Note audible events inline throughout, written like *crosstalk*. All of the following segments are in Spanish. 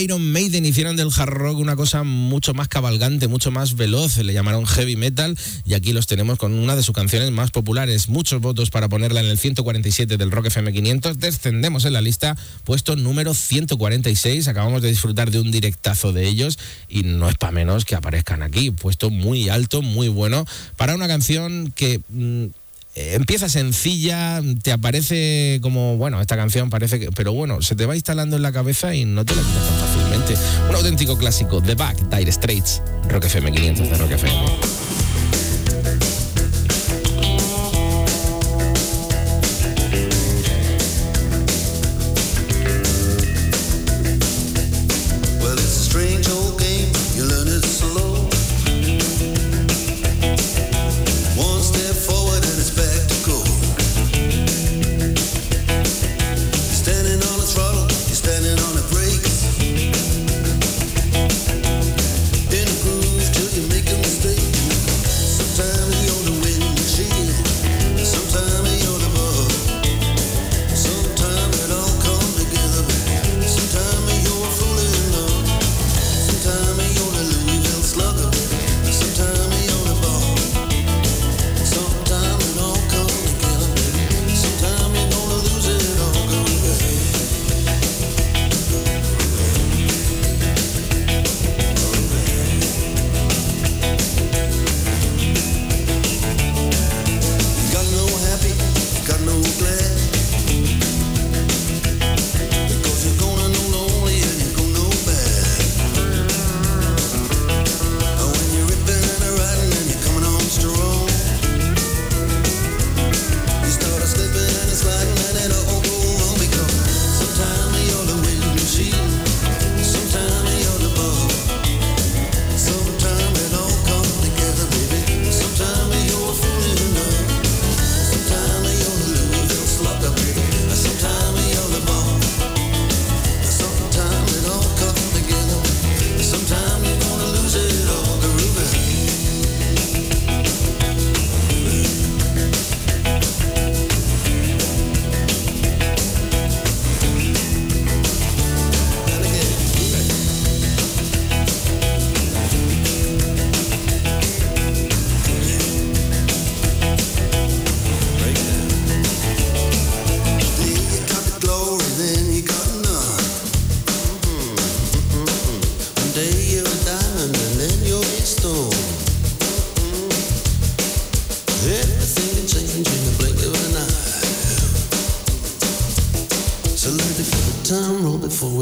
Iron Maiden hicieron del hard rock una cosa mucho más cabalgante, mucho más veloz, le llamaron heavy metal y aquí los tenemos con una de sus canciones más populares. Muchos votos para ponerla en el 147 del Rock FM 500. Descendemos en la lista, puesto número 146. Acabamos de disfrutar de un directazo de ellos y no es para menos que aparezcan aquí. Puesto muy alto, muy bueno, para una canción que... mm, empieza sencilla, te aparece como, bueno, esta canción parece que, pero bueno, se te va instalando en la cabeza y no te la quitas Un auténtico clásico, The Back, Dire Straits, Rock FM 500 de Rock FM.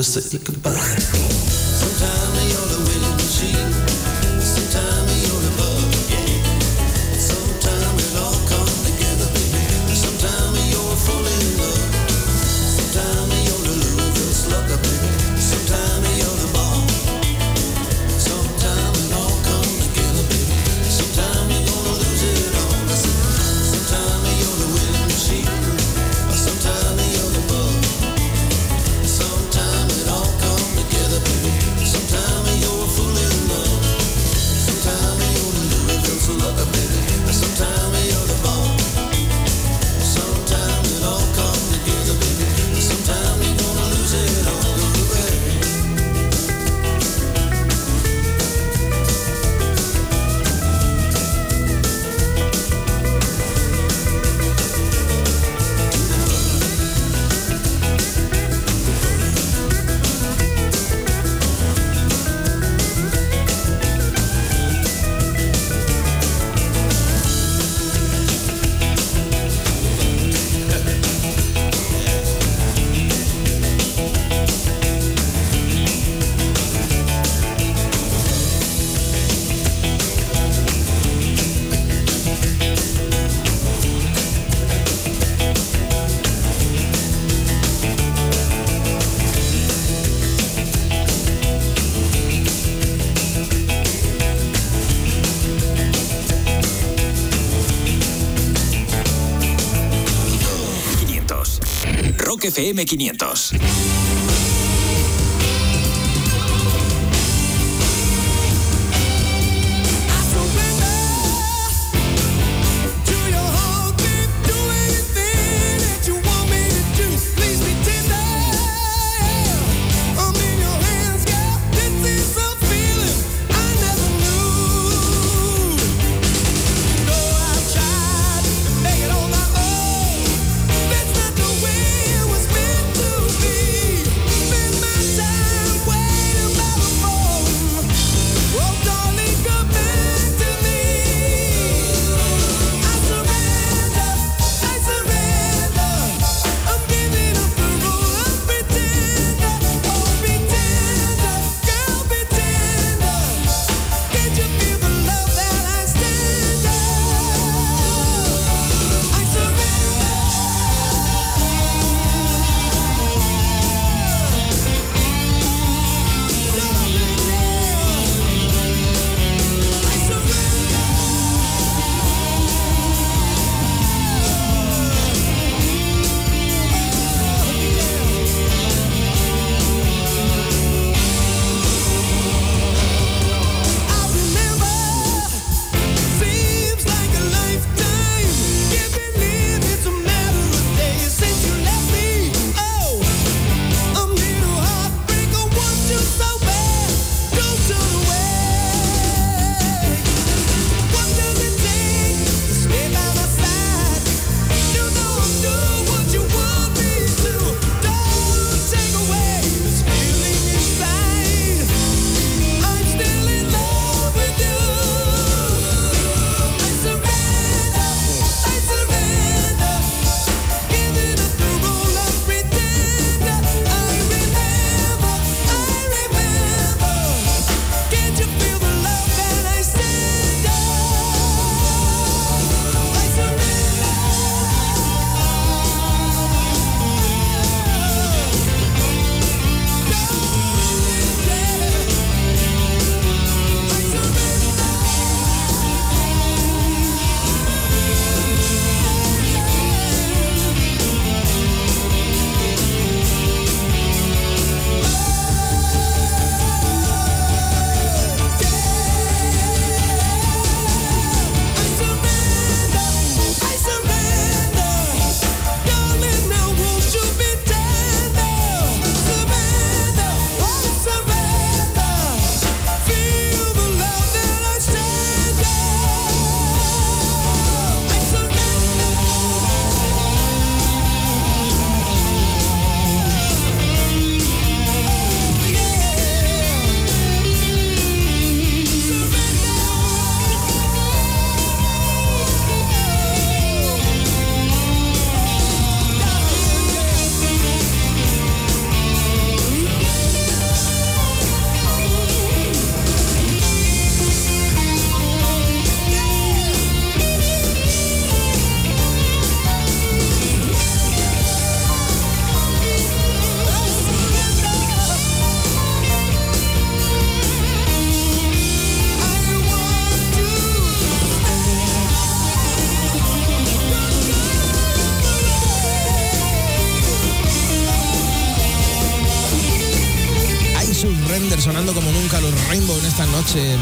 never say goodbye. FM 500.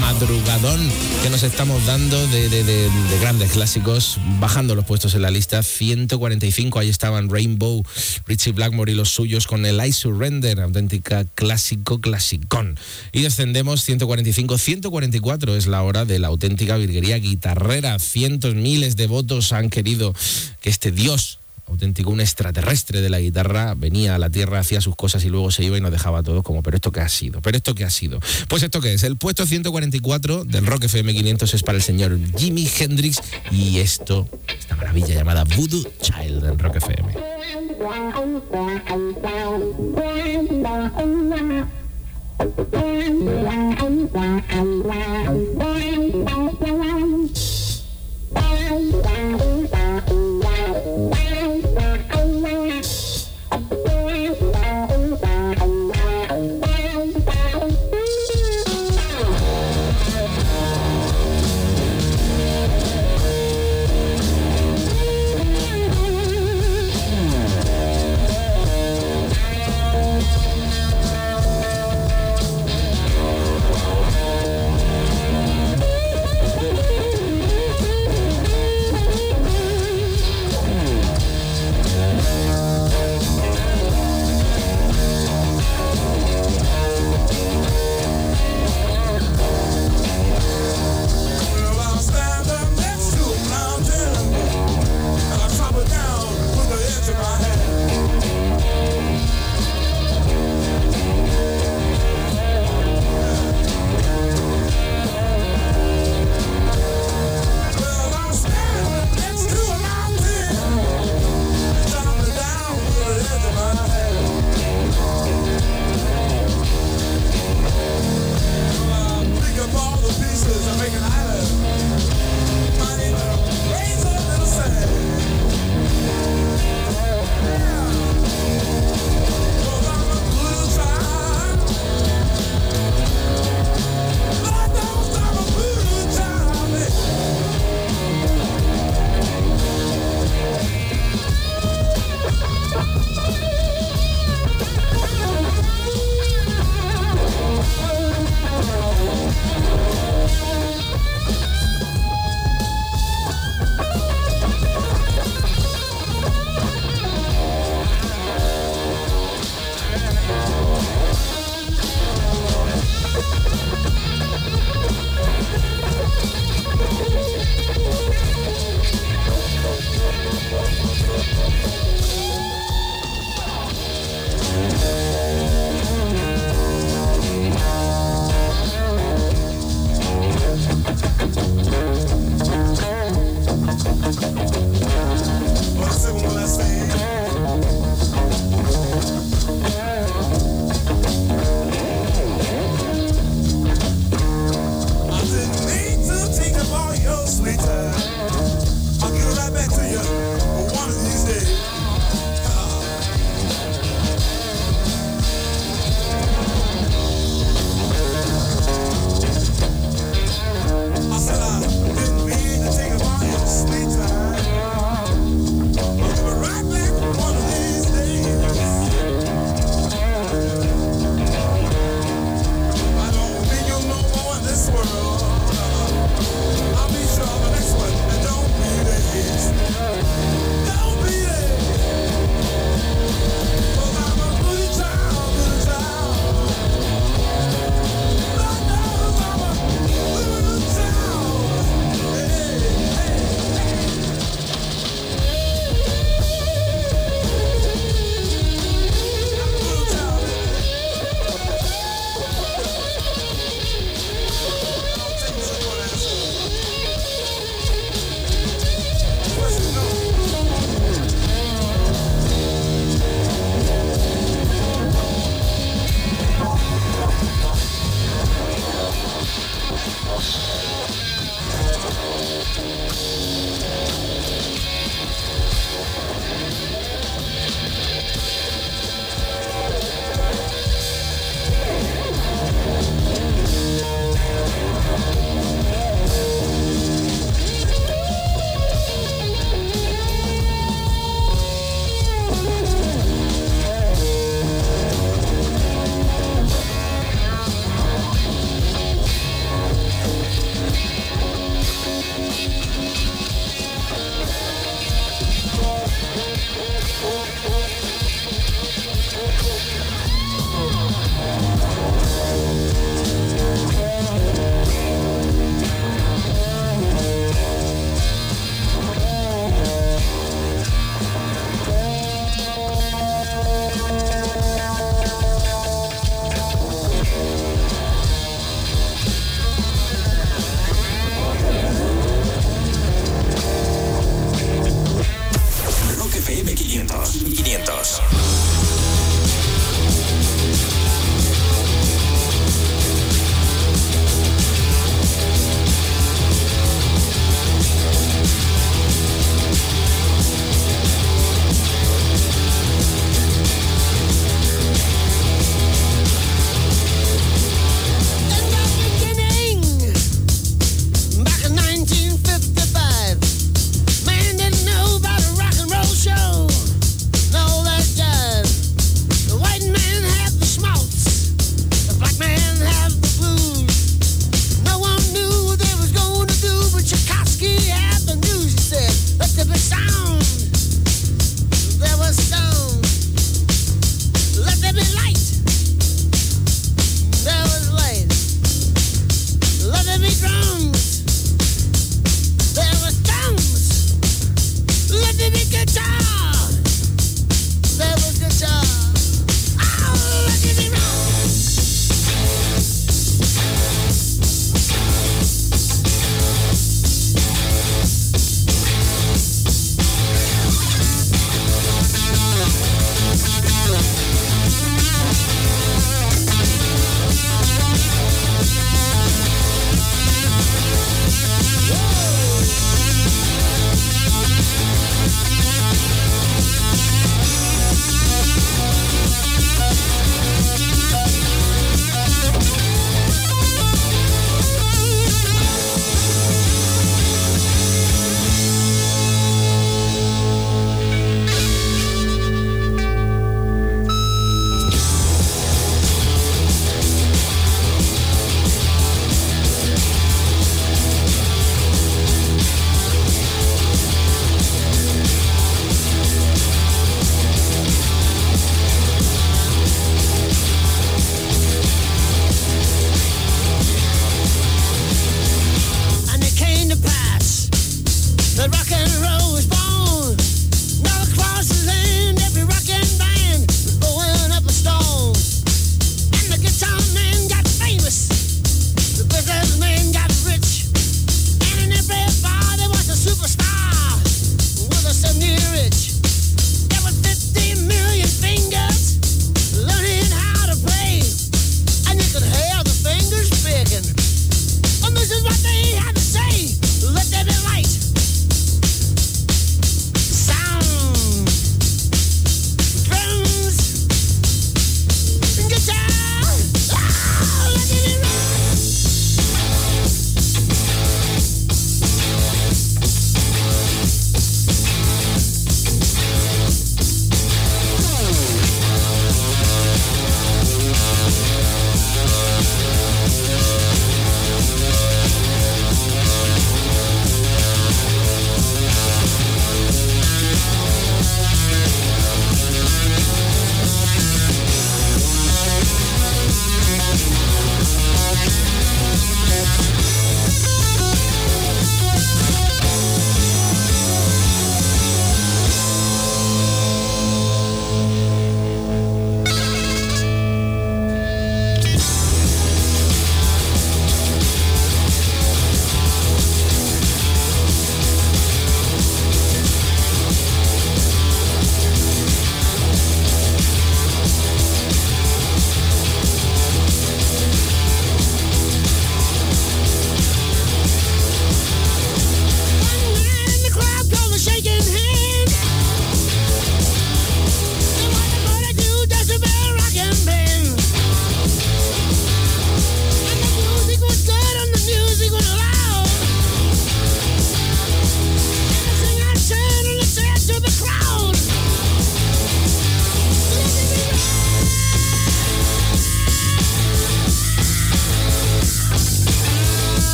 Madrugadón que nos estamos dando de- de grandes clásicos, bajando los puestos en la lista. 145, ahí estaban Rainbow, Richie Blackmore y los suyos con el I Surrender, auténtica clásico, clasicón. Y descendemos 145, 144 es la hora de la auténtica virguería guitarrera. Cientos, miles de votos han querido que este dios auténtico, un extraterrestre de la guitarra, venía a la Tierra, hacía sus cosas y luego se iba y nos dejaba a todos como, pero esto qué ha sido, pero esto qué ha sido. Pues esto qué es, el puesto 144 del Rock FM 500 es para el señor Jimi Hendrix y esto, esta maravilla llamada Voodoo Child en Rock FM.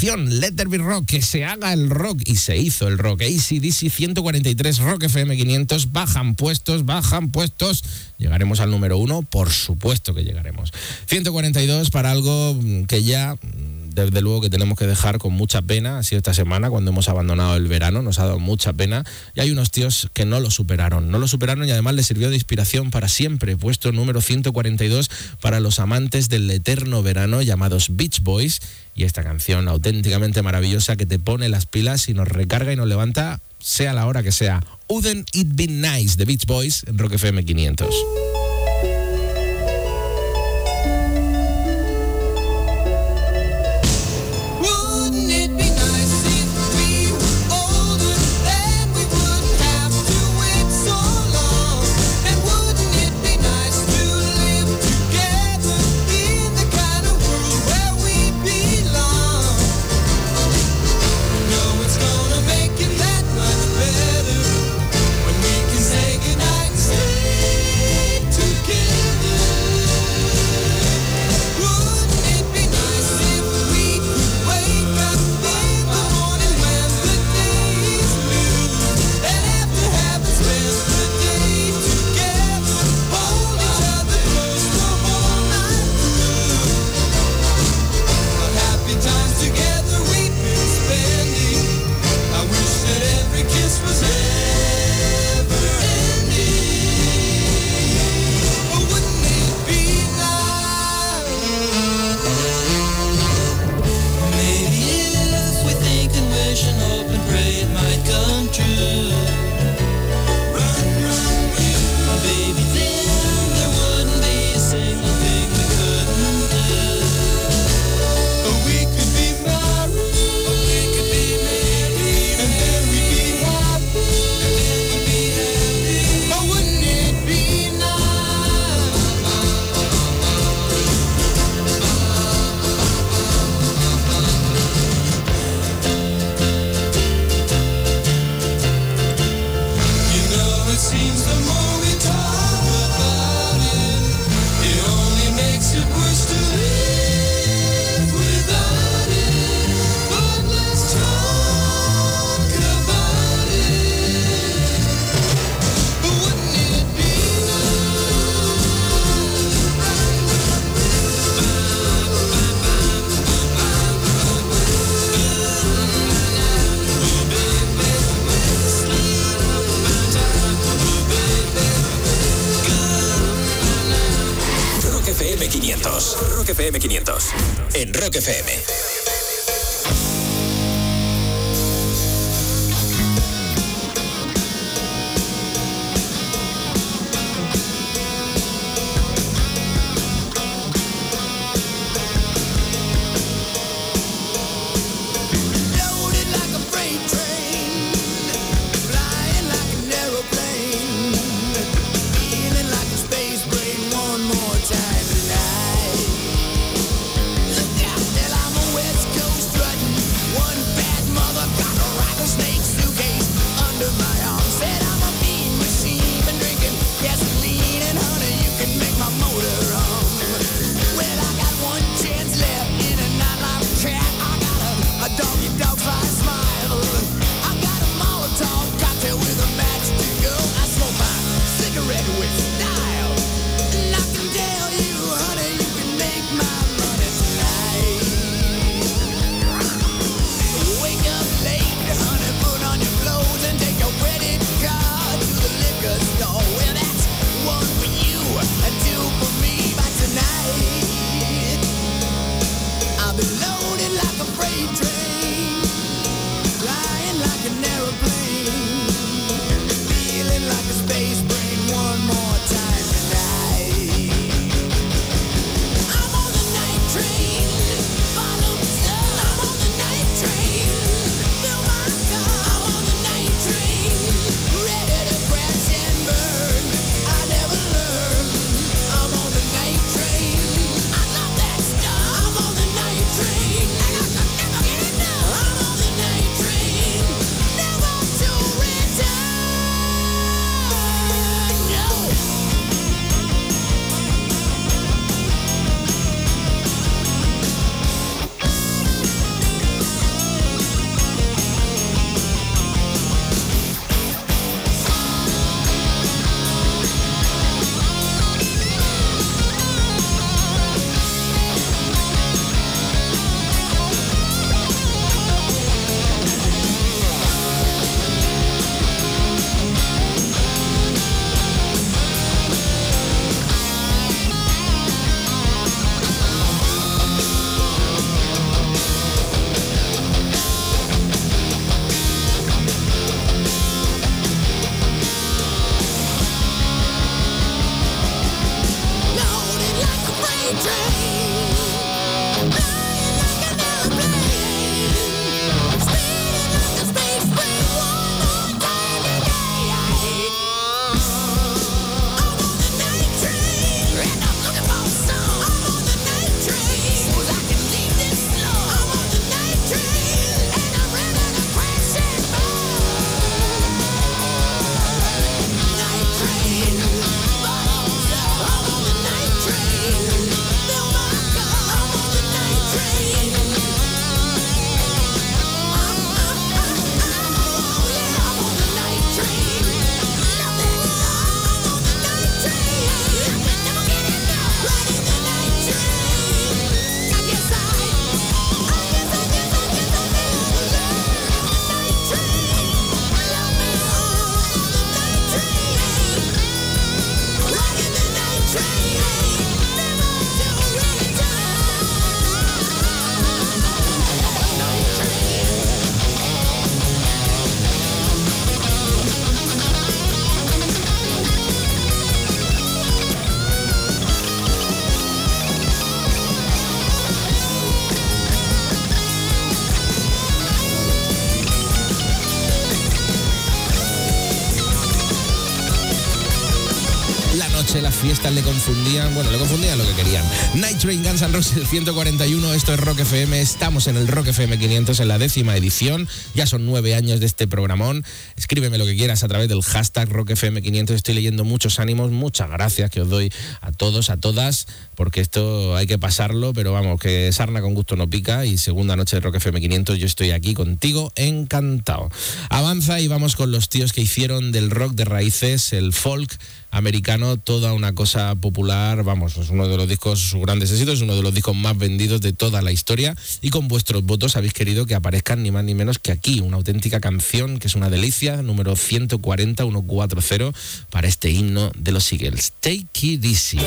Be rock, que se haga el rock. Y se hizo el rock. ACDC 143, Rock FM 500. Bajan puestos, bajan puestos. ¿Llegaremos al número uno? Por supuesto que llegaremos. 142 para algo que ya desde luego que tenemos que dejar con mucha pena, ha sido esta semana cuando hemos abandonado el verano, nos ha dado mucha pena, y hay unos tíos que no lo superaron, no lo superaron y además les sirvió de inspiración para siempre, puesto número 142 para los amantes del eterno verano llamados Beach Boys, y esta canción auténticamente maravillosa que te pone las pilas y nos recarga y nos levanta, sea la hora que sea. Wouldn't It Be Nice de Beach Boys en Rock FM 500. Bueno, le confundían lo que querían. Night Train Guns N' Roses 141, esto es Rock FM, estamos en el Rock FM 500 en la décima edición, ya son nueve años de este programón. Escríbeme lo que quieras a través del hashtag Rock FM 500, estoy leyendo muchos ánimos, muchas gracias que os doy a todos, a todas, porque esto hay que pasarlo, pero vamos, que sarna con gusto no pica y segunda noche de Rock FM 500 yo estoy aquí contigo, encantado. Avanza y vamos con los tíos que hicieron del rock de raíces, el folk americano, toda una cosa popular, vamos, es uno de los discos, sus grandes éxitos, es uno de los discos más vendidos de toda la historia y con vuestros votos habéis querido que aparezcan ni más ni menos que aquí, una auténtica canción que es una delicia, número 140, 140 para este himno de los Eagles. Take it easy.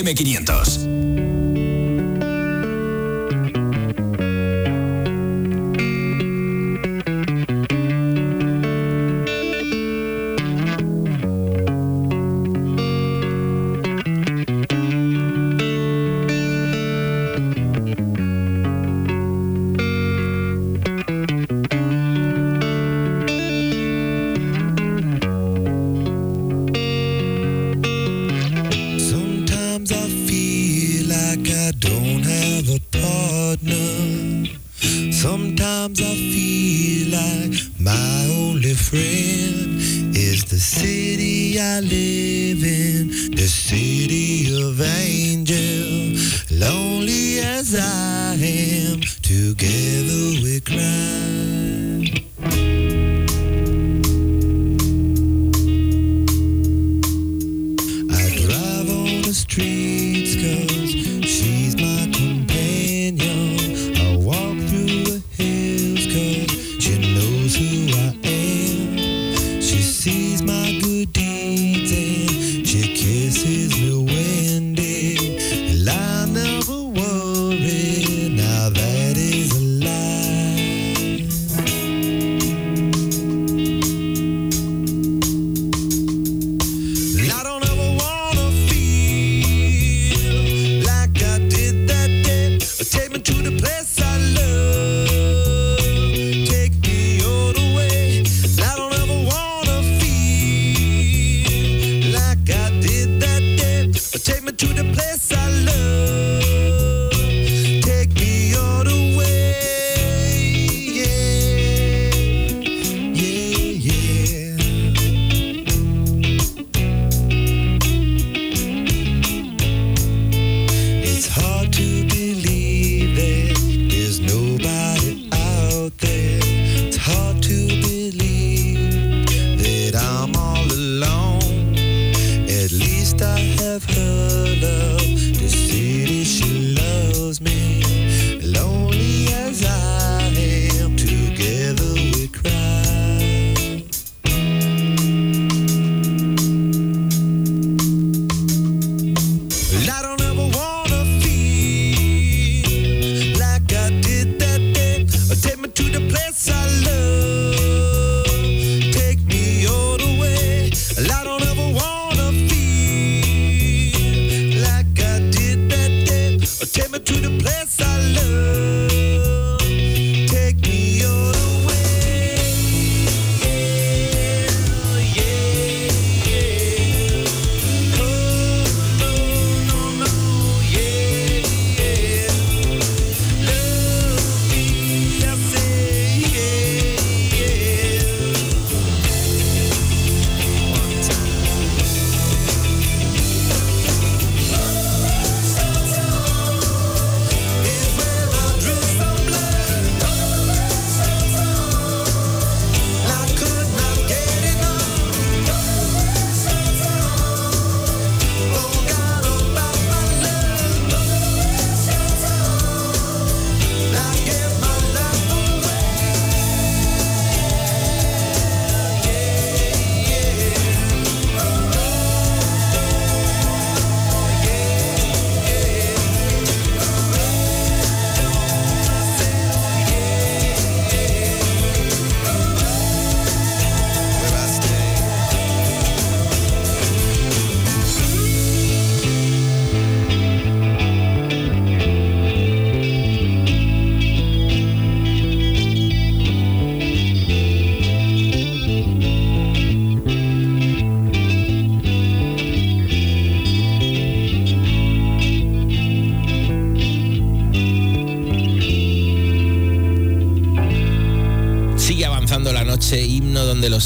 FM500.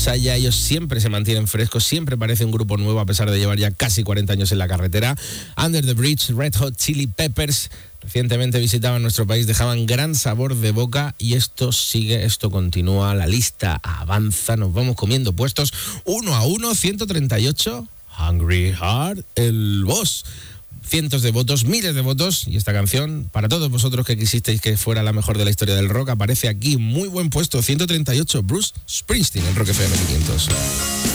Masaya, ellos siempre se mantienen frescos, siempre parece un grupo nuevo a pesar de llevar ya casi 40 años en la carretera. Under the Bridge, Red Hot Chili Peppers, recientemente visitaban nuestro país, dejaban gran sabor de boca y esto sigue, esto continúa, la lista avanza, nos vamos comiendo puestos uno a uno, 138. Hungry Heart, el boss cientos de votos, miles de votos, y esta canción, para todos vosotros que quisisteis que fuera la mejor de la historia del rock, aparece aquí, muy buen puesto, 138, Bruce Springsteen en Rock FM 500.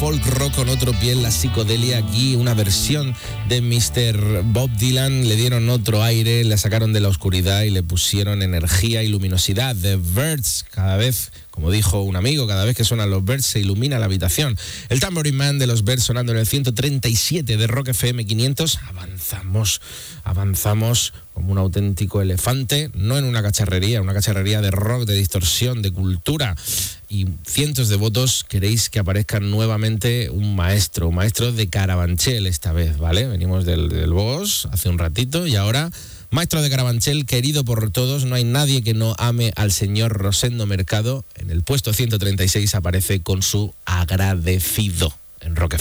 Folk rock, con otro pie en la psicodelia. Aquí una versión de Mr. Bob Dylan. Le dieron otro aire, le sacaron de la oscuridad y le pusieron energía y luminosidad. The Birds, cada vez, como dijo un amigo, cada vez que suenan los Birds se ilumina la habitación. El Tambourine Man de los Birds sonando en el 137 de Rock FM 500. Avanzamos, avanzamos como un auténtico elefante, no en una cacharrería, una cacharrería de rock, de distorsión, de cultura. Cientos de votos queréis que aparezca nuevamente un maestro, un maestro de Carabanchel esta vez, ¿vale? Venimos del, del hace un ratito y ahora maestro de Carabanchel, querido por todos, no hay nadie que no ame al señor Rosendo Mercado. En el puesto 136 aparece con su agradecido en Rock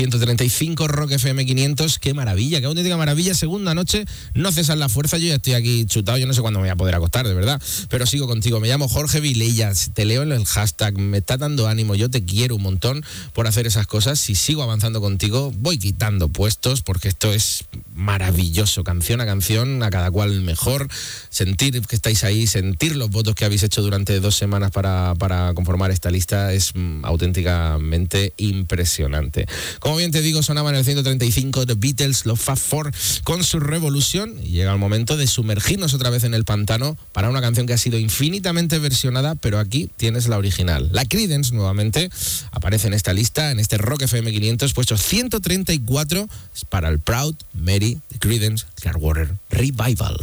135 Rock FM 500. Qué maravilla, qué auténtica maravilla. Segunda noche, no cesas la fuerza. Yo ya estoy aquí chutado, yo no sé cuándo me voy a poder acostar, de verdad. Pero sigo contigo. Me llamo Jorge Vilellas, te leo en el hashtag, me está dando ánimo. Yo te quiero un montón por hacer esas cosas. Si sigo avanzando contigo, voy quitando puestos porque esto es maravilloso, canción a canción, a cada cual mejor. Sentir que estáis ahí, sentir los votos que habéis hecho durante dos semanas para, para conformar esta lista es mm, auténticamente impresionante. Como bien te digo, sonaba en el 135 The Beatles, los Fab Four, con su revolución. Y llega el momento de sumergirnos otra vez en el pantano para una canción que ha sido infinitamente versionada, pero aquí tienes la original. La Creedence, nuevamente, aparece en esta lista, en este Rock FM 500, puesto 134 para el Proud Mary The Creedence Clearwater Revival.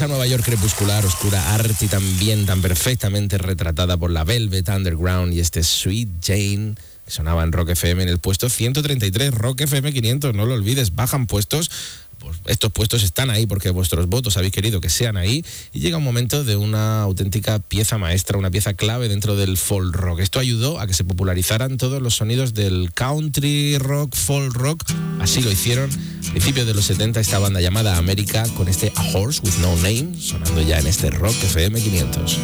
Esa Nueva York crepuscular, oscura, arte también tan perfectamente retratada por la Velvet Underground y este Sweet Jane que sonaba en Rock FM en el puesto 133, Rock FM 500, no lo olvides, bajan puestos. pues estos puestos están ahí porque vuestros votos habéis querido que sean ahí y llega un momento de una auténtica pieza maestra, una pieza clave dentro del folk rock. Esto ayudó a que se popularizaran todos los sonidos del country rock, folk rock. Así lo hicieron principios de los 70 esta banda llamada América con este A Horse with No Name sonando ya en este Rock FM 500.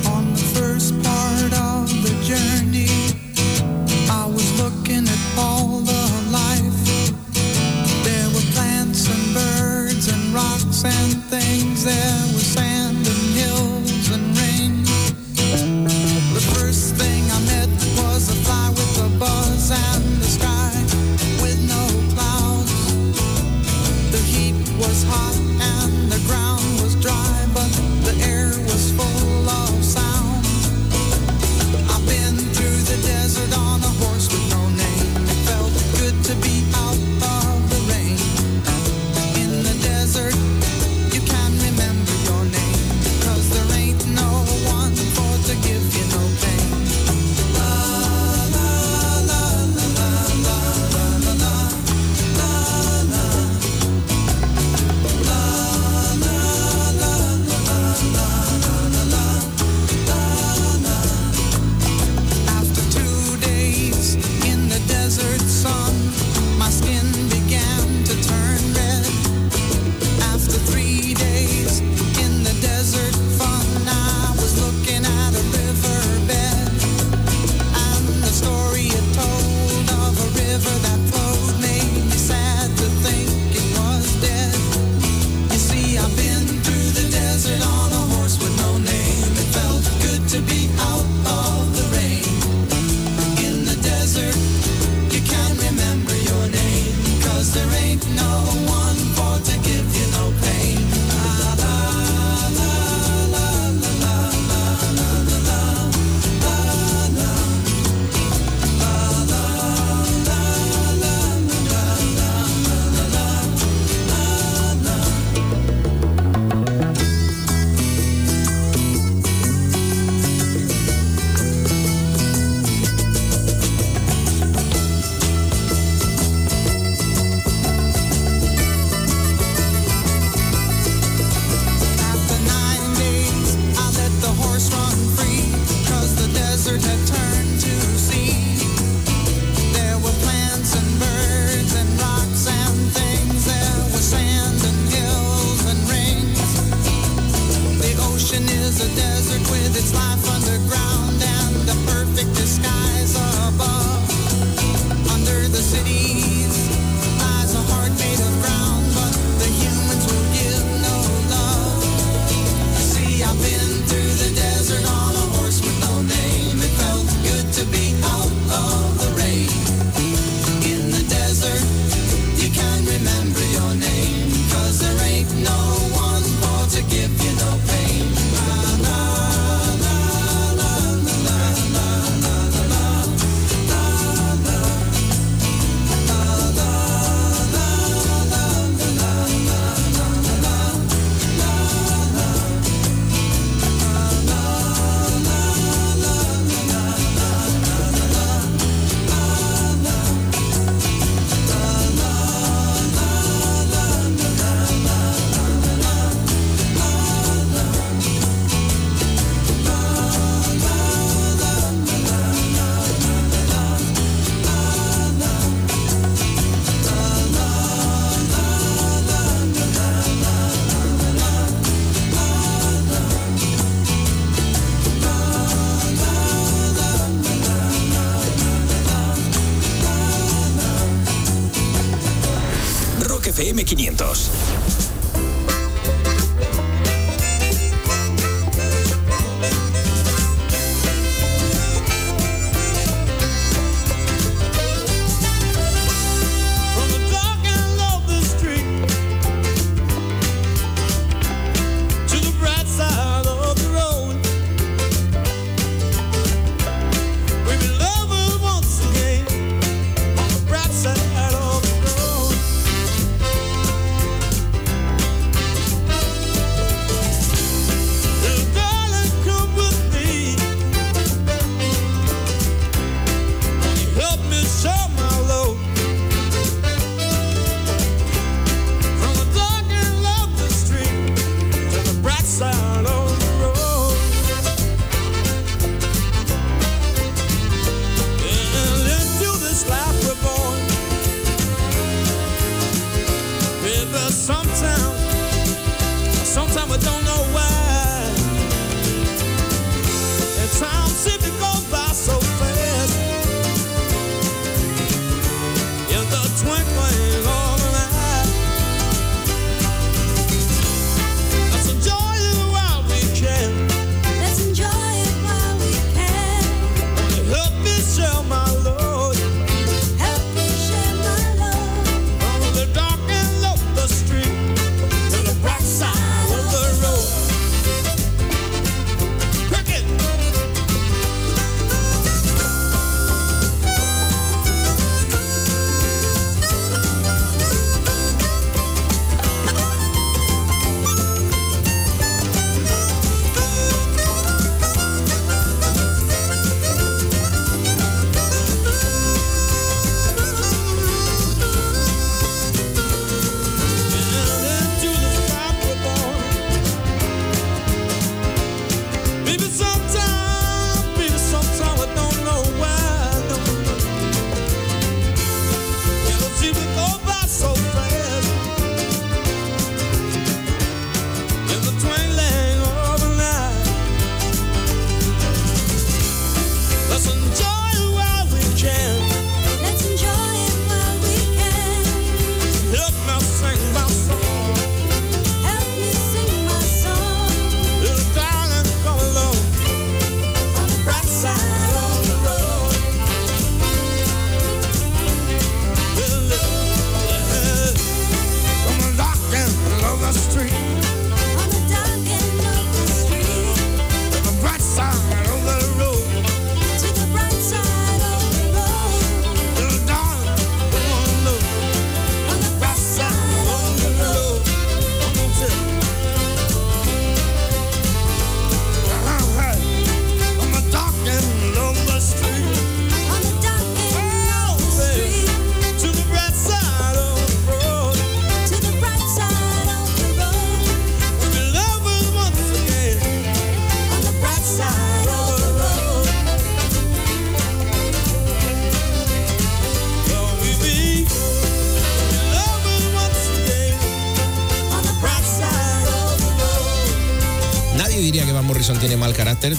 Tiene mal carácter,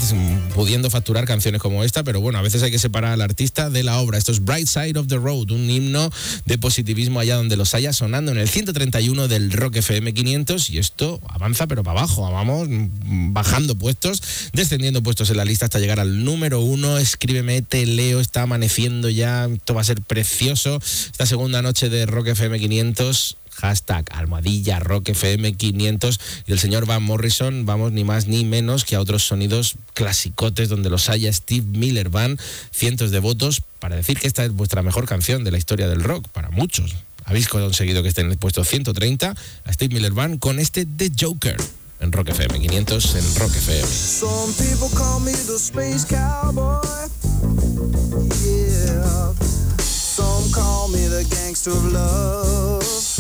pudiendo facturar canciones como esta, pero bueno, a veces hay que separar al artista de la obra. Esto es Bright Side of the Road, un himno de positivismo allá donde los haya, sonando en el 131 del Rock FM 500 y esto avanza pero para abajo, vamos bajando puestos, descendiendo puestos en la lista hasta llegar al número uno. Escríbeme, te leo, está amaneciendo ya, esto va a ser precioso. Esta segunda noche de Rock FM 500 hashtag almohadilla rock FM 500 y el señor Van Morrison, vamos ni más ni menos que a otros sonidos clasicotes donde los haya Steve Miller Band, cientos de votos para decir que esta es vuestra mejor canción de la historia del rock, para muchos. Habéis conseguido que esté en el puesto 130 a Steve Miller Band con este The Joker en Rock FM 500 en Rock FM. Some people call me the space cowboy. Yeah. Some call me the gangster of love.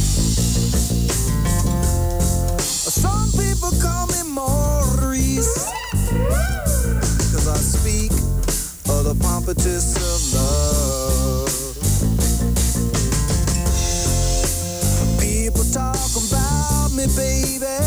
Some people call me Maurice. Cause I speak of the pompatus of love. People talk about me, baby.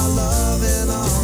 I get my loving on the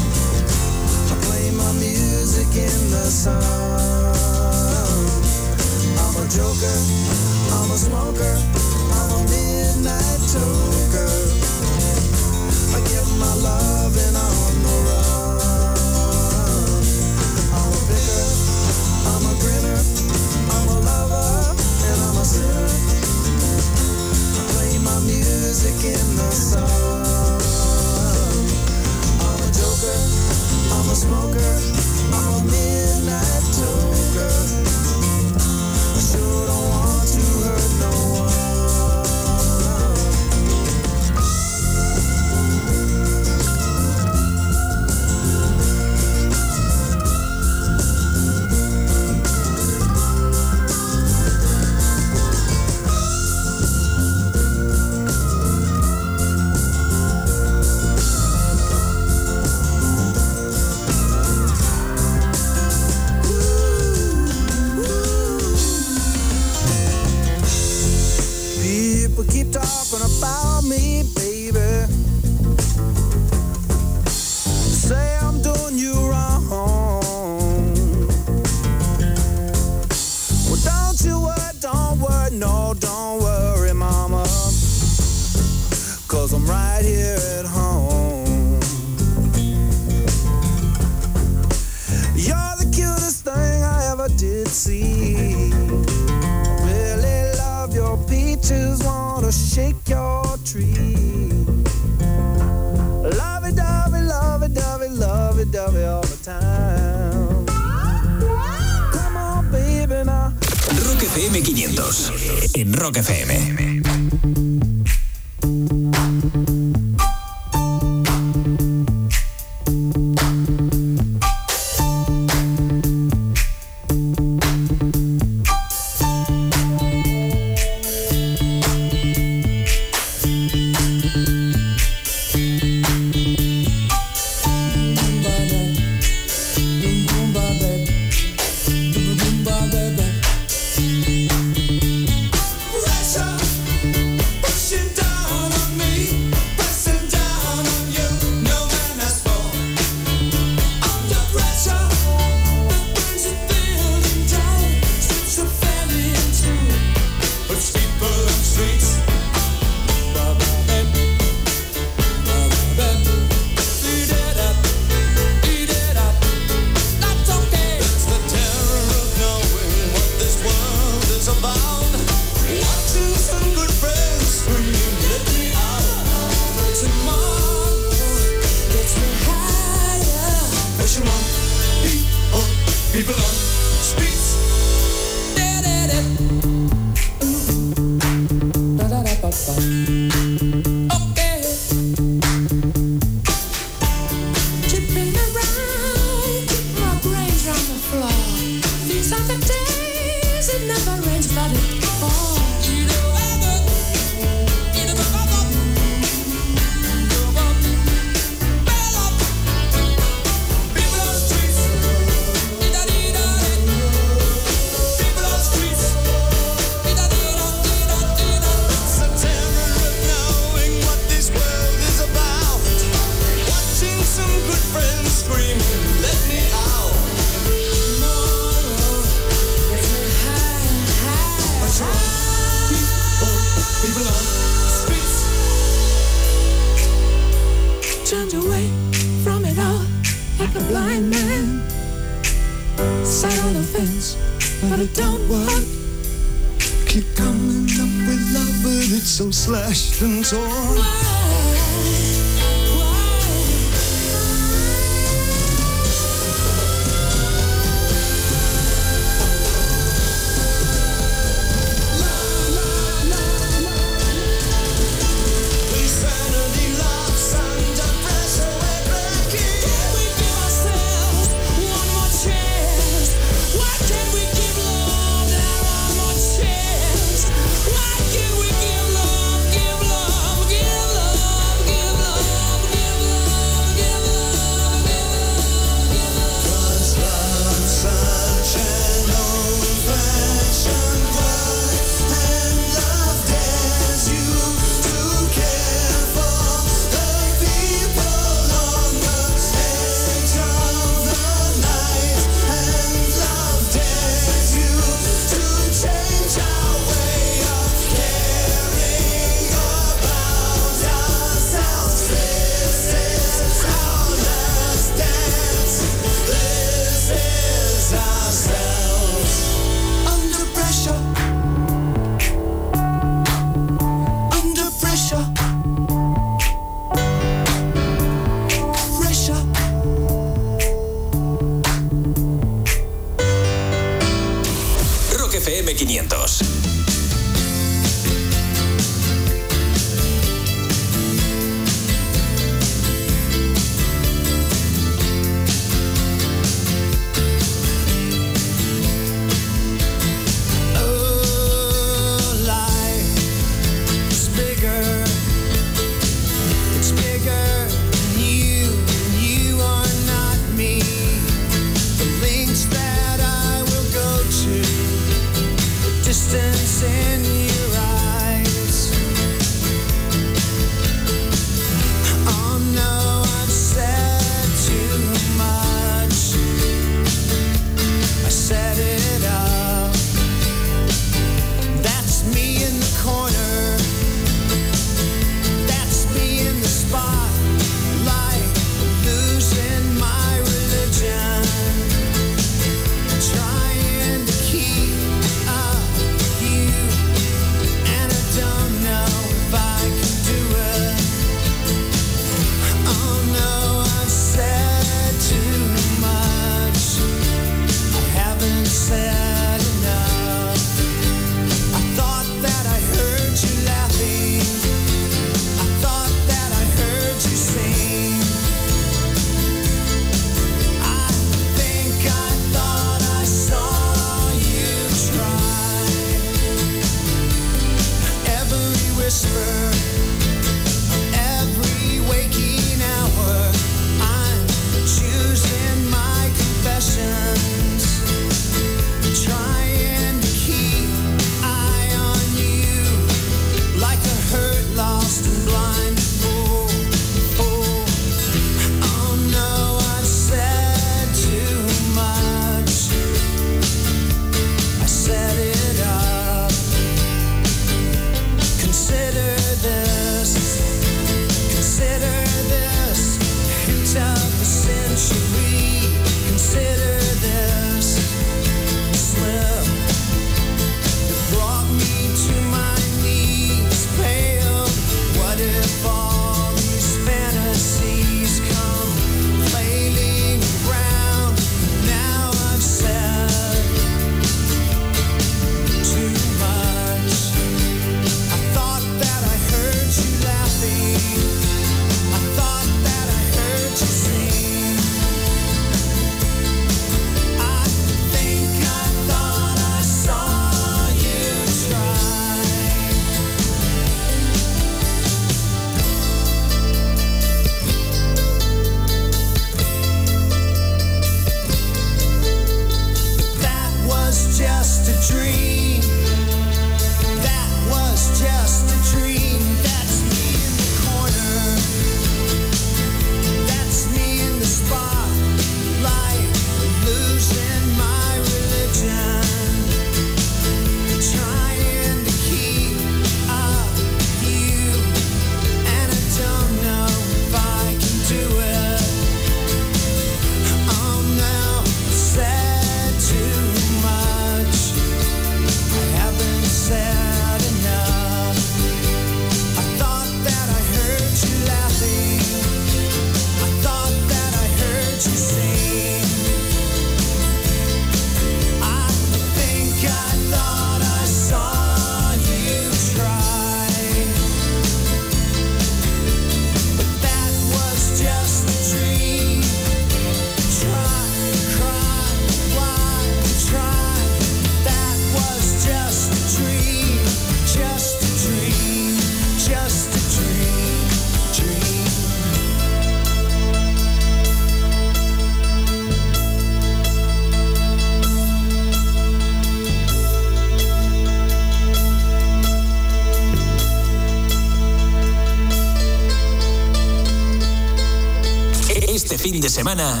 semana,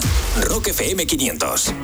Rock FM 500.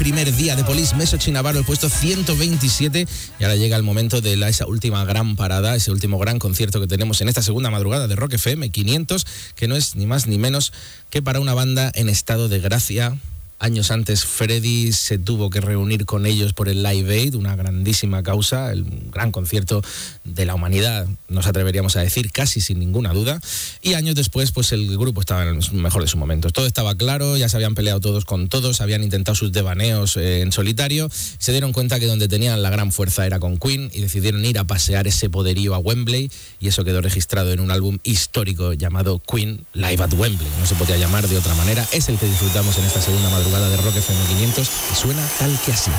primer día de Polis, Meso Chinavaro, el puesto 127. Y ahora llega el momento de la, esa última gran parada, ese último gran concierto que tenemos en esta segunda madrugada de Rock FM 500, que no es ni más ni menos que para una banda en estado de gracia, Años antes Freddy se tuvo que reunir con ellos por el Live Aid, una grandísima causa, el gran concierto de la humanidad, nos atreveríamos a decir casi sin ninguna duda. Y años después, pues el grupo estaba en el mejor de sus momentos. Todo estaba claro, ya se habían peleado todos con todos, habían intentado sus devaneos eh, en solitario, se dieron cuenta que donde tenían la gran fuerza era con Queen y decidieron ir a pasear ese poderío a Wembley y eso quedó registrado en un álbum histórico llamado Queen Live at Wembley. No se podía llamar de otra manera. Es el que disfrutamos en esta segunda madrugada de Rock FM 500 y suena tal que así.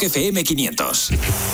Rock FM 500.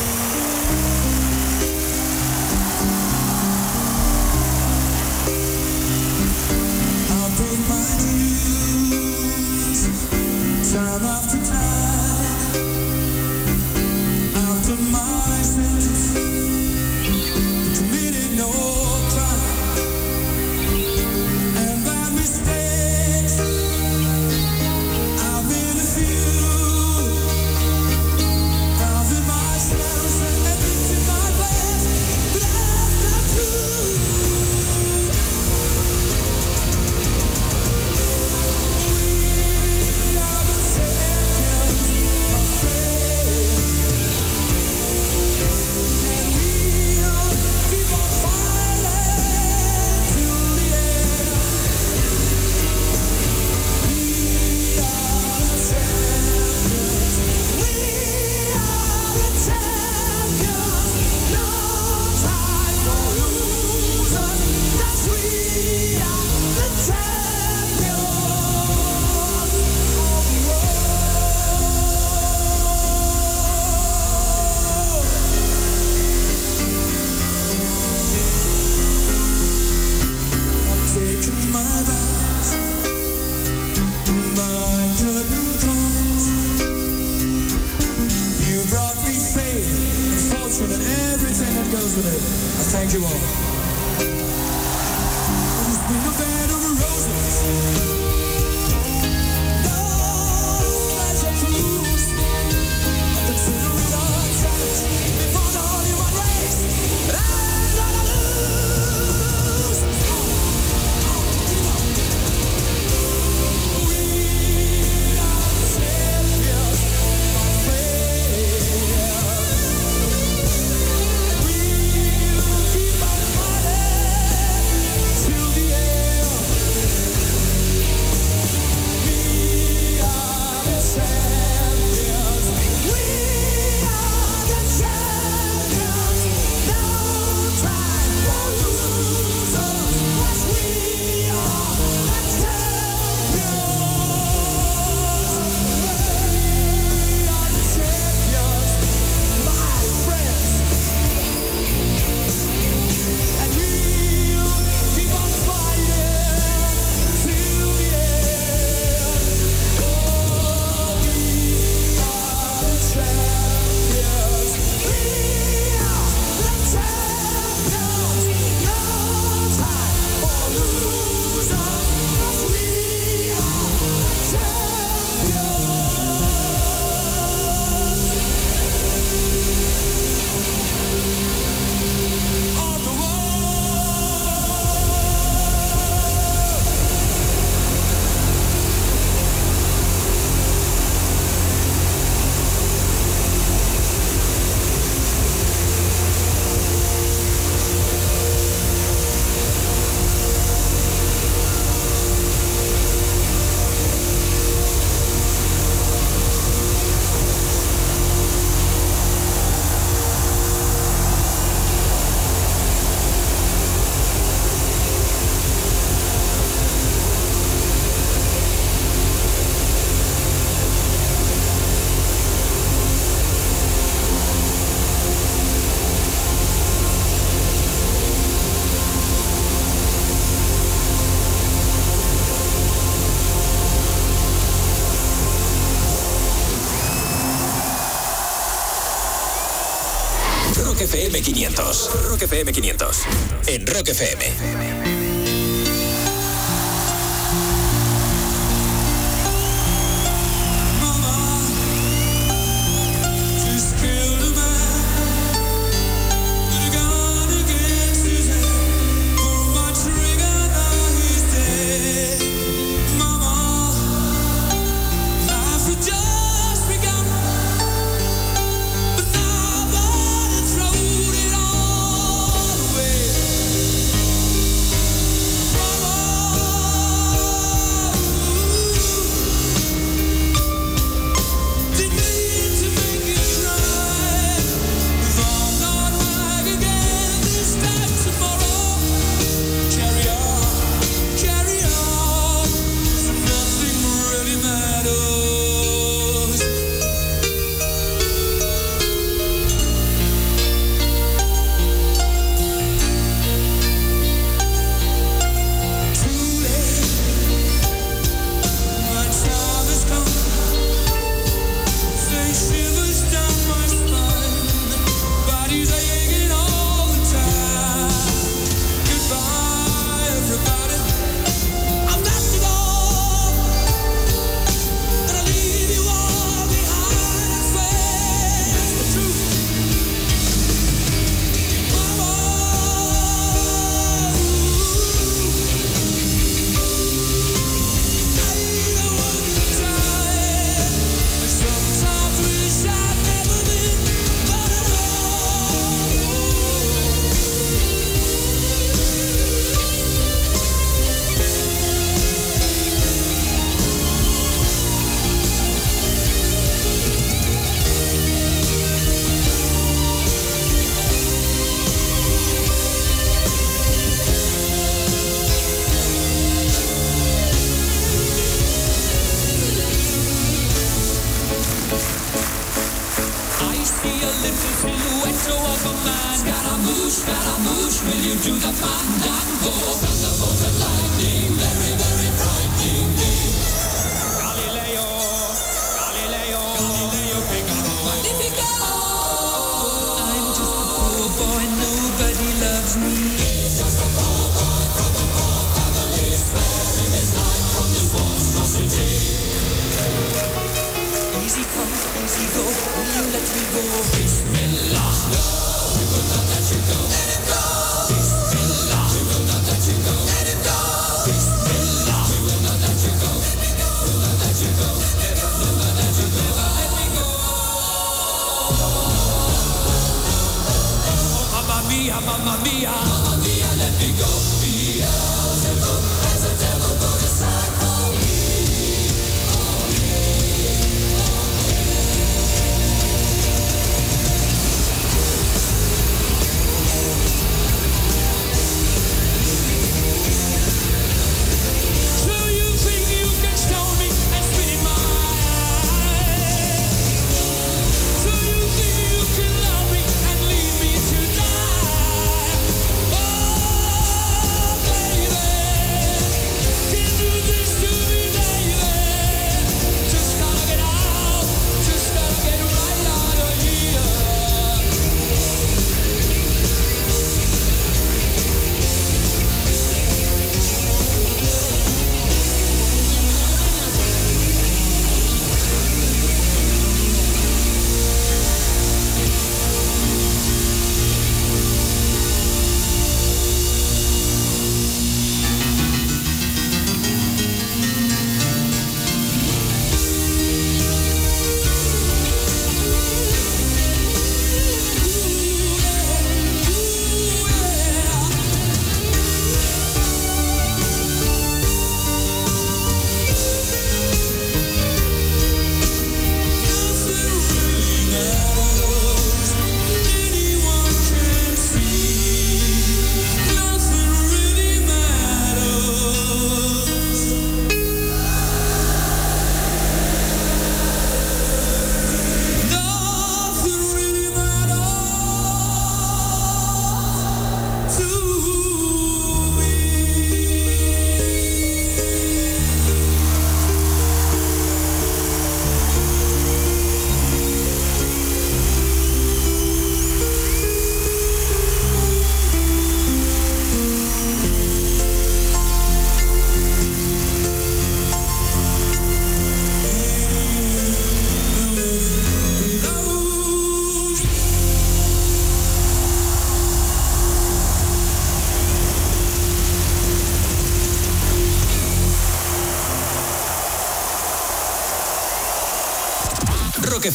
FM 500. Rock FM 500. En Rock FM.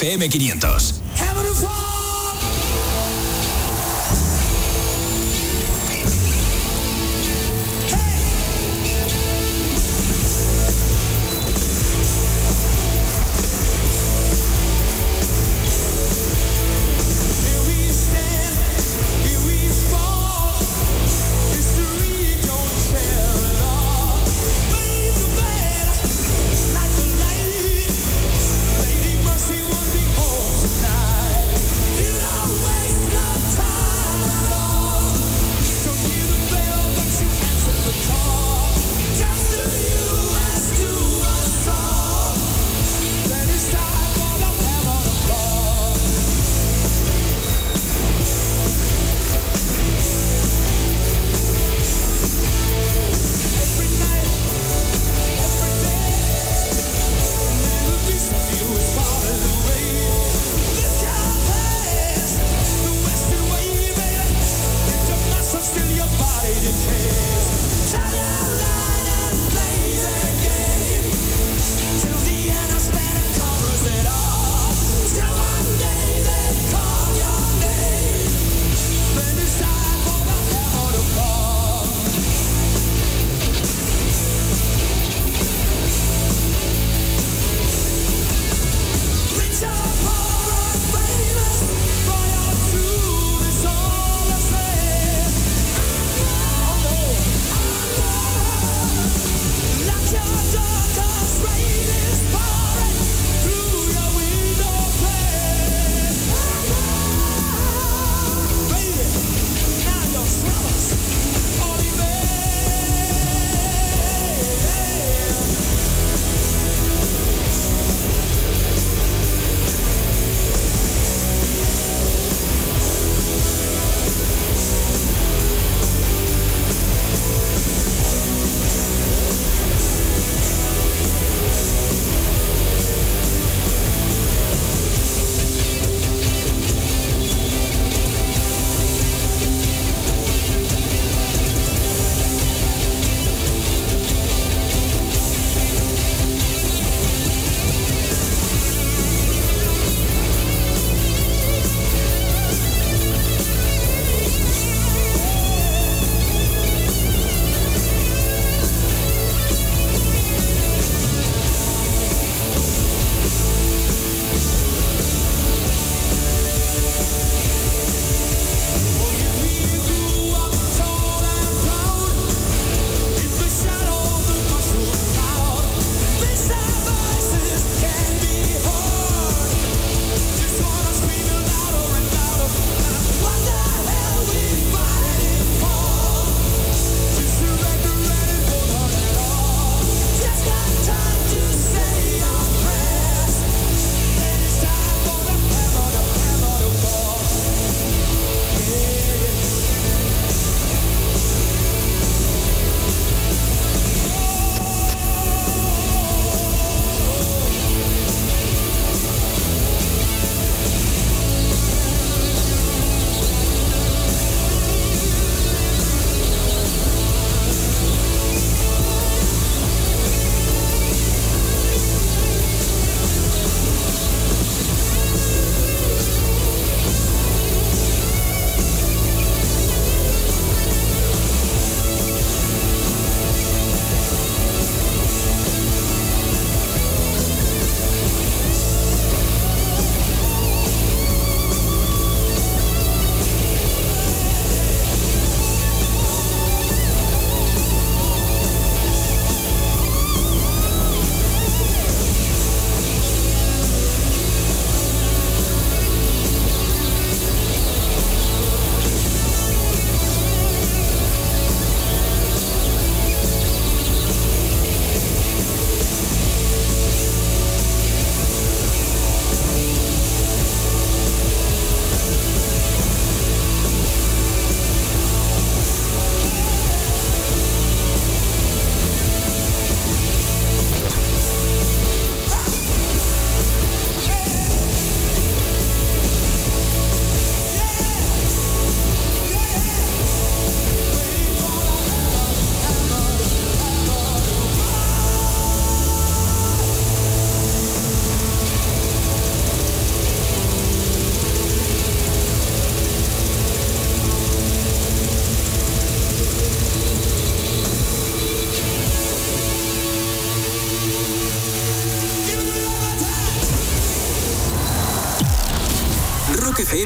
FM 500.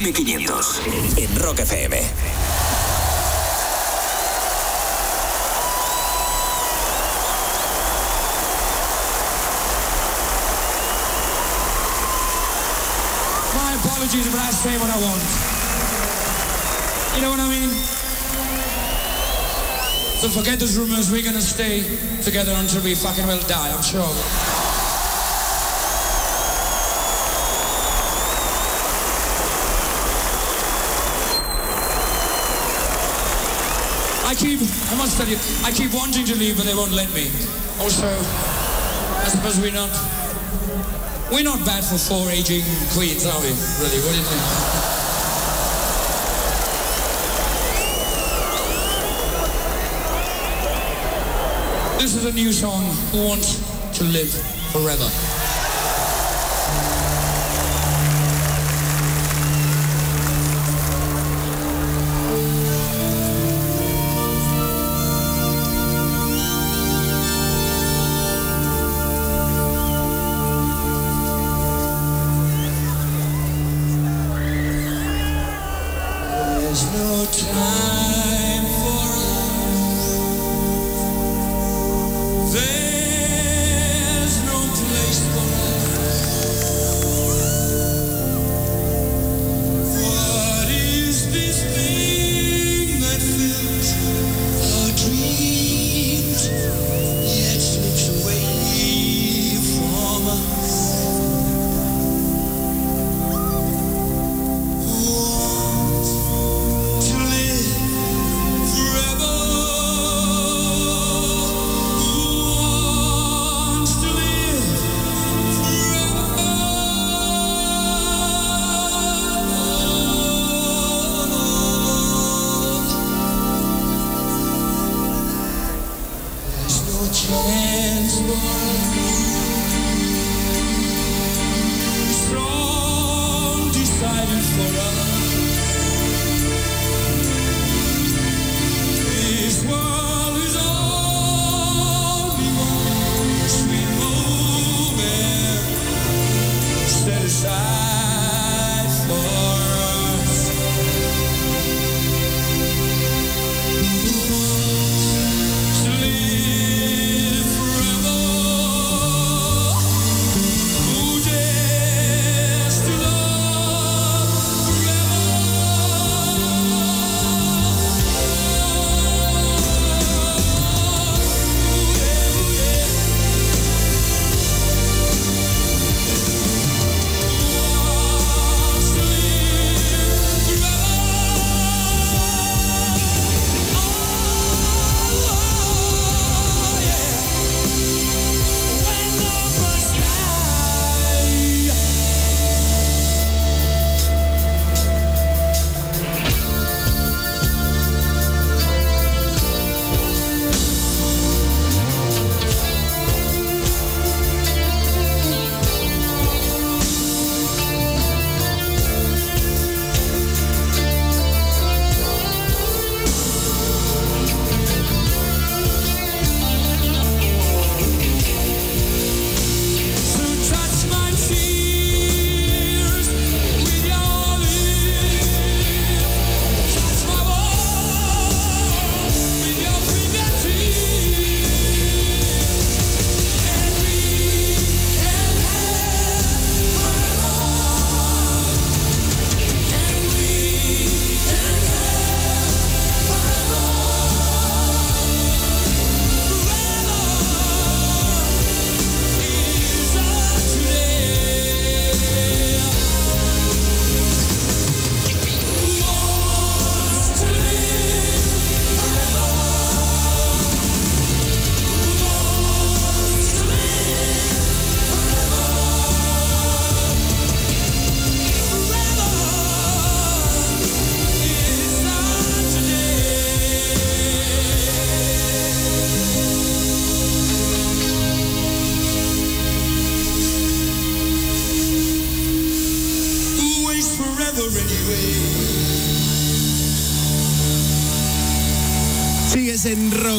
FM 500. En Rock FM. My apologies, but I say what I want. You know what I mean? So forget those rumors, we're gonna stay together until we fucking will die, I'm sure. I keep, I must tell you, I keep wanting to leave, but they won't let me. Also, I suppose we're not, we're not bad for four aging queens, are we? Really, what do you think? This is a new song, Who Wants to Live Forever.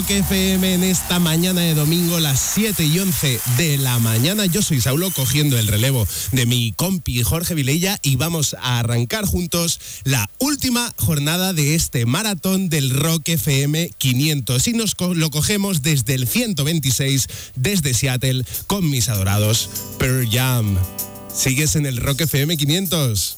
Roque FM en esta mañana de domingo, las 7 y 11 de la mañana. Yo soy Saulo, cogiendo el relevo de mi compi Jorge Vilella y vamos a arrancar juntos la última jornada de este maratón del Rock FM 500. Y nos lo cogemos desde el 126, desde Seattle, con mis adorados Pearl Jam. ¿Sigues en el Rock FM 500?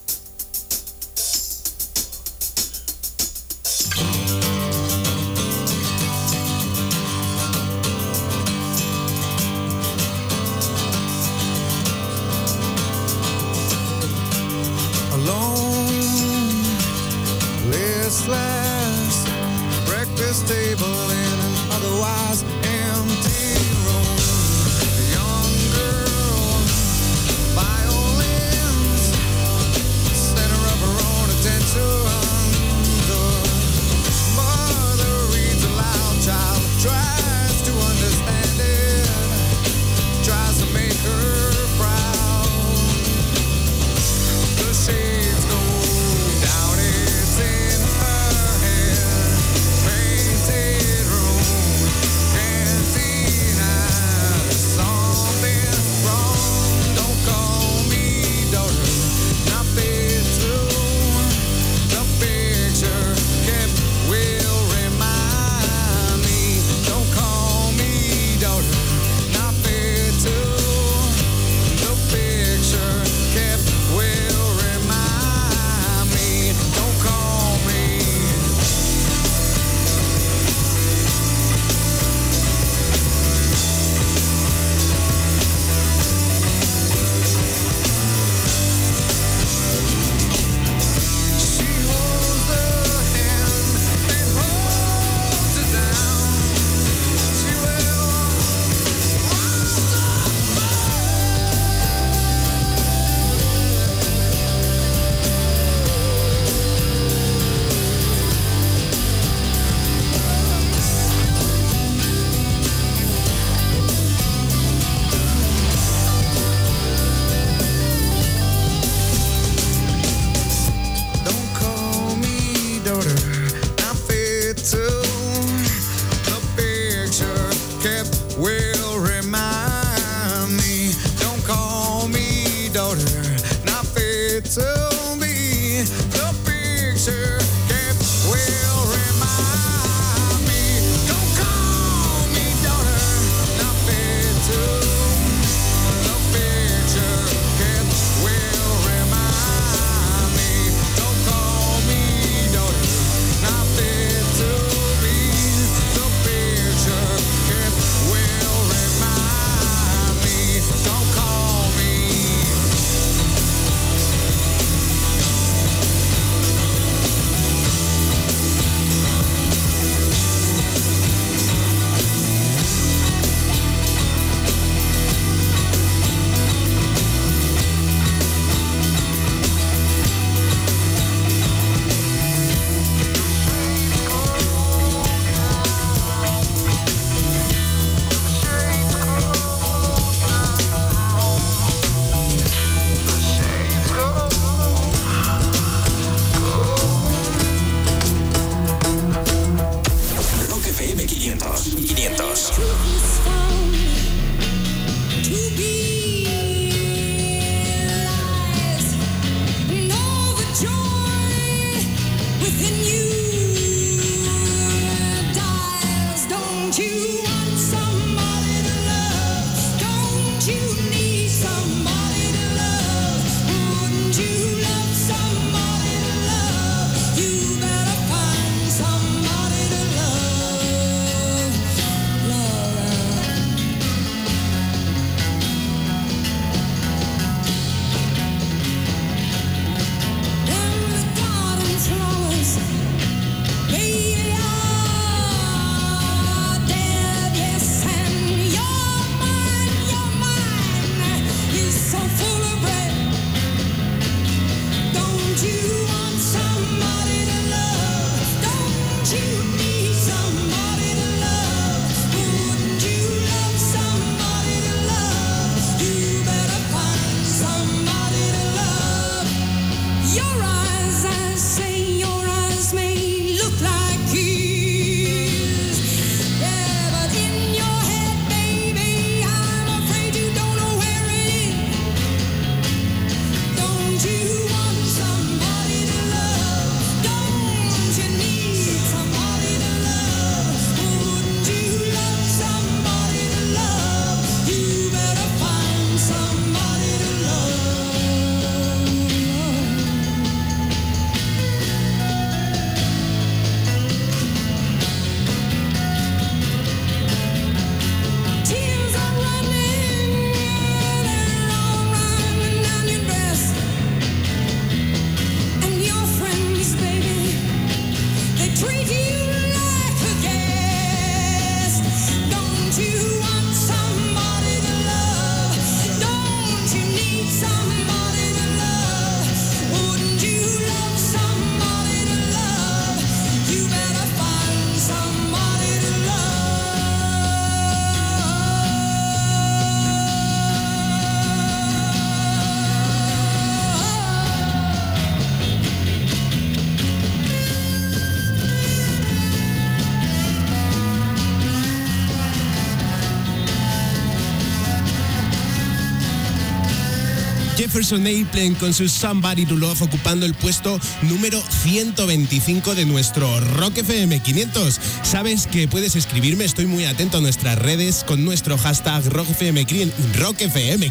Jefferson Airplane con su Somebody to Love ocupando el puesto número 125 de nuestro Rock FM 500. Sabes que puedes escribirme, estoy muy atento a nuestras redes con nuestro hashtag Rock FM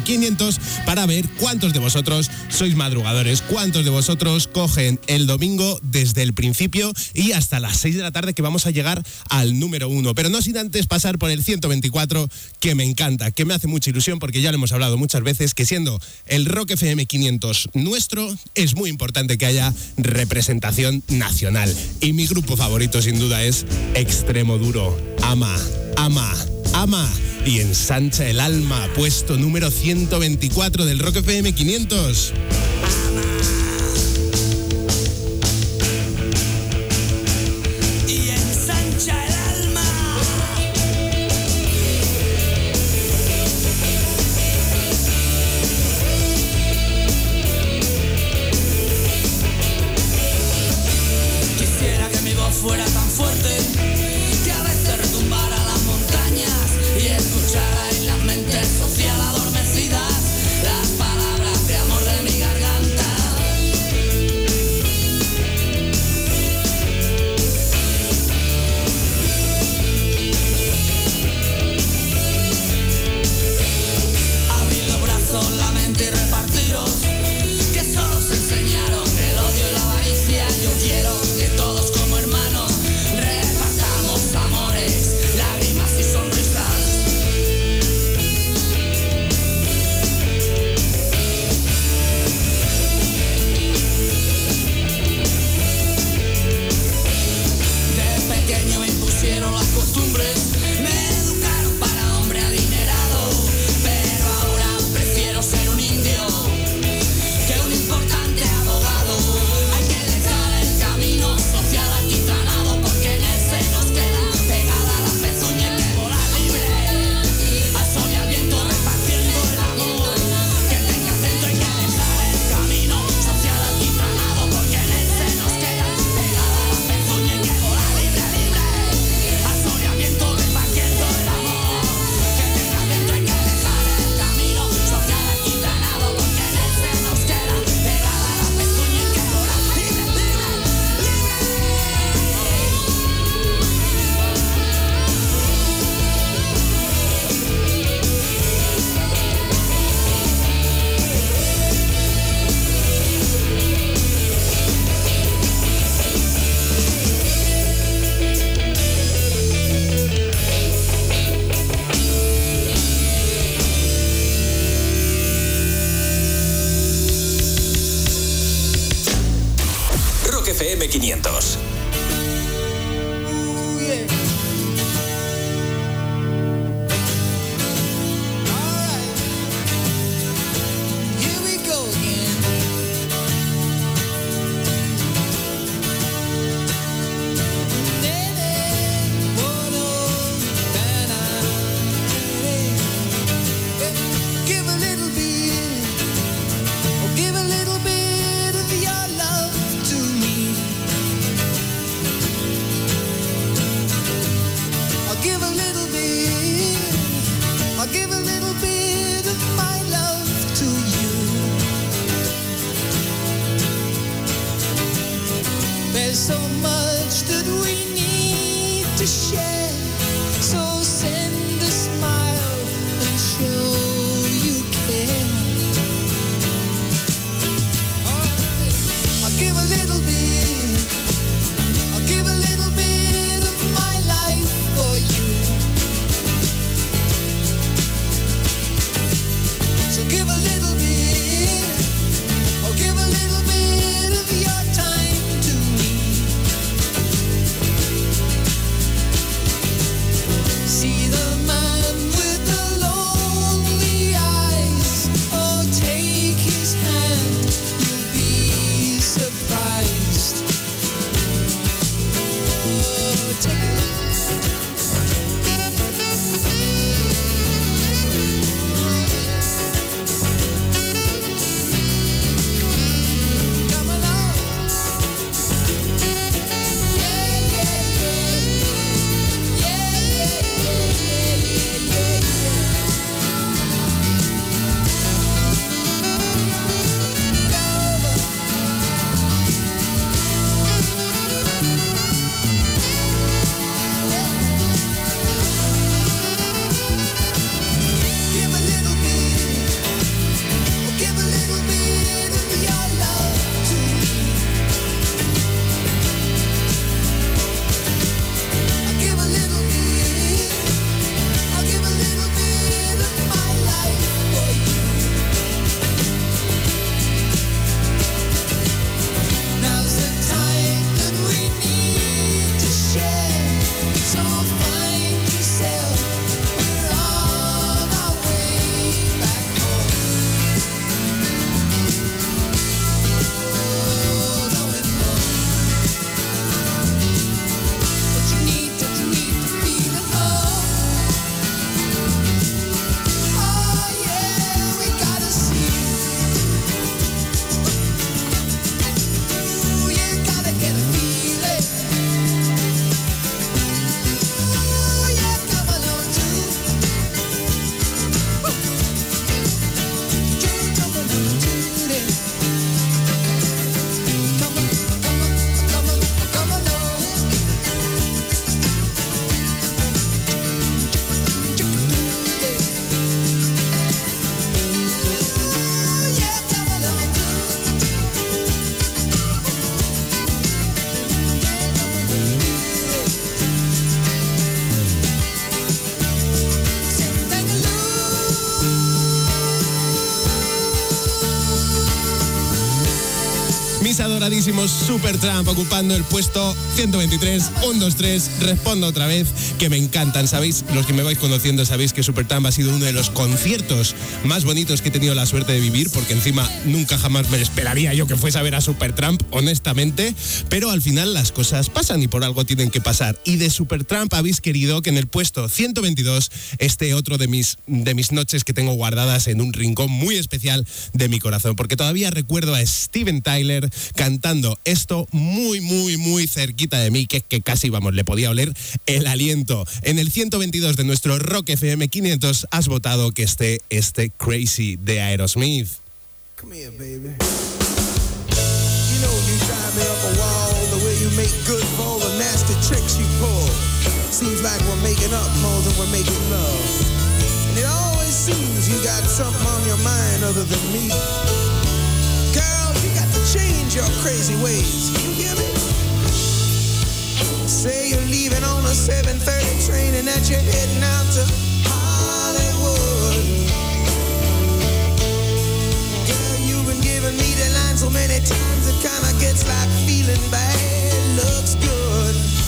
500 para ver cuántos de vosotros sois madrugadores. ¿Cuántos de vosotros cogen el domingo desde el principio y hasta las 6 de la tarde que vamos a llegar al número 1? Pero no sin antes pasar por el 124, que me encanta, que me hace mucha ilusión porque ya lo hemos hablado muchas veces, que siendo el Rock FM 500 nuestro, es muy importante que haya representación nacional. Y mi grupo favorito sin duda es Extremo Duro. Ama, ama, ama y ensancha el alma, puesto número 124 del Rock FM 500. Cargadísimos Supertramp ocupando el puesto 123. 1, 2, 3. Respondo otra vez que me encantan. Sabéis, los que me vais conociendo sabéis que Supertramp ha sido uno de los conciertos más bonitos que he tenido la suerte de vivir, porque encima nunca jamás me esperaría yo que fuese a ver a Supertramp, honestamente. Pero al final las cosas pasan y por algo tienen que pasar. Y de Supertramp habéis querido que en el puesto 122 esté otro de mis, de mis noches que tengo guardadas en un rincón muy especial de mi corazón, porque todavía recuerdo a Steven Tyler cantando esto muy, muy, muy cerquita de mí, que, que casi, vamos, le podía oler el aliento. En el 122 de nuestro Rock FM 500 has votado que esté este Crazy de Aerosmith. Come here, baby. You know you drive me up a wall the way you make good for the nasty tricks you pull. Seems like we're making up more than we're making love. And it always seems you got something on your mind other than me. Girl, you got to change your crazy ways. Say you're leaving on a 7:30 train and that you're heading out to Hollywood. Girl, you've been giving me the line so many times it kinda gets like feeling bad looks good.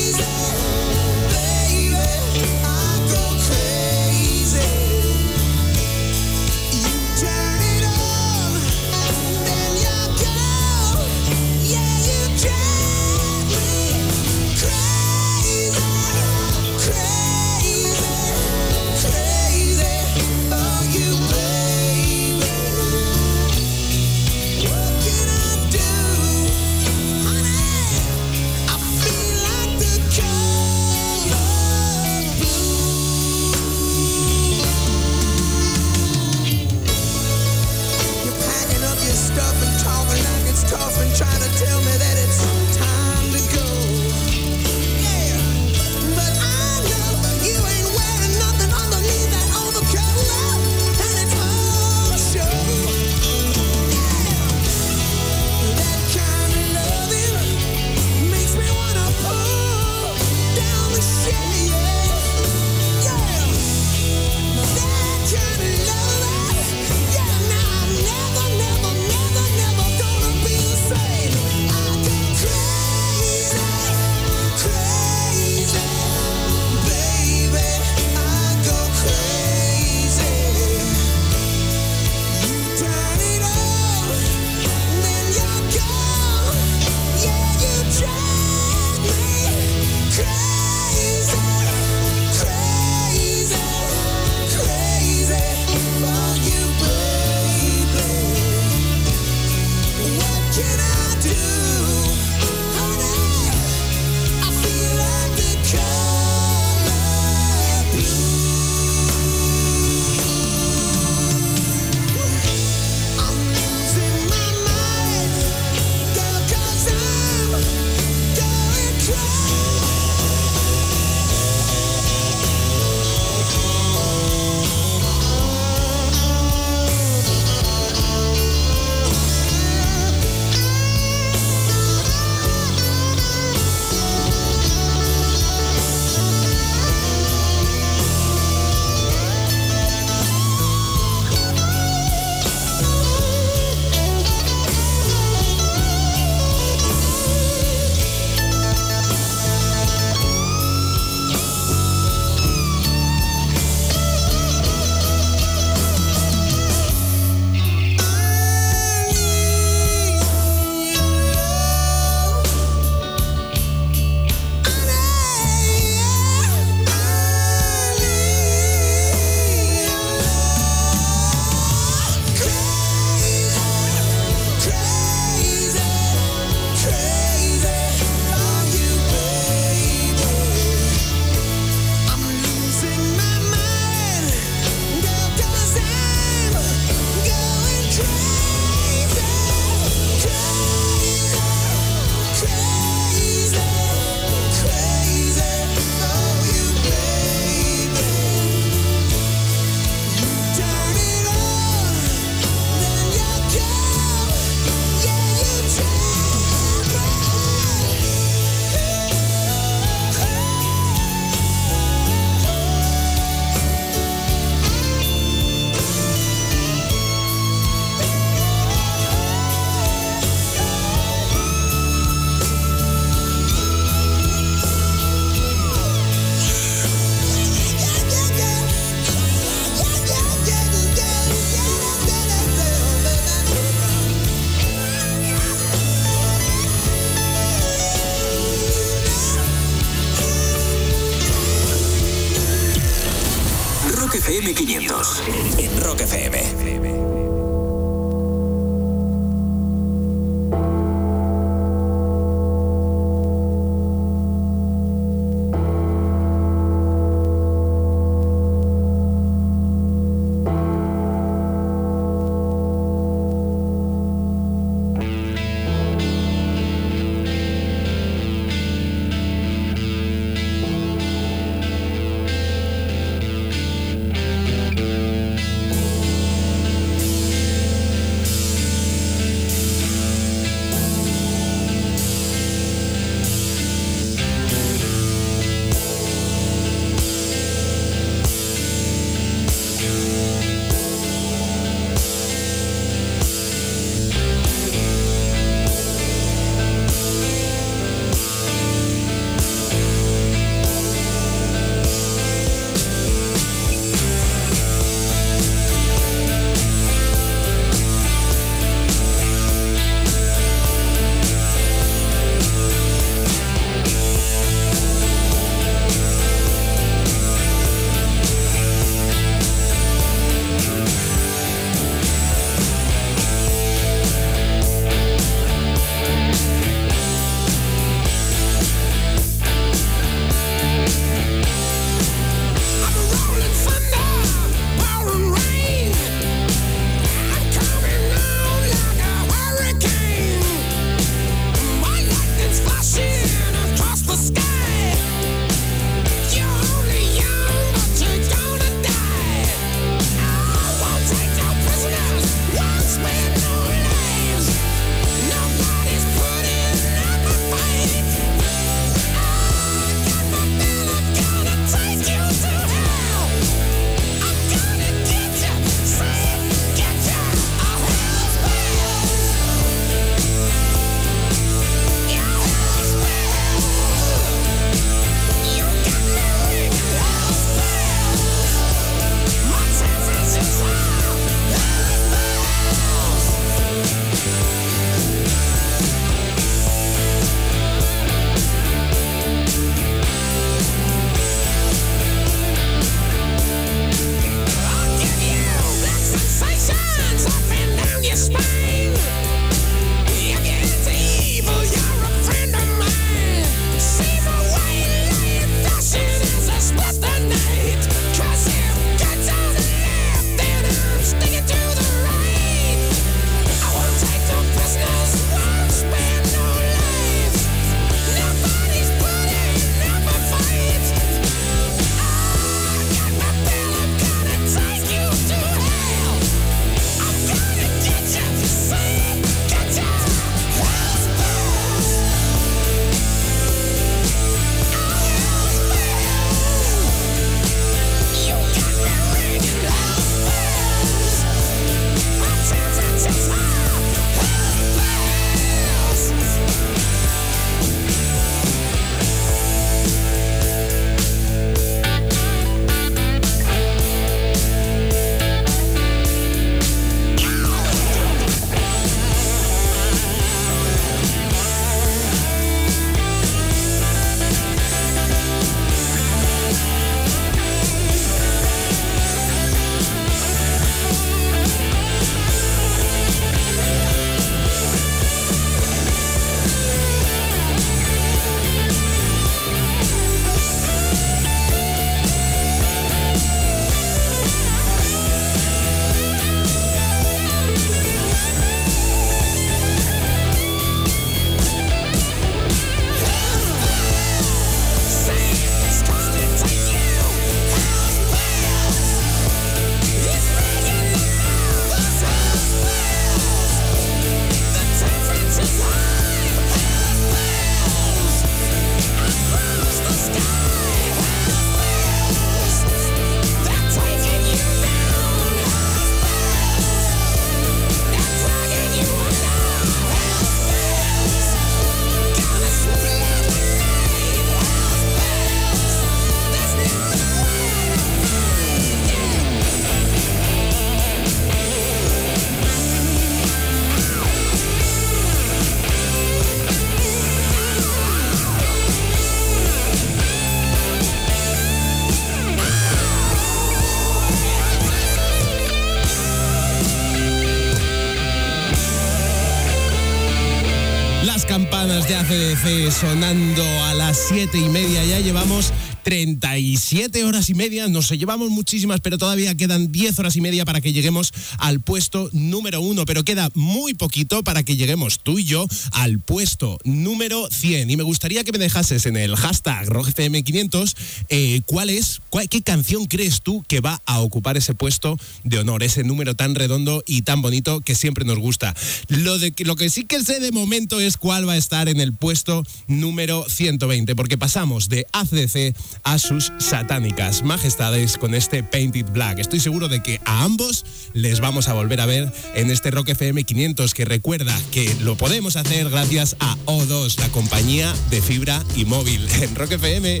CDC sonando a las siete y media. Ya llevamos 37 horas y media. Nos llevamos muchísimas, pero todavía quedan 10 horas y media para que lleguemos al puesto número uno. Pero queda muy poquito para que lleguemos tú y yo al puesto número 100. Y me gustaría que me dejases en el hashtag RockFM500 eh, cuál es, cuál- qué canción crees tú que va a ocupar ese puesto de honor, ese número tan redondo y tan bonito que siempre nos gusta. Lo, de, lo que sí que sé de momento es cuál va a estar en el puesto número 120, porque pasamos de ACDC a sus satánicas majestades con este Painted Black. Estoy seguro de que a ambos les vamos a volver a ver en este Rock FM 500, que recuerda que lo podemos hacer gracias a O2, la compañía de fibra y móvil en Rock FM.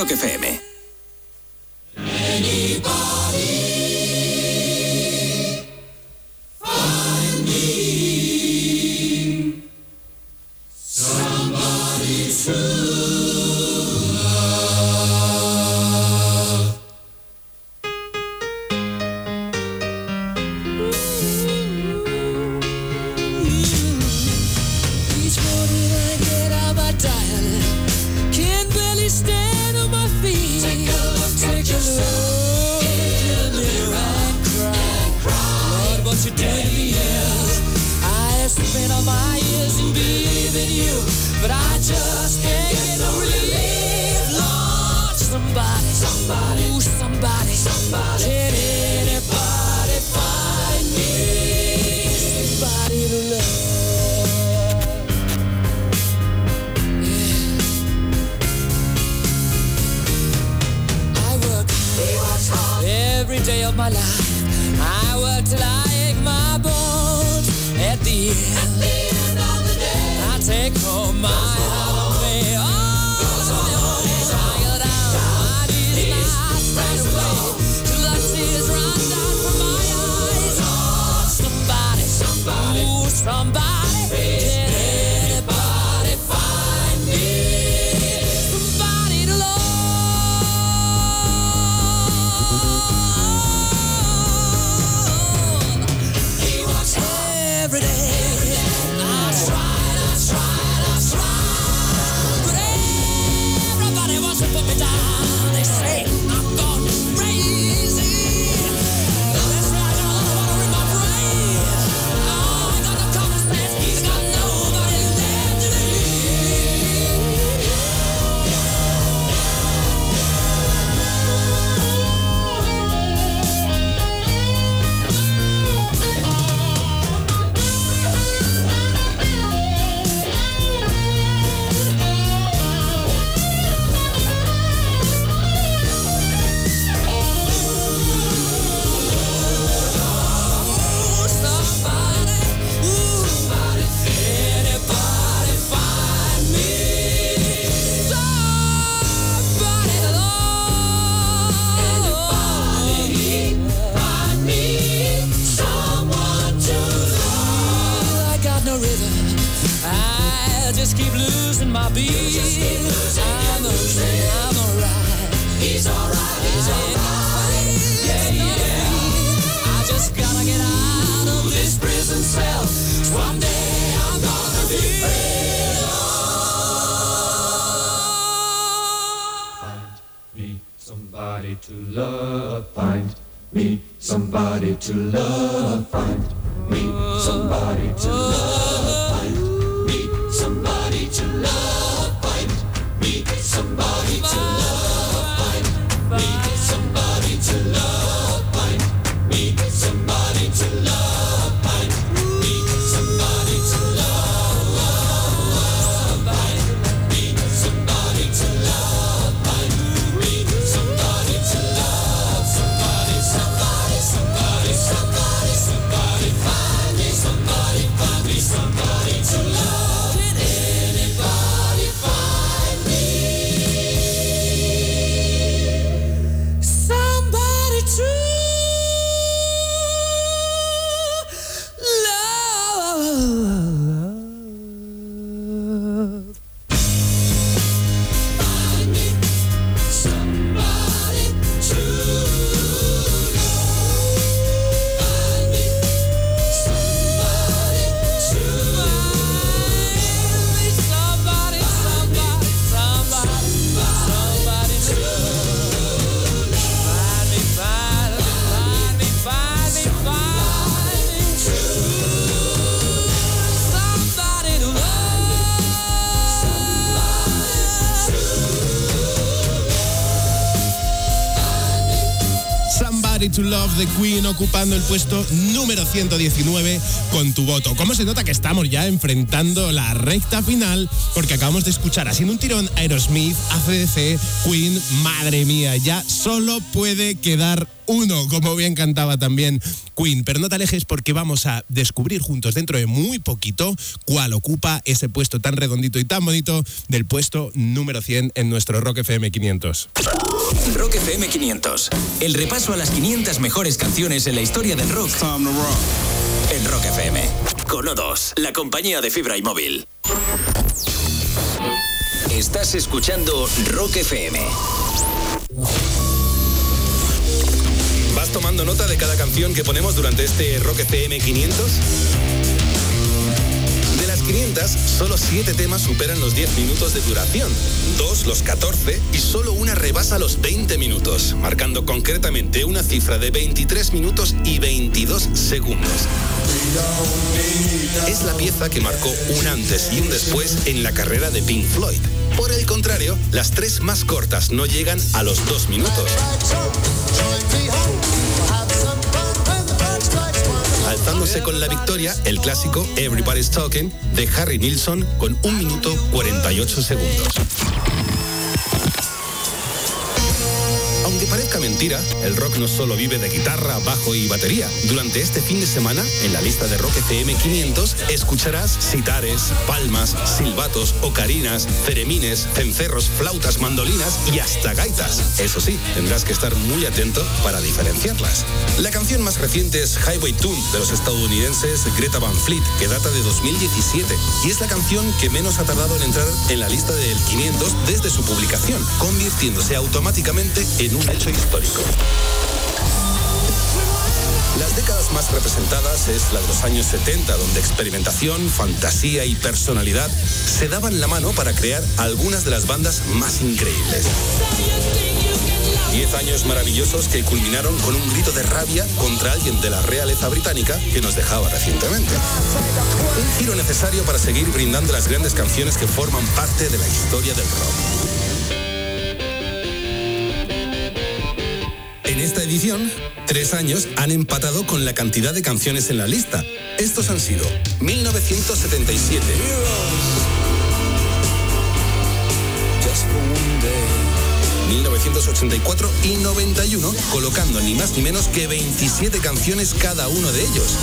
Rock FM. Queen ocupando el puesto número 119 con tu voto. ¿Cómo se nota que estamos ya enfrentando la recta final? Porque acabamos de escuchar haciendo un tirón Aerosmith, ACDC, Queen, madre mía, ya solo puede quedar uno, como bien cantaba también Queen. Pero no te alejes porque vamos a descubrir juntos dentro de muy poquito cuál ocupa ese puesto tan redondito y tan bonito del puesto número 100 en nuestro Rock FM 500. Rock FM 500. El repaso a las 500 mejores canciones en la historia del rock. En Rock FM. Cono 2, la compañía de fibra y móvil. Estás escuchando Rock FM. ¿Vas tomando nota de cada canción que ponemos durante este Rock FM 500? 500, solo 7 temas superan los 10 minutos de duración, 2 los 14 y solo una rebasa los 20 minutos, marcando concretamente una cifra de 23 minutos y 22 segundos. Es la pieza que marcó un antes y un después en la carrera de Pink Floyd. Por el contrario, las tres más cortas no llegan a los 2 minutos. Con la victoria, el clásico Everybody's Talking de Harry Nilsson con 1 minuto 48 segundos. Mentira, el rock no solo vive de guitarra, bajo y batería. Durante este fin de semana, en la lista de Rock FM 500, escucharás sitares, palmas, silbatos, ocarinas, ceremines, cencerros, flautas, mandolinas y hasta gaitas. Eso sí, tendrás que estar muy atento para diferenciarlas. La canción más reciente es Highway Tune de los estadounidenses Greta Van Fleet, que data de 2017 y es la canción que menos ha tardado en entrar en la lista del 500 desde su publicación, convirtiéndose automáticamente en un hecho histórico. Las décadas más representadas es la de los años 70, donde experimentación, fantasía y personalidad se daban la mano para crear algunas de las bandas más increíbles. Diez años maravillosos que culminaron con un grito de rabia contra alguien de la realeza británica que nos dejaba recientemente. Un giro necesario para seguir brindando las grandes canciones que forman parte de la historia del rock. En esta edición, tres años han empatado con la cantidad de canciones en la lista. Estos han sido 1977, 1984 y 91, colocando ni más ni menos que 27 canciones cada uno de ellos.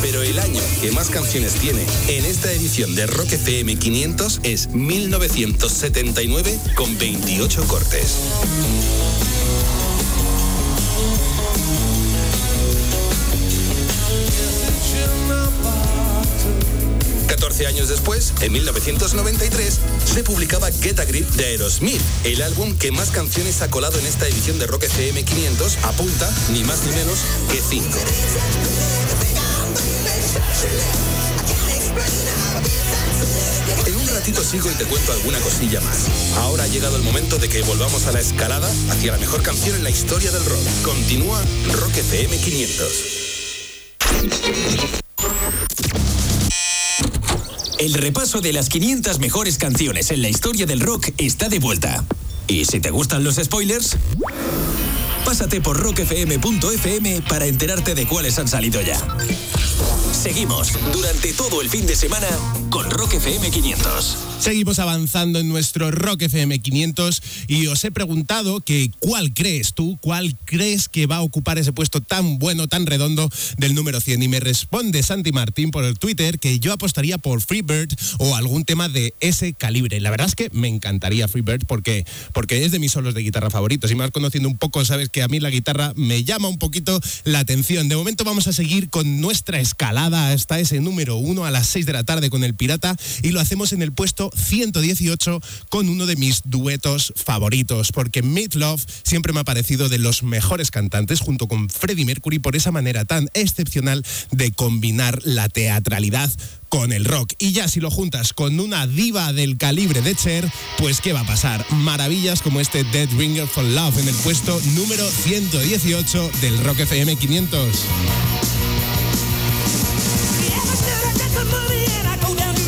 Pero el año que más canciones tiene en esta edición de Rock FM 500 es 1979 con 28 cortes. 14 años después, en 1993, se publicaba Get a Grip de Aerosmith, el álbum que más canciones ha colado en esta edición de Rock FM 500, apunta ni más ni menos que 5. En un ratito sigo y te cuento alguna cosilla más. Ahora ha llegado el momento de que volvamos a la escalada hacia la mejor canción en la historia del rock. Continúa Rock FM 500. El repaso de las 500 mejores canciones en la historia del rock está de vuelta. Y si te gustan los spoilers, pásate por rockfm.fm para enterarte de cuáles han salido ya. Seguimos durante todo el fin de semana con Rock FM 500. Seguimos avanzando en nuestro Rock FM 500 y os he preguntado que cuál crees tú, cuál crees que va a ocupar ese puesto tan bueno, tan redondo del número 100 y me responde Santi Martín por el Twitter que yo apostaría por Freebird o algún tema de ese calibre. La verdad es que me encantaría Freebird porque, porque es de mis solos de guitarra favoritos y más conociendo un poco sabes que a mí la guitarra me llama un poquito la atención. De momento vamos a seguir con nuestra escalada hasta ese número 1 a las 6 de la tarde con el Pirata y lo hacemos en el puesto 118 con uno de mis duetos favoritos, porque Meat Love siempre me ha parecido de los mejores cantantes junto con Freddie Mercury por esa manera tan excepcional de combinar la teatralidad con el rock. Y ya si lo juntas con una diva del calibre de Cher, pues ¿qué va a pasar? Maravillas como este Dead Ringer for Love en el puesto número 118 del Rock FM 500. Trying to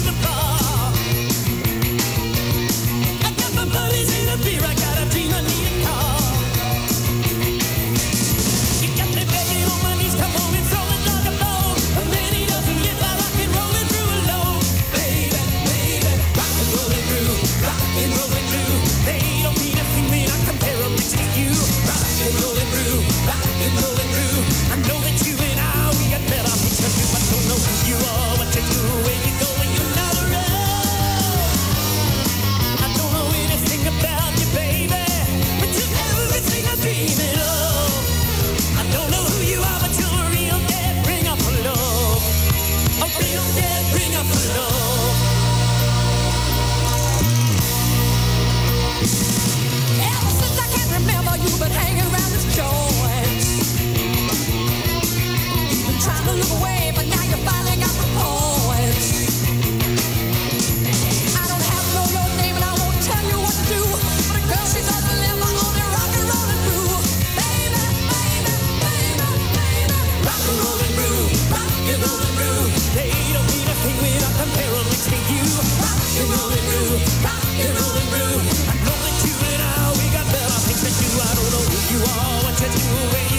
that you wait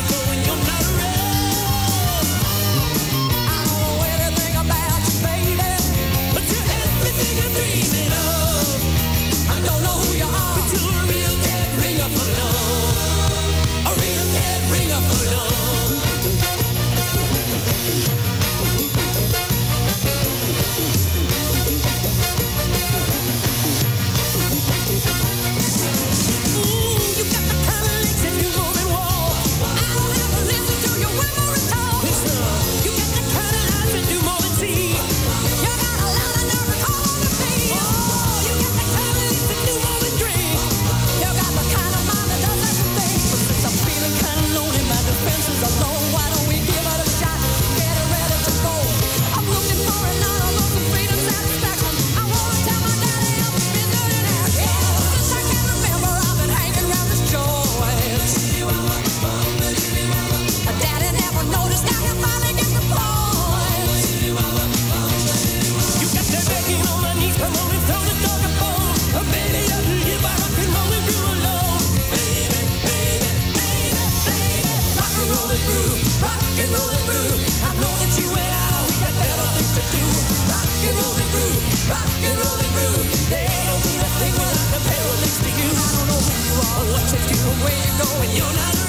you're not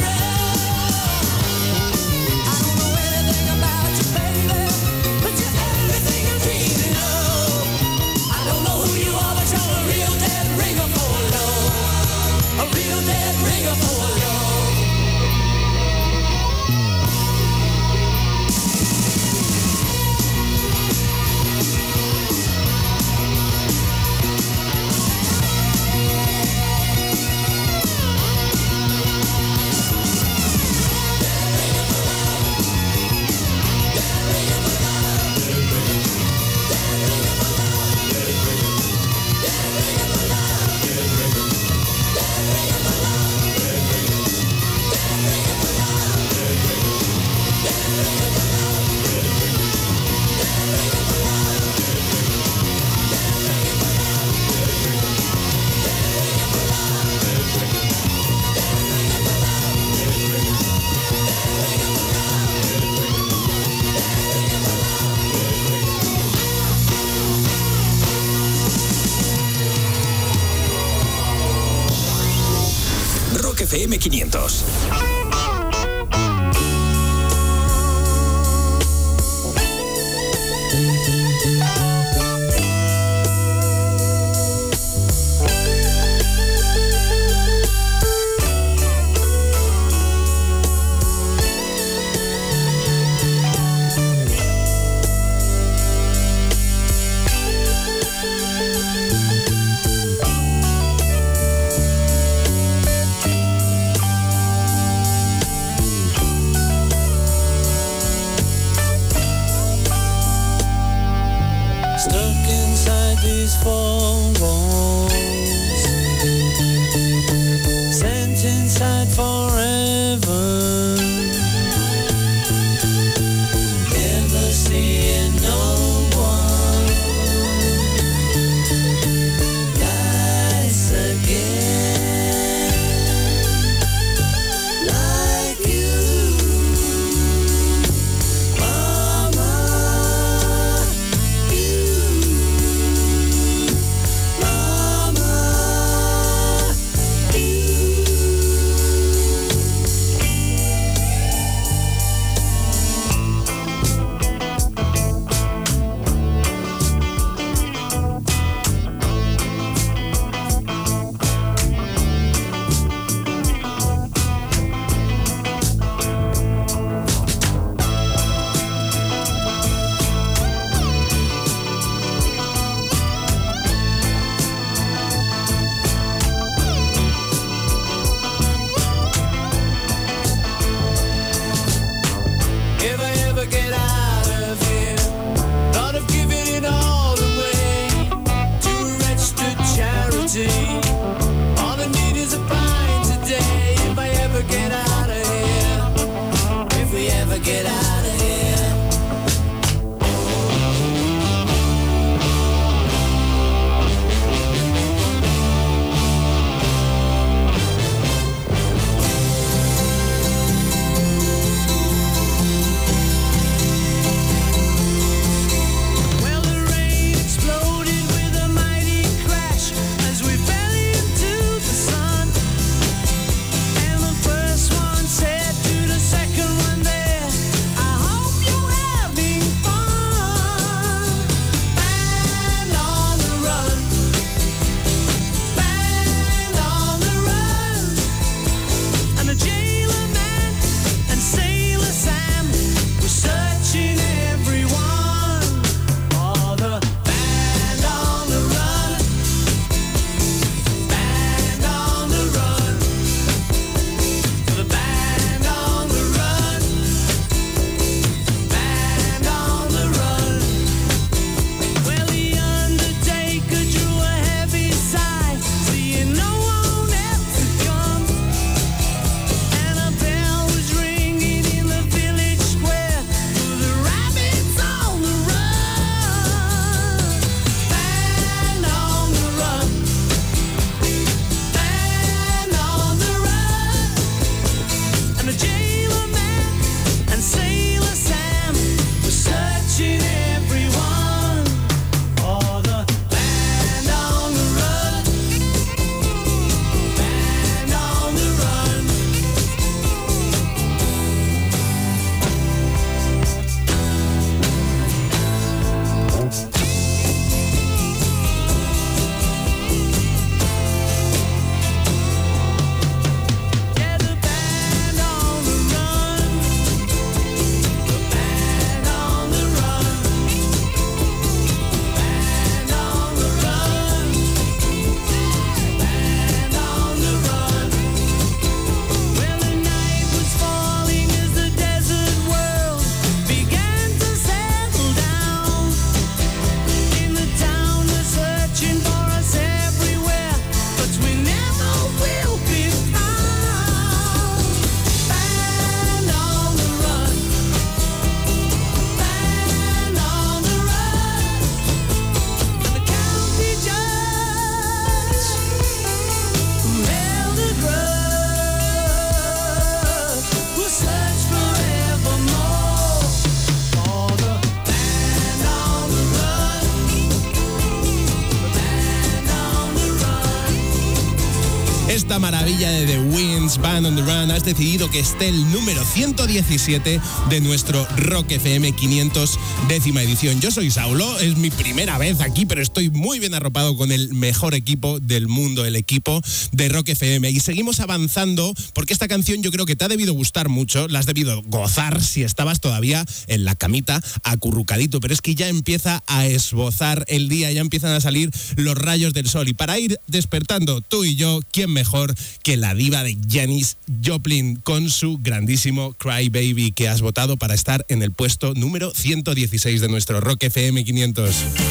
FM500. has decidido que esté el número 117 de nuestro Rock FM 500 décima edición. Yo soy Saulo, es mi primera vez aquí, pero estoy muy bien arropado con el mejor equipo del mundo, el equipo de Rock FM. Y seguimos avanzando porque esta canción yo creo que te ha debido gustar mucho, la has debido gozar si estabas todavía en la camita acurrucadito, pero es que ya empieza a esbozar el día, ya empiezan a salir los rayos del sol. Y para ir despertando tú y yo, ¿quién mejor que la diva de Janis Joplin con su grandísimo Cry Baby que has votado para estar en el puesto número 116 de nuestro Rock FM 500.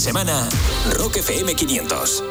Semana, Rock FM 500.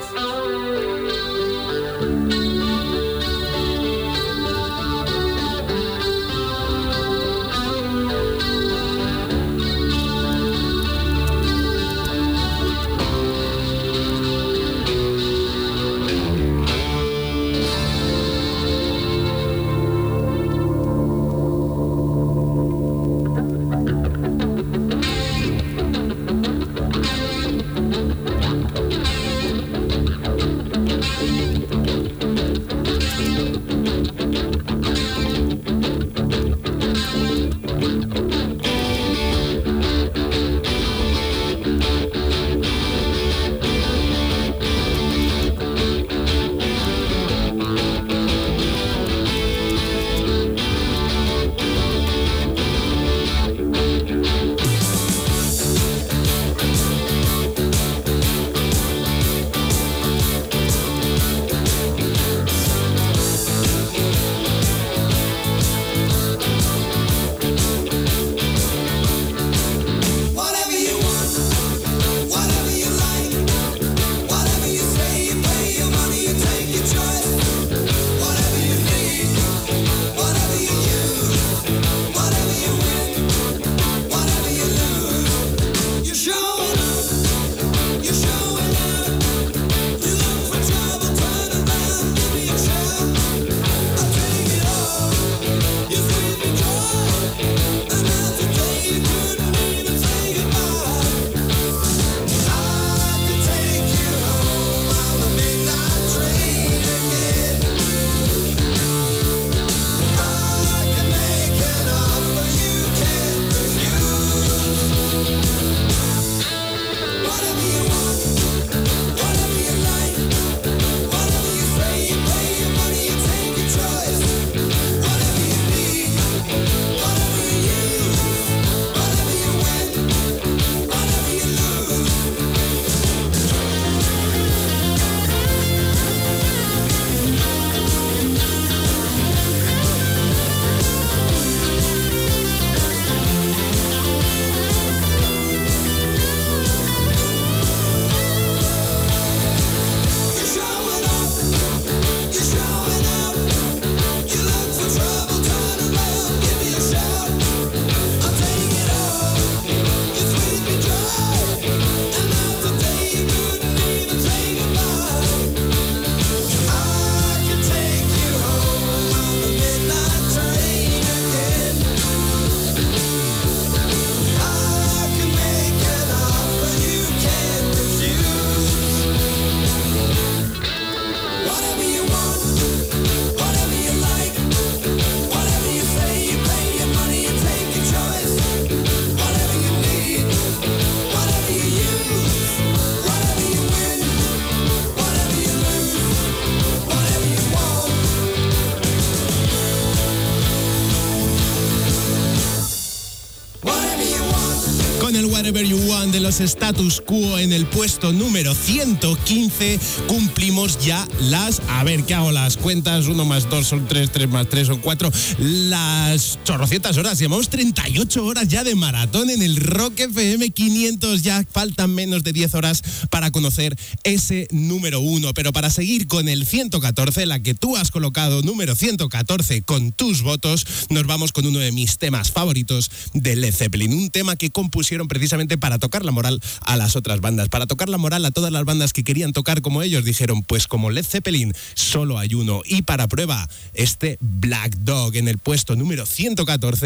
Want de los Status Quo en el puesto número 115. Cumplimos ya las. A ver, ¿qué hago? Las cuentas. Uno más dos son tres, tres más tres son cuatro. Las chorrocientas horas. Llevamos 38 horas ya de maratón en el Rock FM 500. Ya faltan menos de 10 horas para conocer ese número uno. Pero para seguir con el 114, la que tú has colocado número 114 con tus votos, nos vamos con uno de mis temas favoritos de Led Zeppelin. Un tema que compusieron precisamente para tocar la moral a las otras bandas, para tocar la moral a todas las bandas que querían tocar como ellos. Dijeron, pues como Led Zeppelin, solo hay uno. Y para prueba, este Black Dog en el puesto número 114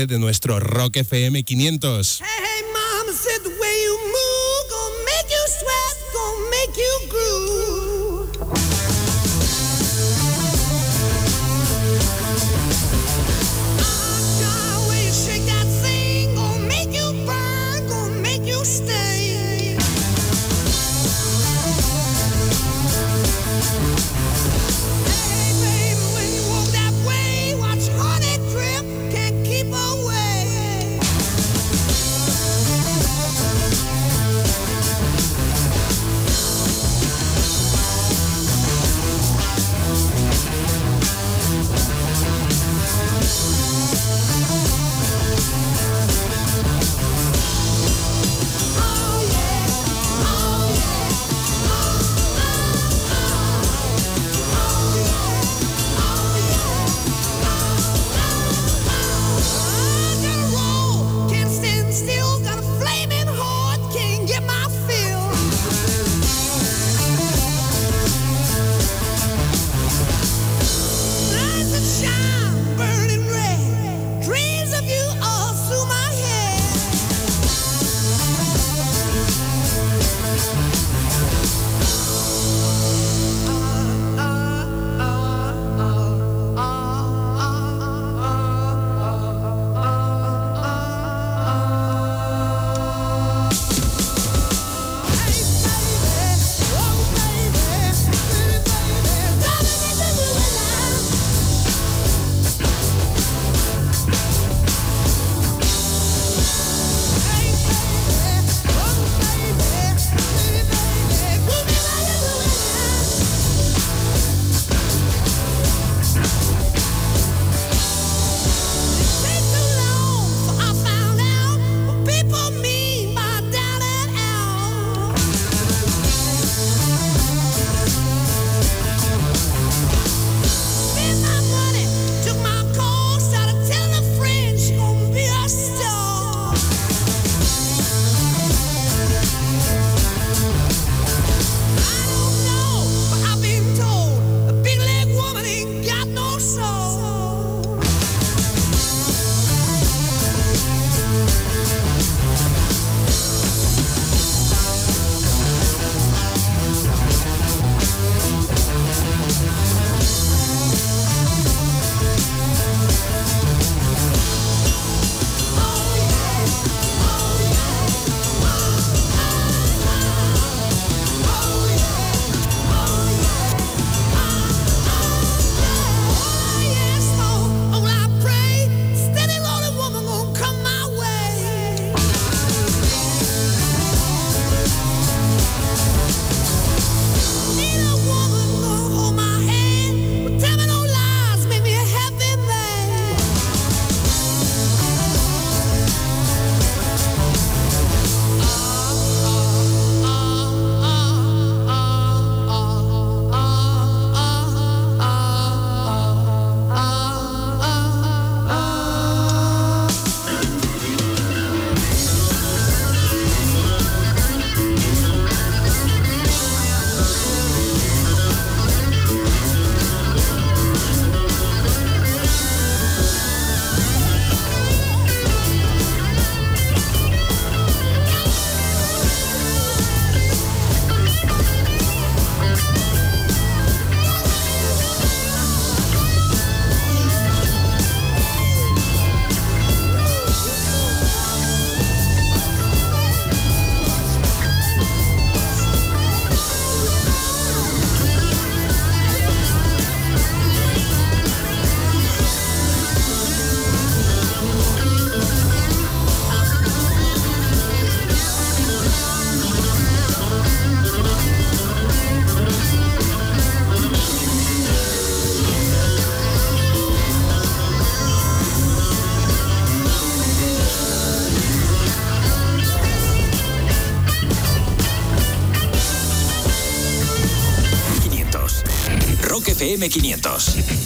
de nuestro Rock FM 500. Hey, AM500.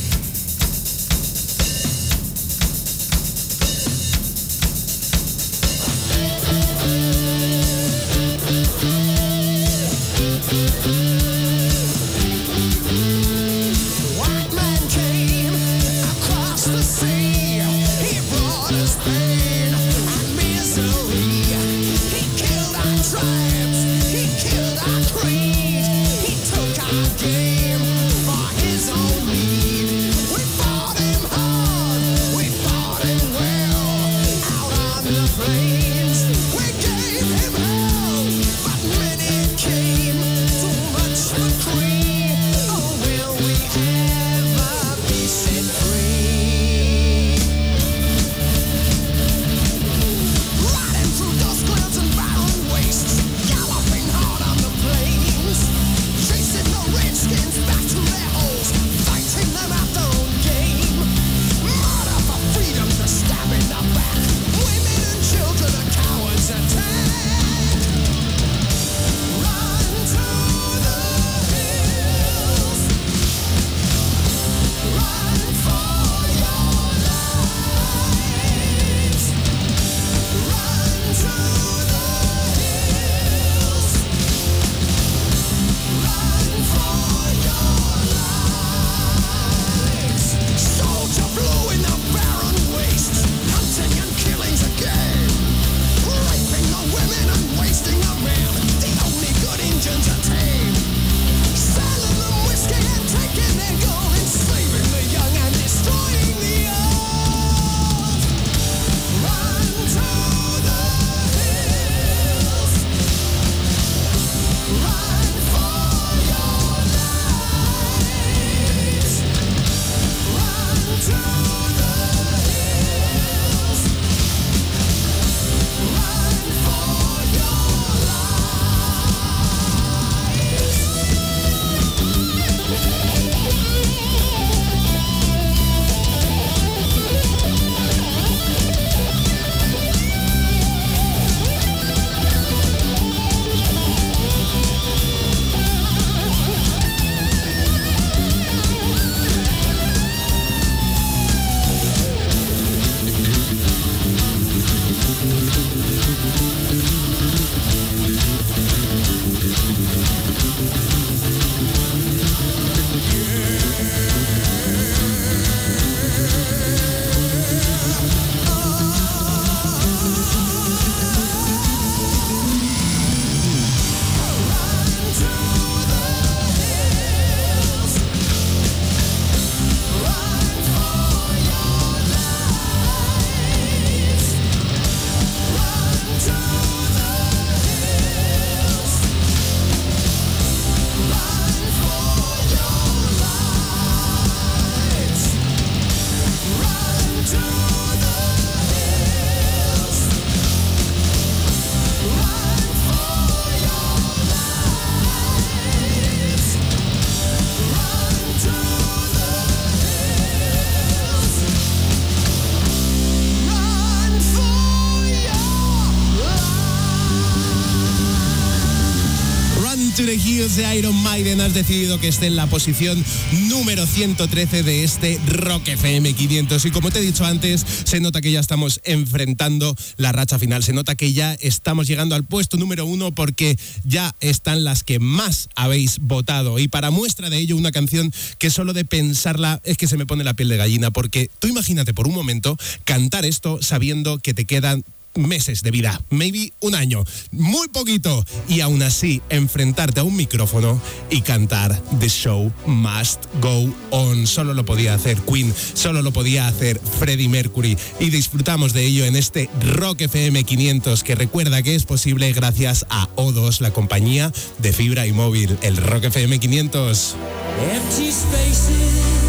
De Iron Maiden has decidido que esté en la posición número 113 de este Rock FM 500 y como te he dicho antes, se nota que ya estamos enfrentando la racha final, se nota que ya estamos llegando al puesto número uno porque ya están las que más habéis votado. Y para muestra de ello una canción que solo de pensarla es que se me pone la piel de gallina porque tú imagínate por un momento cantar esto sabiendo que te quedan meses de vida, maybe un año, muy poquito, y aún así enfrentarte a un micrófono y cantar The Show Must Go On. Solo lo podía hacer Queen, solo lo podía hacer Freddie Mercury y disfrutamos de ello en este Rock FM 500 que recuerda que es posible gracias a O2, la compañía de fibra y móvil, el Rock FM 500. Empty spaces,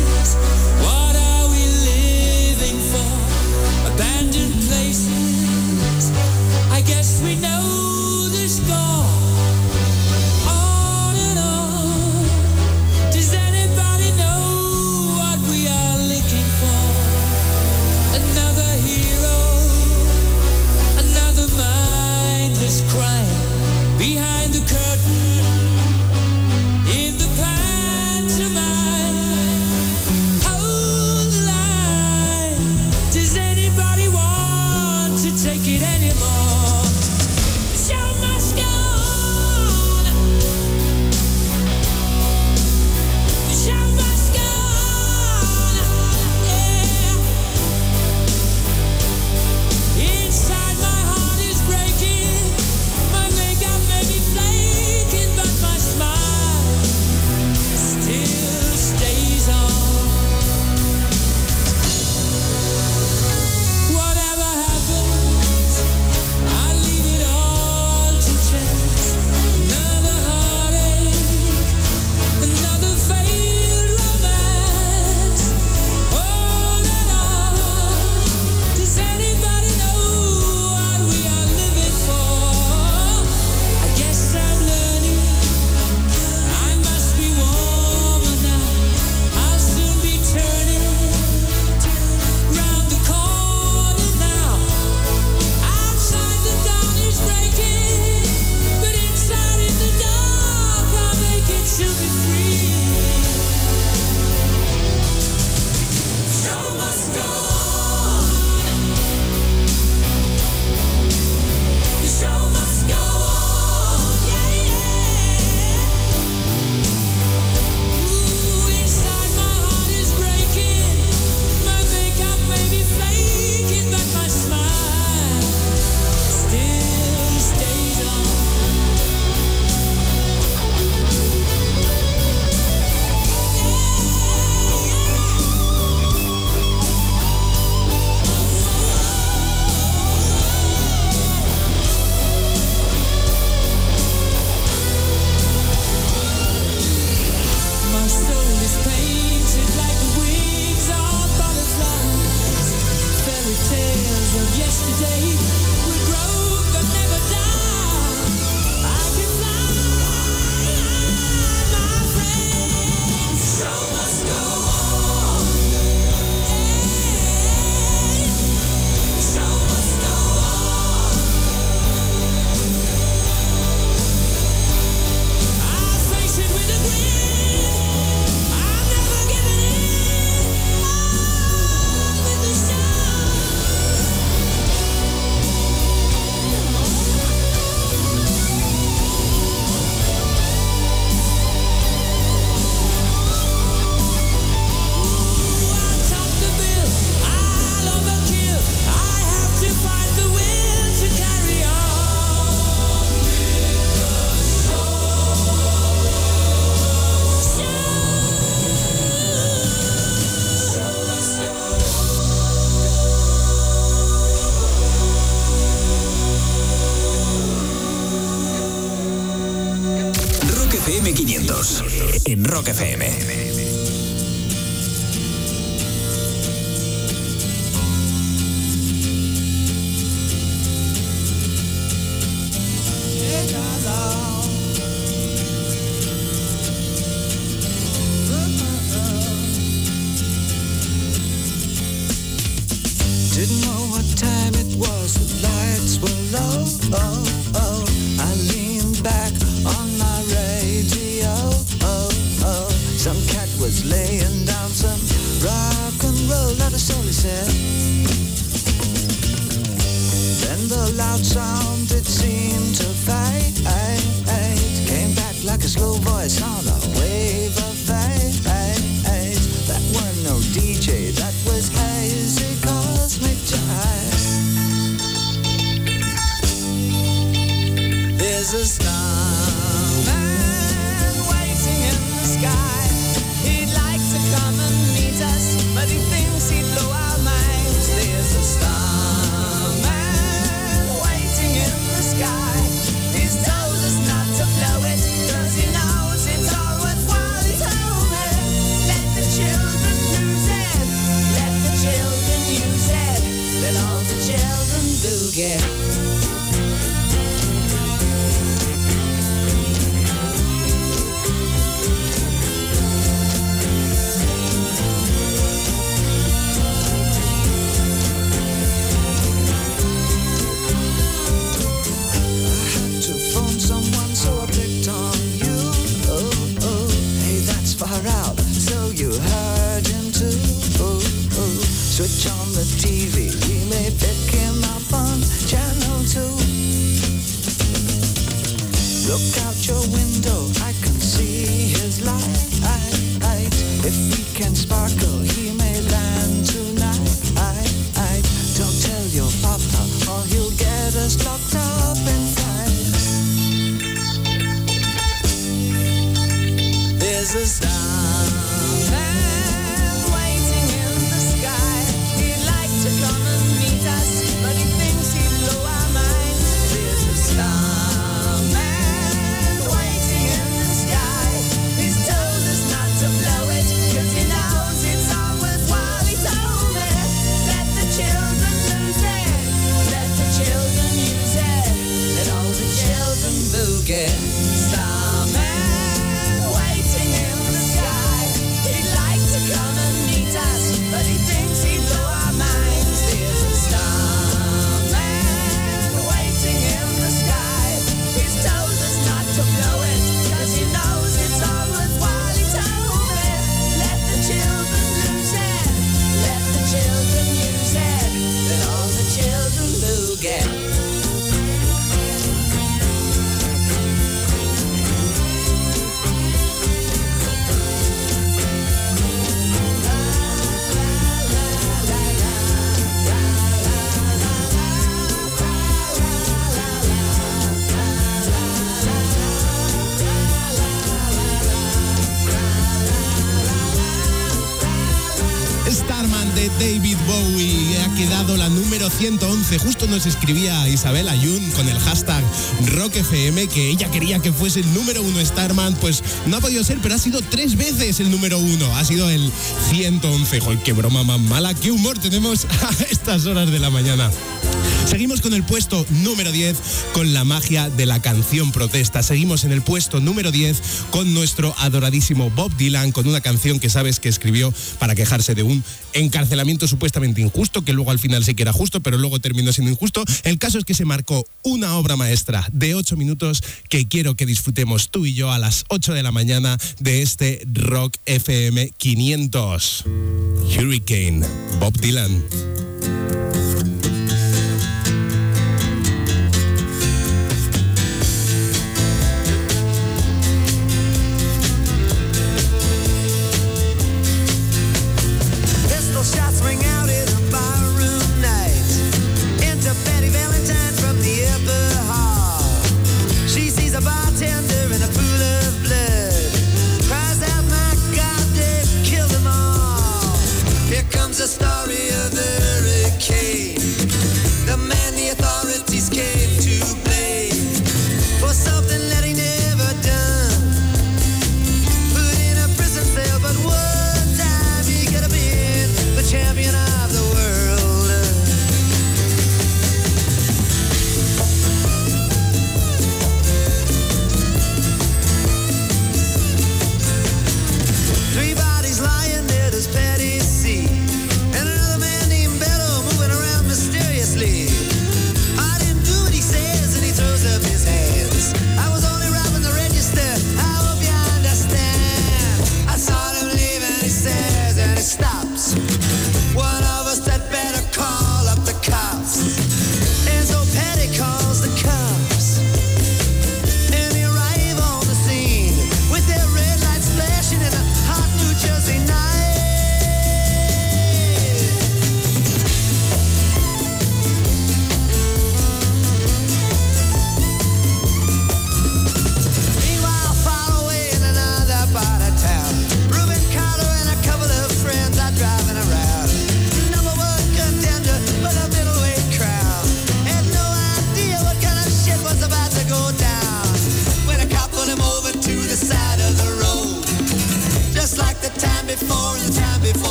justo nos escribía Isabel Ayun con el hashtag RockFM que ella quería que fuese el número uno Starman, pues no ha podido ser, pero ha sido tres veces el número uno, ha sido el 111. ¡Joder, qué broma más mala! ¡Qué humor tenemos *laughs* a estas horas de la mañana! Seguimos con el puesto número 10 con la magia de la canción protesta. Seguimos en el puesto número 10 con nuestro adoradísimo Bob Dylan, con una canción que sabes que escribió para quejarse de un encarcelamiento supuestamente injusto, que luego al final sí que era justo, pero luego terminó siendo injusto. El caso es que se marcó una obra maestra de 8 minutos que quiero que disfrutemos tú y yo a las 8 de la mañana de este Rock FM 500. Hurricane, Bob Dylan.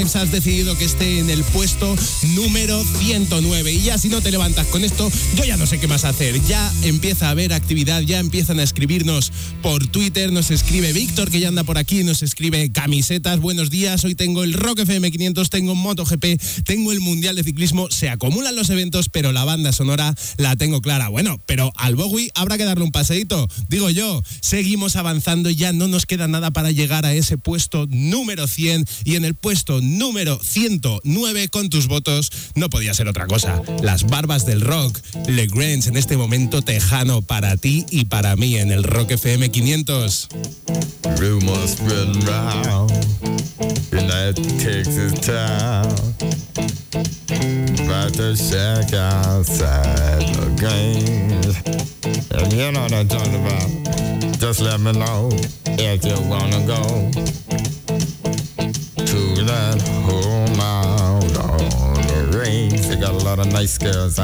Has decidido que esté en el puesto número 109. Y ya si no te levantas con esto, yo ya no sé qué más hacer. Ya empieza a haber actividad, ya empiezan a escribirnos por Twitter. Nos escribe Víctor, que ya anda por aquí, nos escribe camisetas. Buenos días, hoy tengo el Rock FM 500, tengo MotoGP, tengo el Mundial de Ciclismo. Se acumulan los eventos, pero la banda sonora la tengo clara. Bueno, pero al Bowie habrá que darle un paseíto. Digo yo, seguimos avanzando, ya no nos queda nada para llegar a ese puesto número 100 y en el puesto número 109 con tus votos no podía ser otra cosa. Las barbas del rock, Le Grange en este momento tejano para ti y para mí en el Rock FM 500. Rumors spread round in that Texas town about the shack outside the games. And you know what I'm talking about. Just let me know if you wanna go to that home out on the range. They got a lot of nice girls.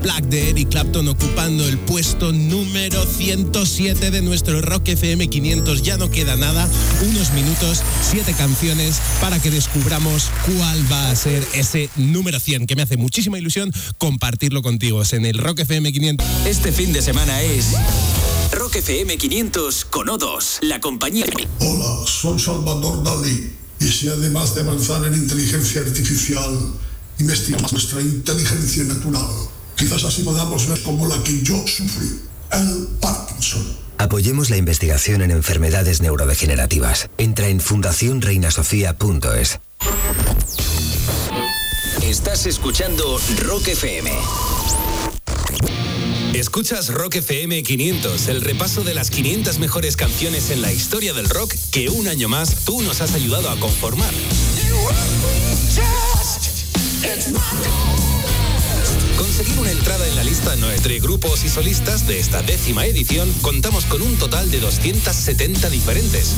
Unplugged de Eric Clapton ocupando el puesto número 107 de nuestro Rock FM 500. Ya no queda nada, unos minutos, siete canciones para que descubramos cuál va a ser ese número 100, que me hace muchísima ilusión compartirlo contigo Es en el Rock FM 500. Este fin de semana es Rock FM 500 con O2, la compañía. Hola, soy Salvador Dalí. Y si además de avanzar en inteligencia artificial, investigamos nuestra inteligencia natural, quizás así podamos ver como la que yo sufrí, el Parkinson. Apoyemos la investigación en enfermedades neurodegenerativas. Entra en fundacionreinasofía.es. Estás escuchando Rock FM. Escuchas Rock FM 500, el repaso de las 500 mejores canciones en la historia del rock que un año más tú nos has ayudado a conformar. Conseguir una entrada en la lista entre grupos y solistas de esta décima edición, contamos con un total de 270 diferentes.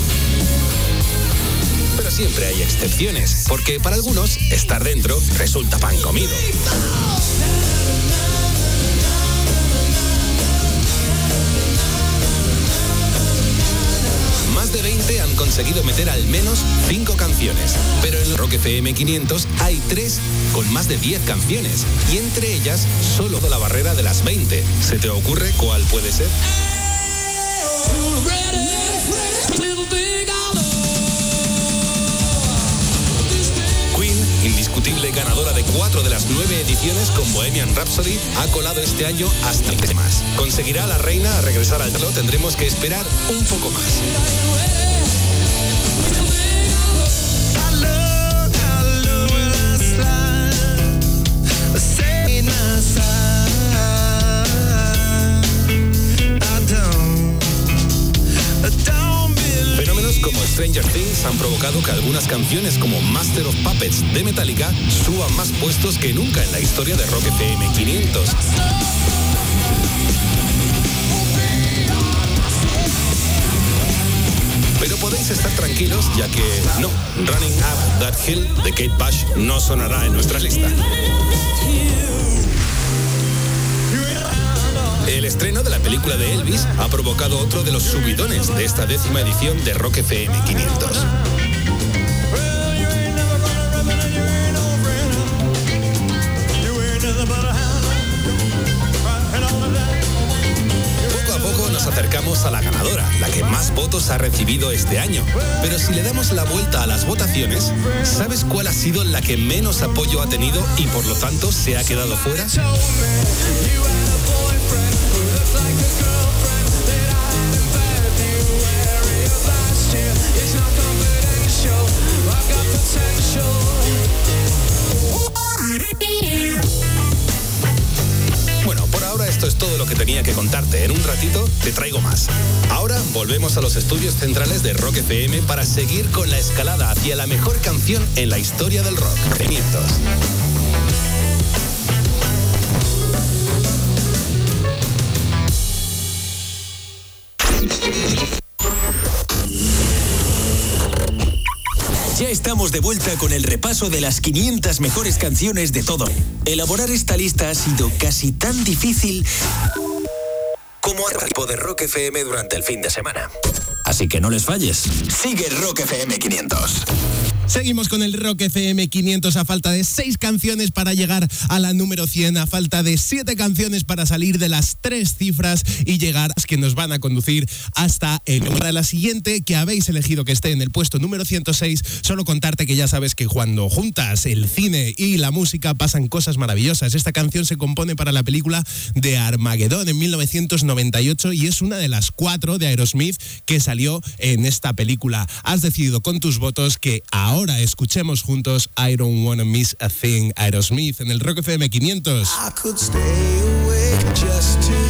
Pero siempre hay excepciones, porque para algunos estar dentro resulta pan comido. Han conseguido meter al menos 5 canciones, pero en Rock FM 500 hay 3 con más de 10 canciones y entre ellas solo la barrera de las 20. ¿Se te ocurre cuál puede ser? Queen, indiscutible ganadora de 4 de las 9 ediciones con Bohemian Rhapsody, ha colado este año hasta el más. ¿Conseguirá la reina regresar al trono? Tendremos que esperar un poco más. Fenómenos como Stranger Things han provocado que algunas canciones como Master of Puppets de Metallica suban más puestos que nunca en la historia de Rock FM 500. Pero podéis estar tranquilos ya que no, Running Up That Hill de Kate Bush no sonará en nuestra lista. El estreno de la película de Elvis ha provocado otro de los subidones de esta décima edición de Rock FM 500. Acercamos a la ganadora, la que más votos ha recibido este año. Pero si le damos la vuelta a las votaciones, ¿sabes cuál ha sido la que menos apoyo ha tenido y por lo tanto se ha quedado fuera? Esto es todo lo que tenía que contarte. En un ratito te traigo más. Ahora volvemos a los estudios centrales de Rock FM para seguir con la escalada hacia la mejor canción en la historia del rock. 500. Ya estamos de vuelta con el repaso de las 500 mejores canciones de todo. Elaborar esta lista ha sido casi tan difícil como el equipo de Rock FM durante el fin de semana. Así que no les falles. Sigue Rock FM 500. Seguimos con el Rock FM 500 a falta de 6 canciones para llegar a la número 100, a falta de 7 canciones para salir de las 3 cifras y llegar a las que nos van a conducir hasta el número de la siguiente que habéis elegido que esté en el puesto número 106. Solo contarte que ya sabes que cuando juntas el cine y la música pasan cosas maravillosas. Esta canción se compone para la película de Armageddon en 1998 y es una de las cuatro de Aerosmith que salió en esta película. Has decidido con tus votos que ahora escuchemos juntos I Don't Wanna Miss a Thing Aerosmith en el Rock FM 500. I could stay awake just to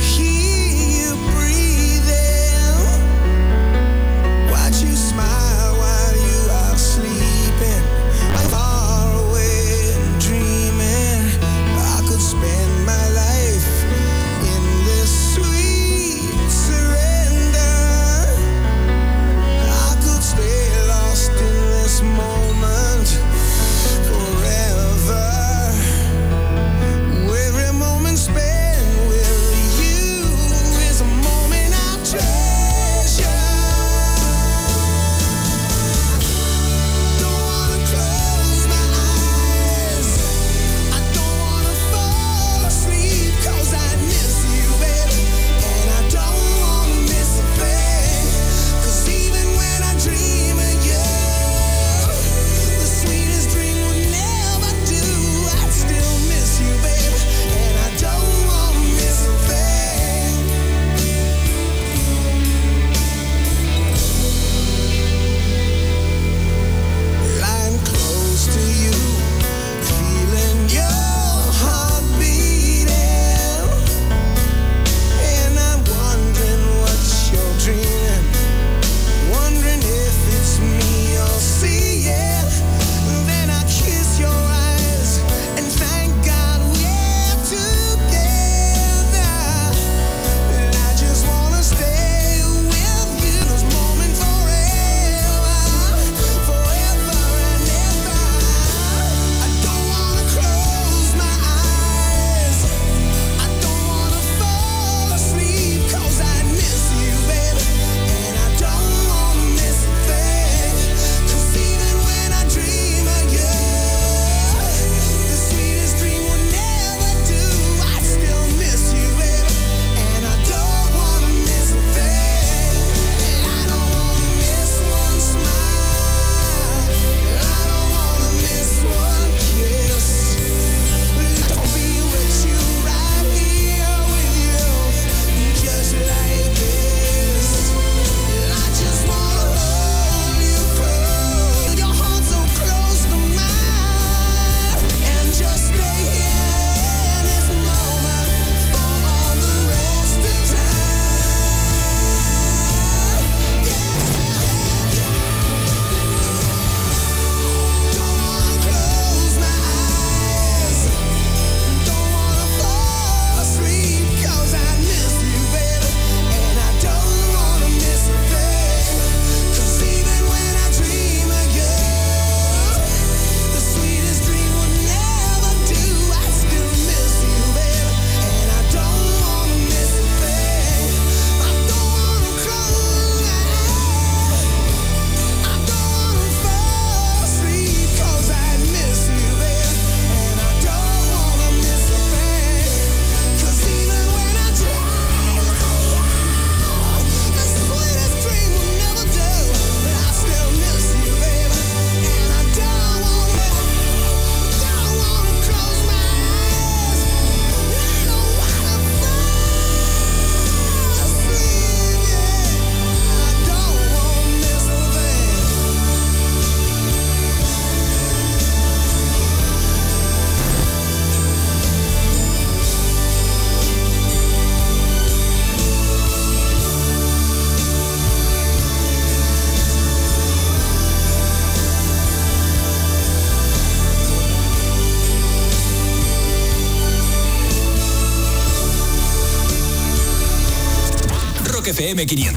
FM500.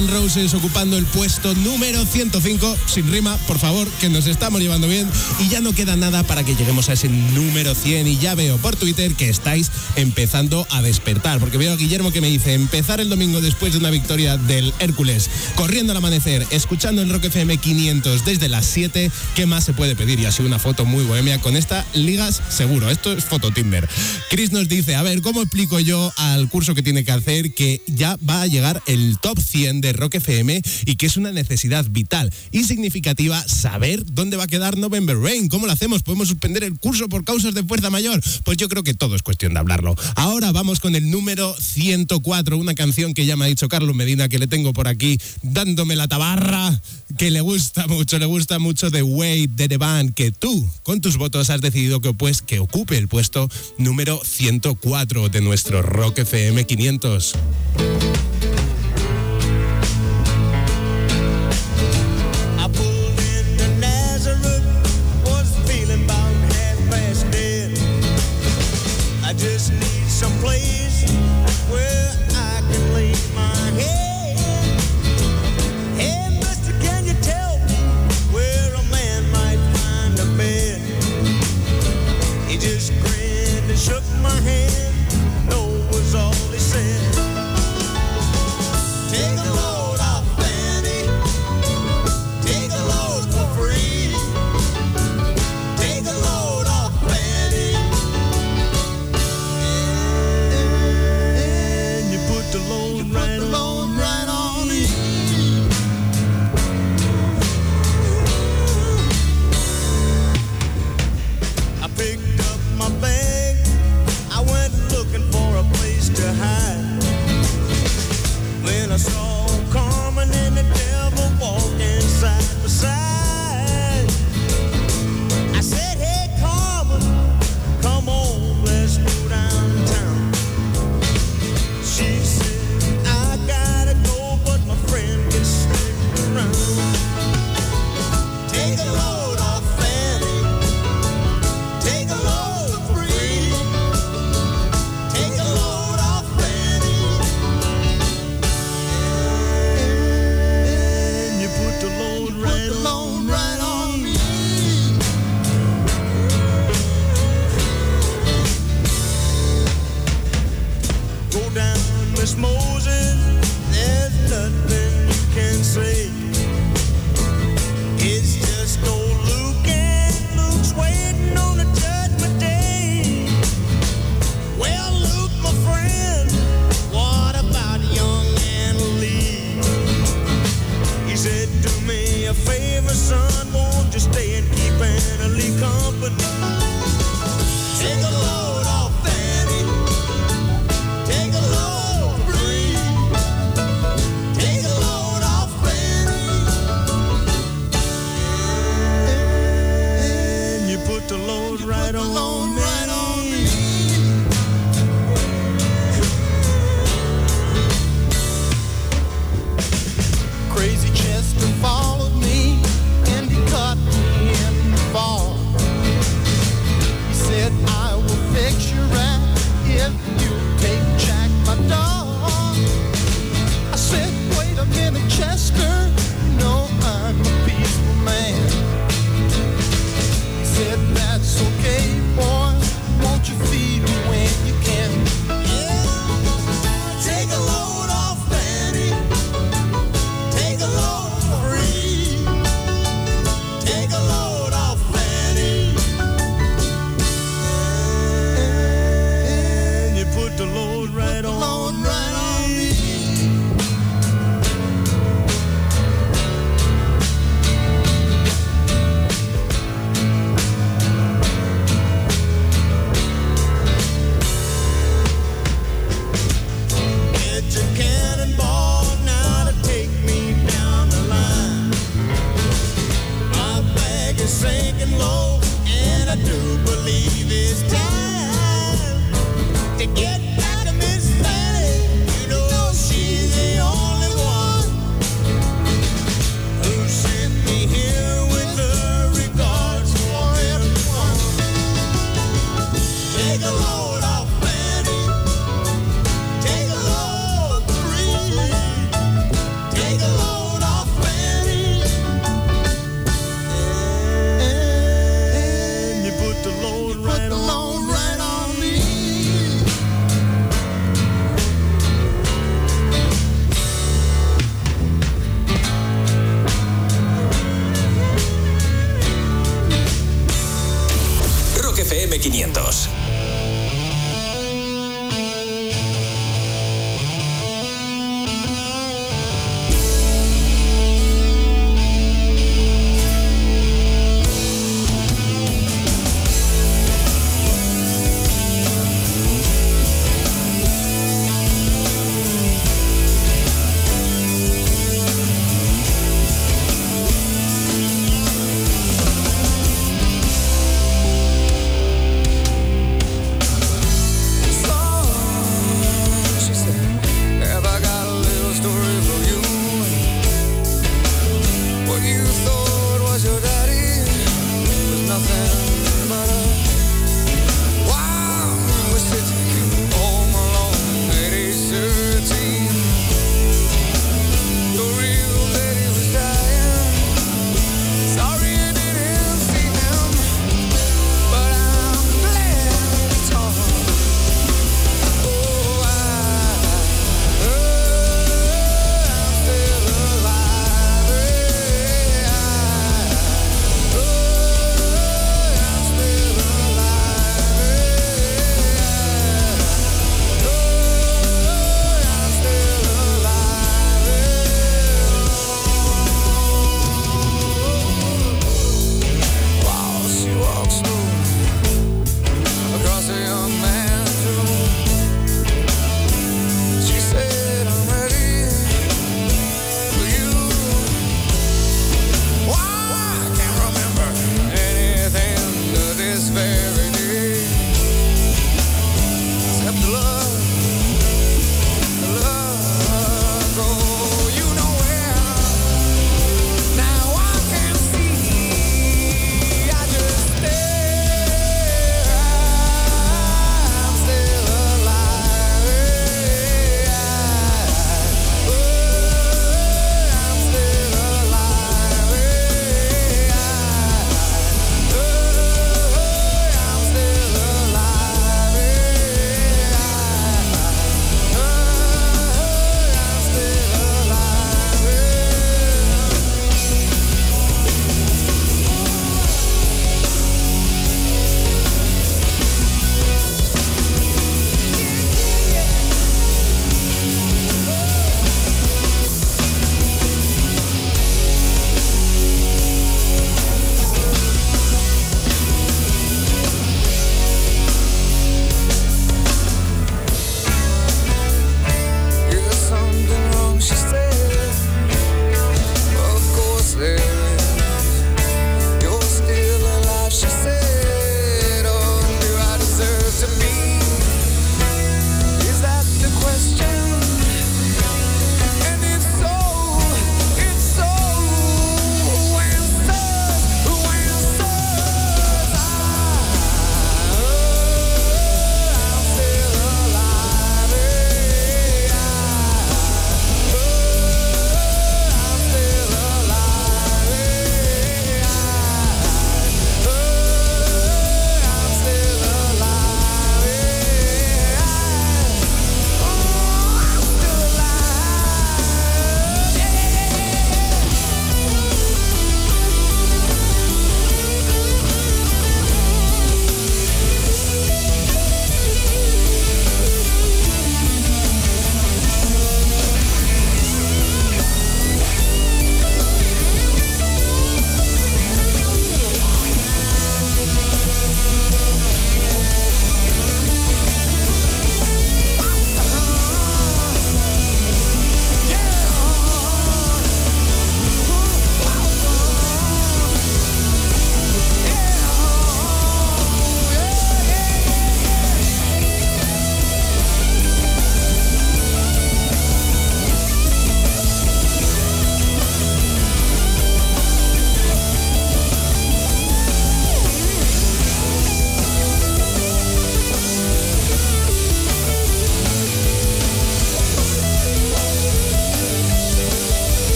Mine Roses ocupando el puesto número 105. Sin rima, por favor, que nos estamos llevando bien. Y ya no queda nada para que lleguemos a ese número 100. Y ya veo por Twitter que estáis empezando a despertar. Porque veo a Guillermo que me dice: empezar el domingo después de una victoria del Hércules, corriendo al amanecer, escuchando el Rock FM 500 desde las 7. ¿Qué más se puede pedir? Y ha sido una foto muy bohemia. Con esta ligas seguro. Esto es foto Tinder. Chris nos dice: a ver, ¿cómo explico yo al curso que tiene que hacer que ya va a llegar el top 100 de Rock FM y que es una necesidad vital y significativa saber dónde va a quedar November Rain. ¿Cómo lo hacemos? ¿Podemos suspender el curso por causas de fuerza mayor? Pues yo creo que todo es cuestión de hablarlo. Ahora vamos con el número 104, una canción que ya me ha dicho Carlos Medina, que le tengo por aquí dándome la tabarra, que le gusta mucho, le gusta mucho de Wade de The Band, que tú, con tus votos, has decidido que, pues, que ocupe el puesto número 104 de nuestro Rock FM 500.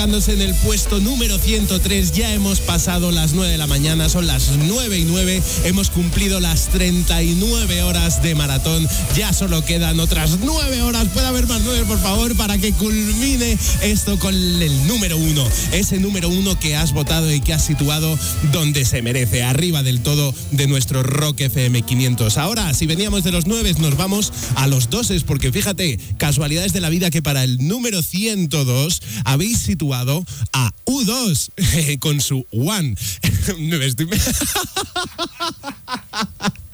En el puesto número 103. Ya hemos pasado las 9 de la mañana, son las 9 y 9. Hemos cumplido las 39 horas de maratón. Ya solo quedan otras 9 horas. Puede haber más 9, por favor, para que culmine esto con el número 1. Ese número 1 que has votado y que has situado donde se merece, arriba del todo de nuestro Rock FM 500. Ahora, si veníamos de los 9, nos vamos a los 2, porque fíjate, casualidades de la vida que para el número 102 habéis situado a U2 *laughs* con su One. *laughs*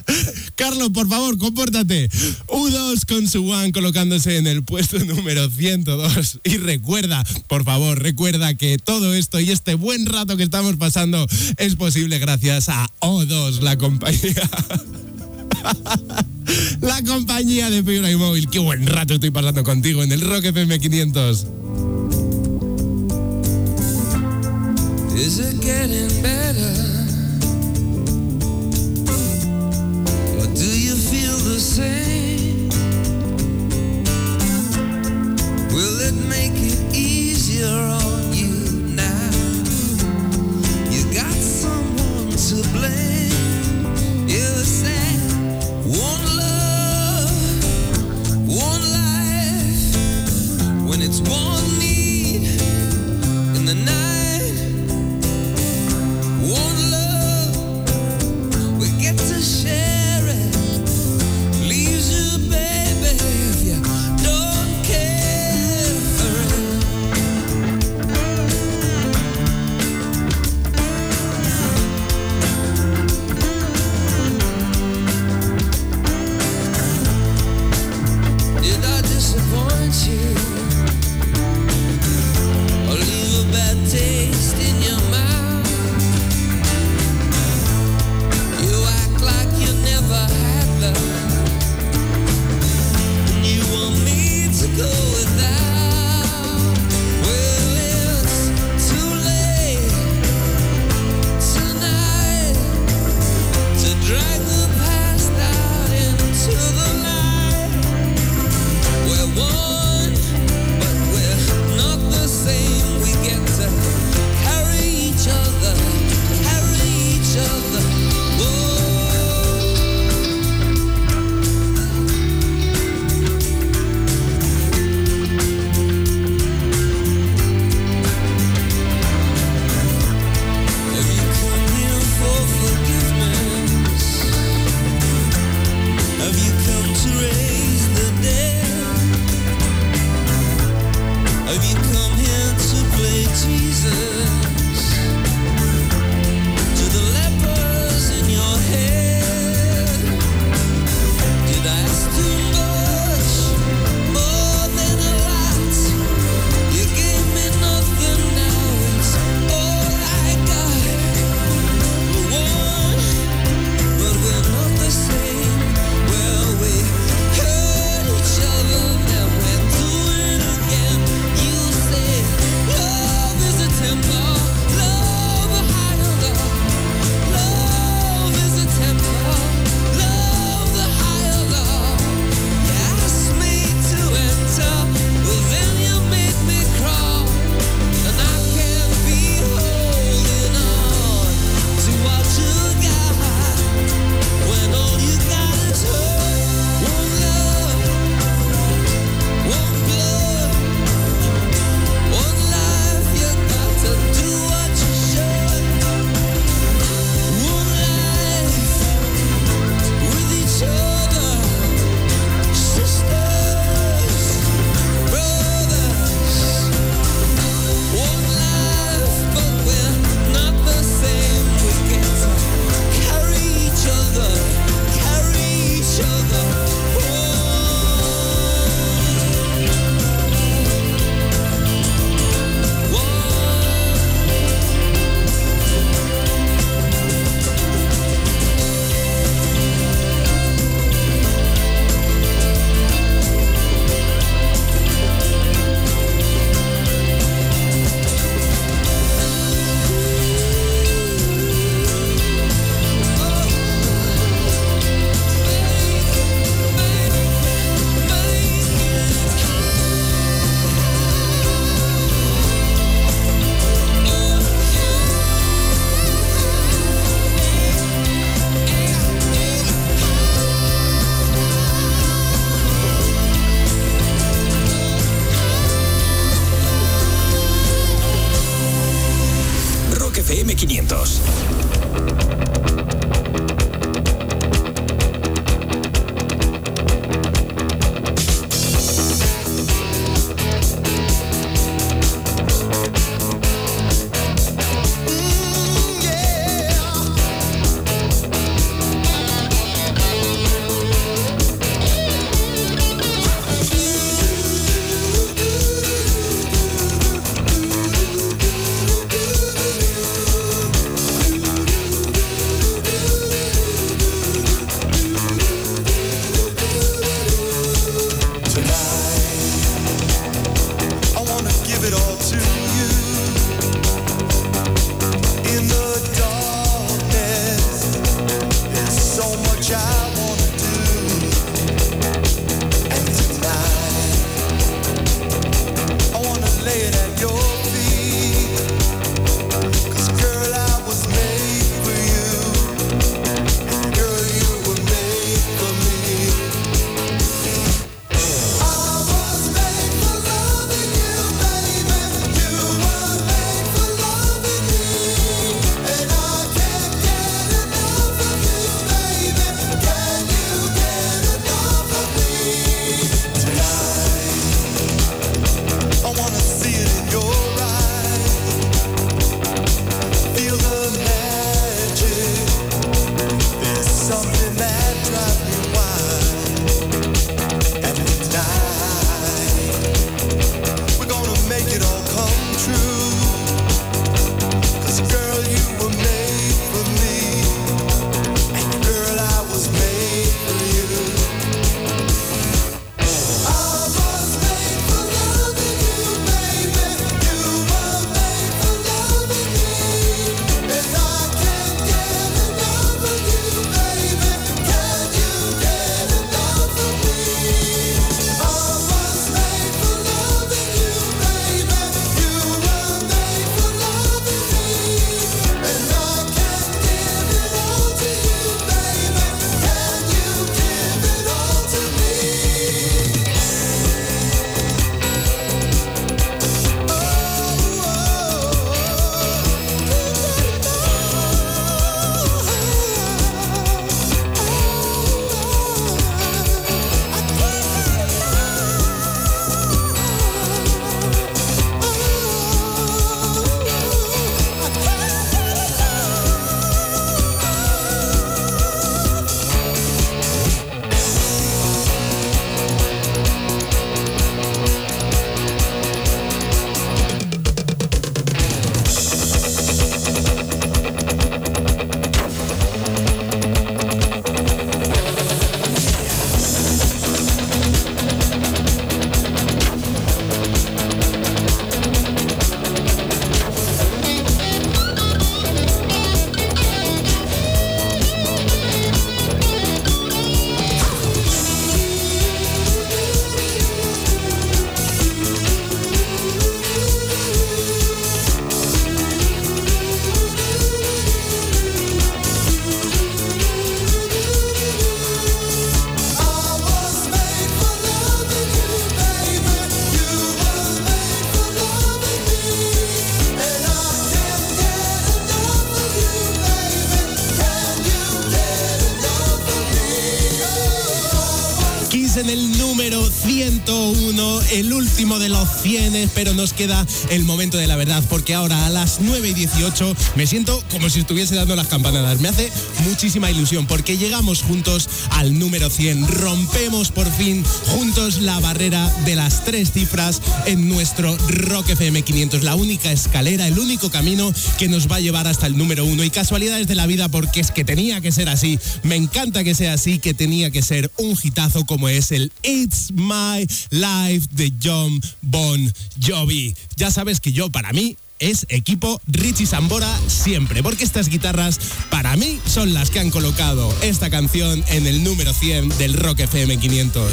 *laughs* Carlos, por favor, compórtate. U2 con su One colocándose en el puesto número 102. Y recuerda, por favor, recuerda que todo esto y este buen rato que estamos pasando es posible gracias a O2, la compañía. La compañía de fibra y móvil. Qué buen rato estoy pasando contigo en el Rock FM 500. Is it getting better? Or do you feel the same? Will it make it easier on you now? You got someone to blame. 101, el último de los 100, pero nos queda el momento de la verdad, porque ahora a las 9 y 18 me siento como si estuviese dando las campanadas. Me hace muchísima ilusión, porque llegamos juntos al número 100. Rompemos por fin juntos la barrera de las tres cifras en nuestro Rock FM 500, la única escalera, el único camino que nos va a llevar hasta el número 1. Y casualidades de la vida, porque es que tenía que ser así. Me encanta que sea así, que tenía que ser un hitazo como es el It's My Life de John Bon Jovi. Ya sabes que yo, para mí, es equipo Richie Sambora siempre, porque estas guitarras mí son las que han colocado esta canción en el número 100 del Rock FM 500.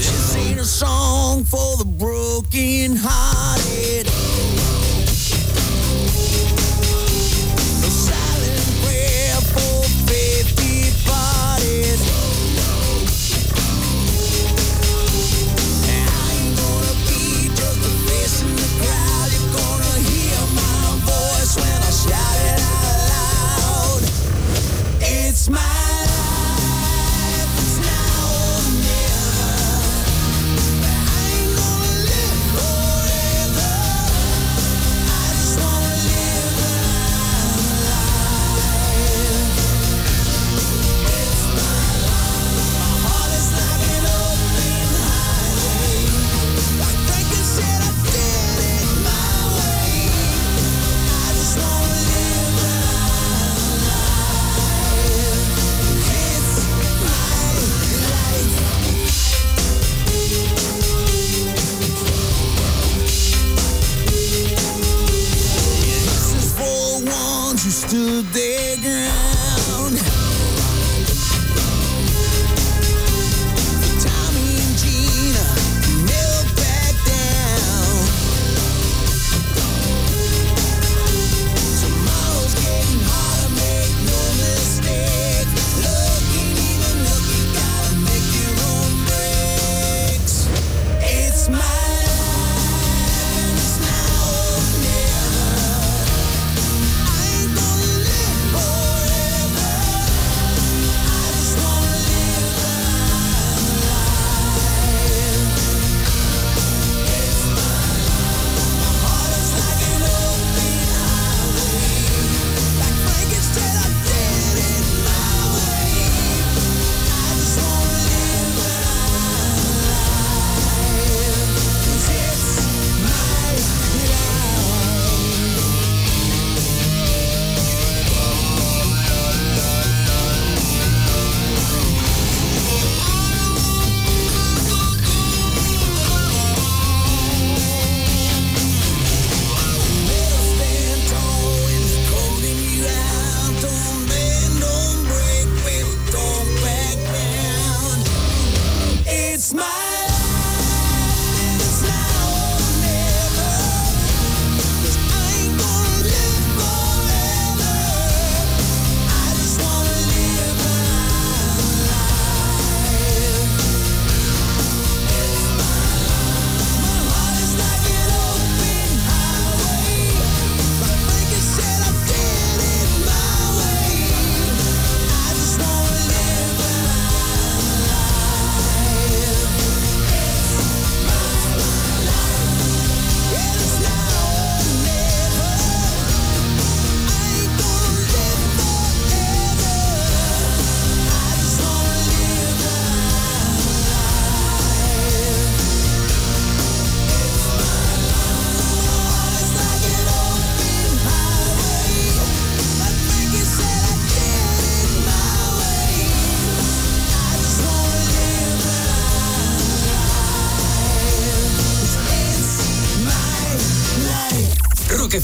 Today. day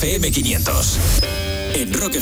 M500 En Rock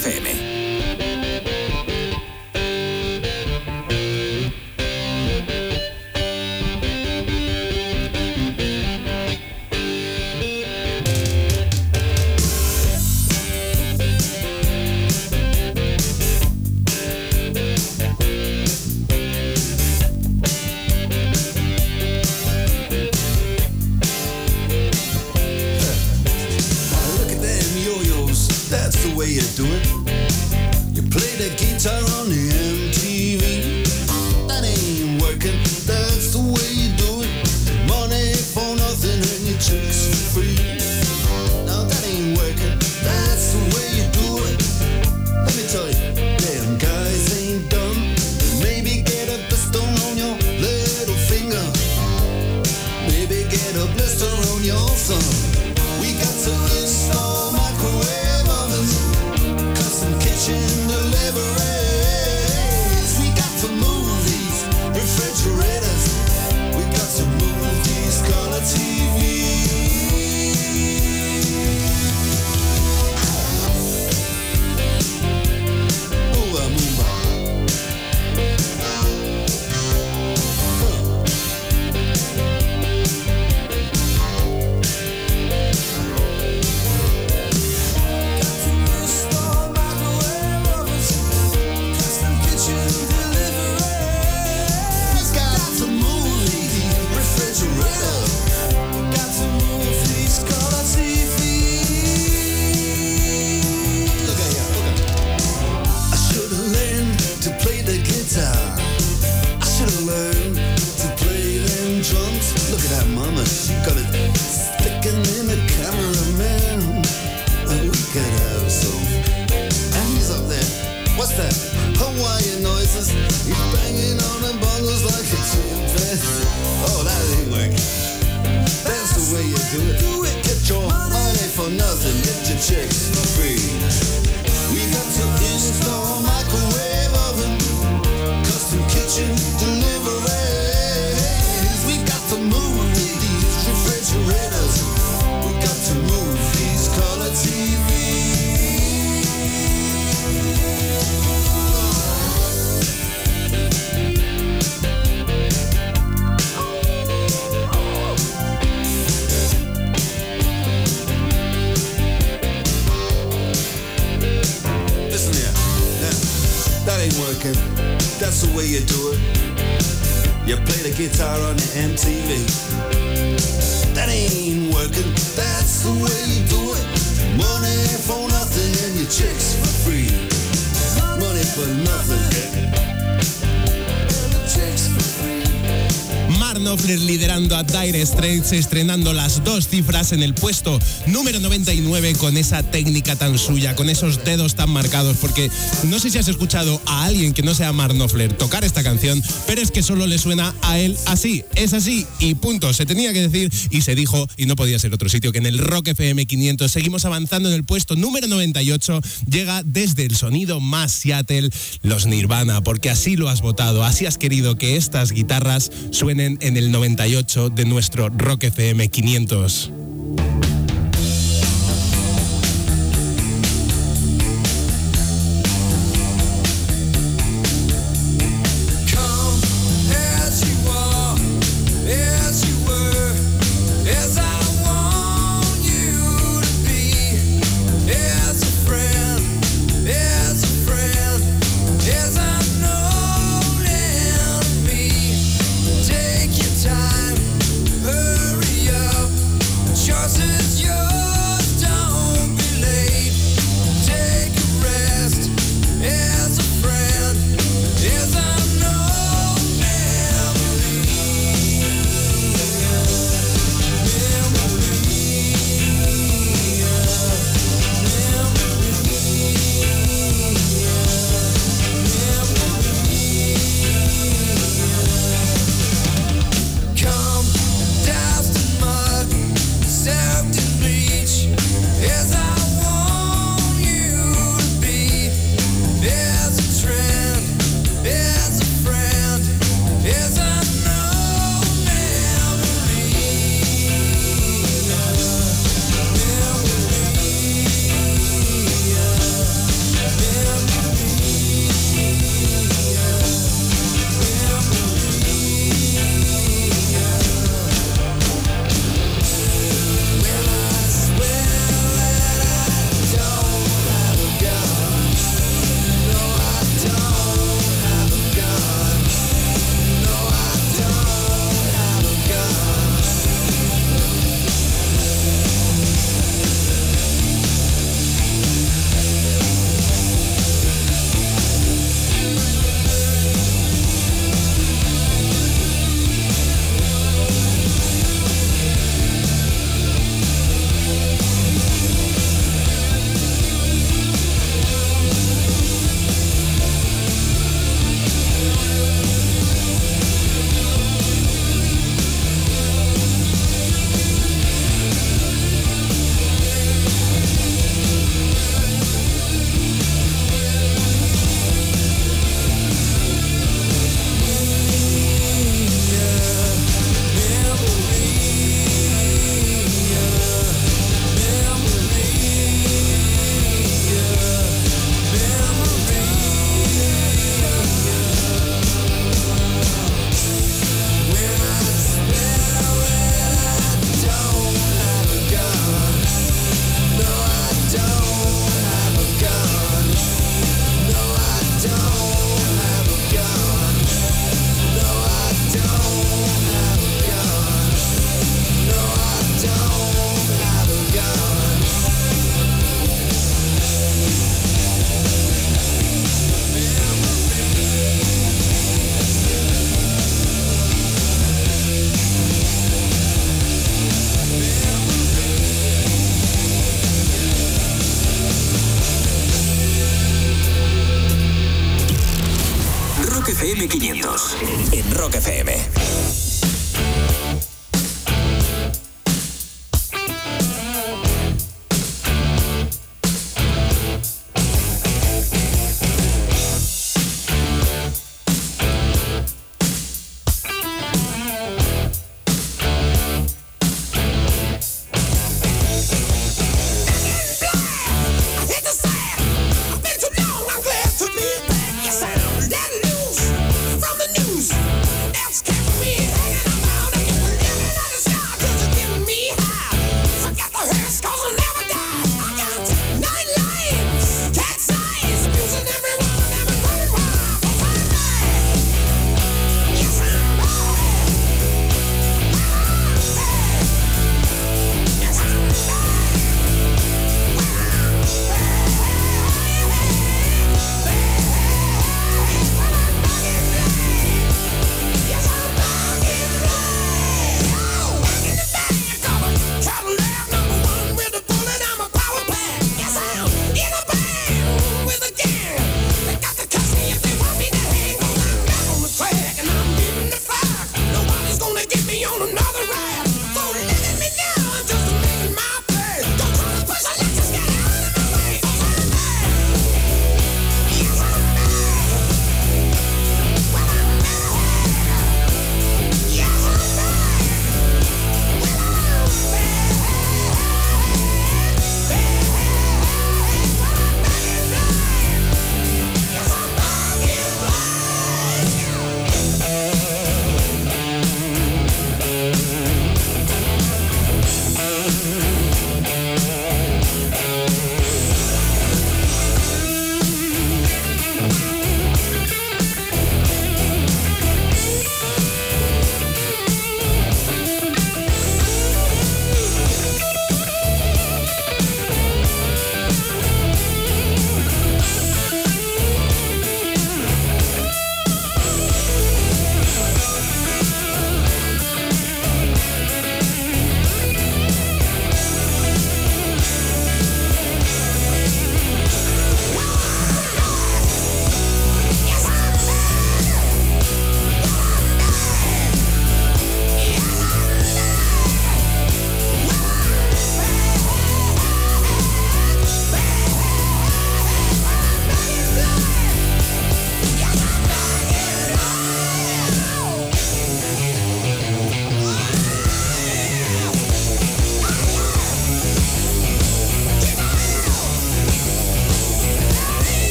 en el puesto número 99 con esa técnica tan suya, con esos dedos tan marcados, porque no sé si has escuchado a alguien que no sea Marnofler tocar esta canción, pero es que solo le suena a él así, es así y punto, se tenía que decir y se dijo y no podía ser otro sitio que en el Rock FM 500 seguimos avanzando en el puesto número 98, llega desde el sonido más Seattle, los Nirvana, porque así lo has votado, así has querido que estas guitarras suenen en el 98 de nuestro Rock FM 500.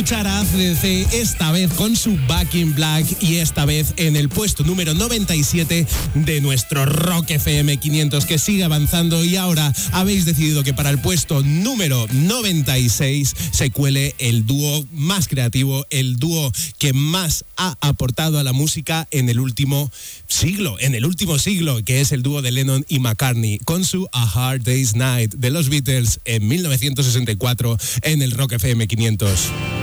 escuchar a ACDC esta vez con su Back in Black y esta vez en el puesto número 97 de nuestro Rock FM 500 que sigue avanzando y ahora habéis decidido que para el puesto número 96 se cuele el dúo más creativo, el dúo que más ha aportado a la música en el último siglo, en el último siglo, que es el dúo de Lennon y McCartney con su A Hard Day's Night de los Beatles en 1964 en el Rock FM 500.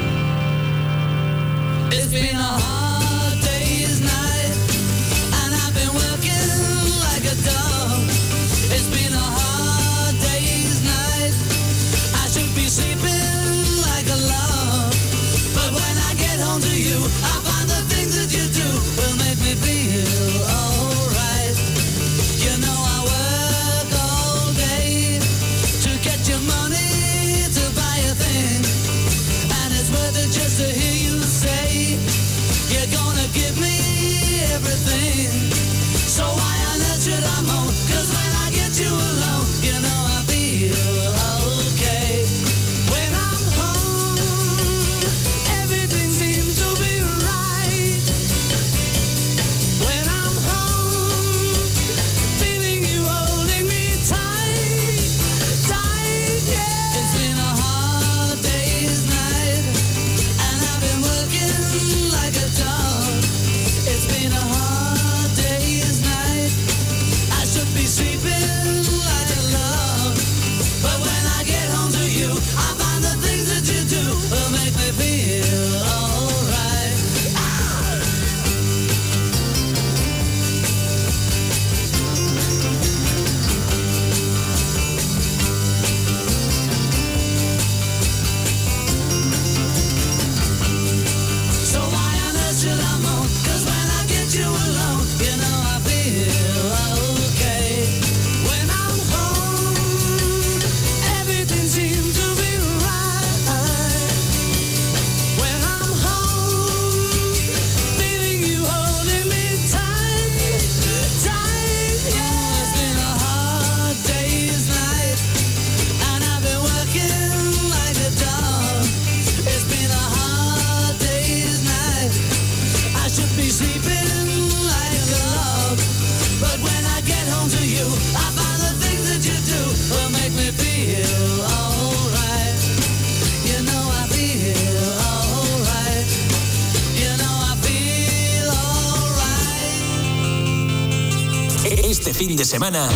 semana,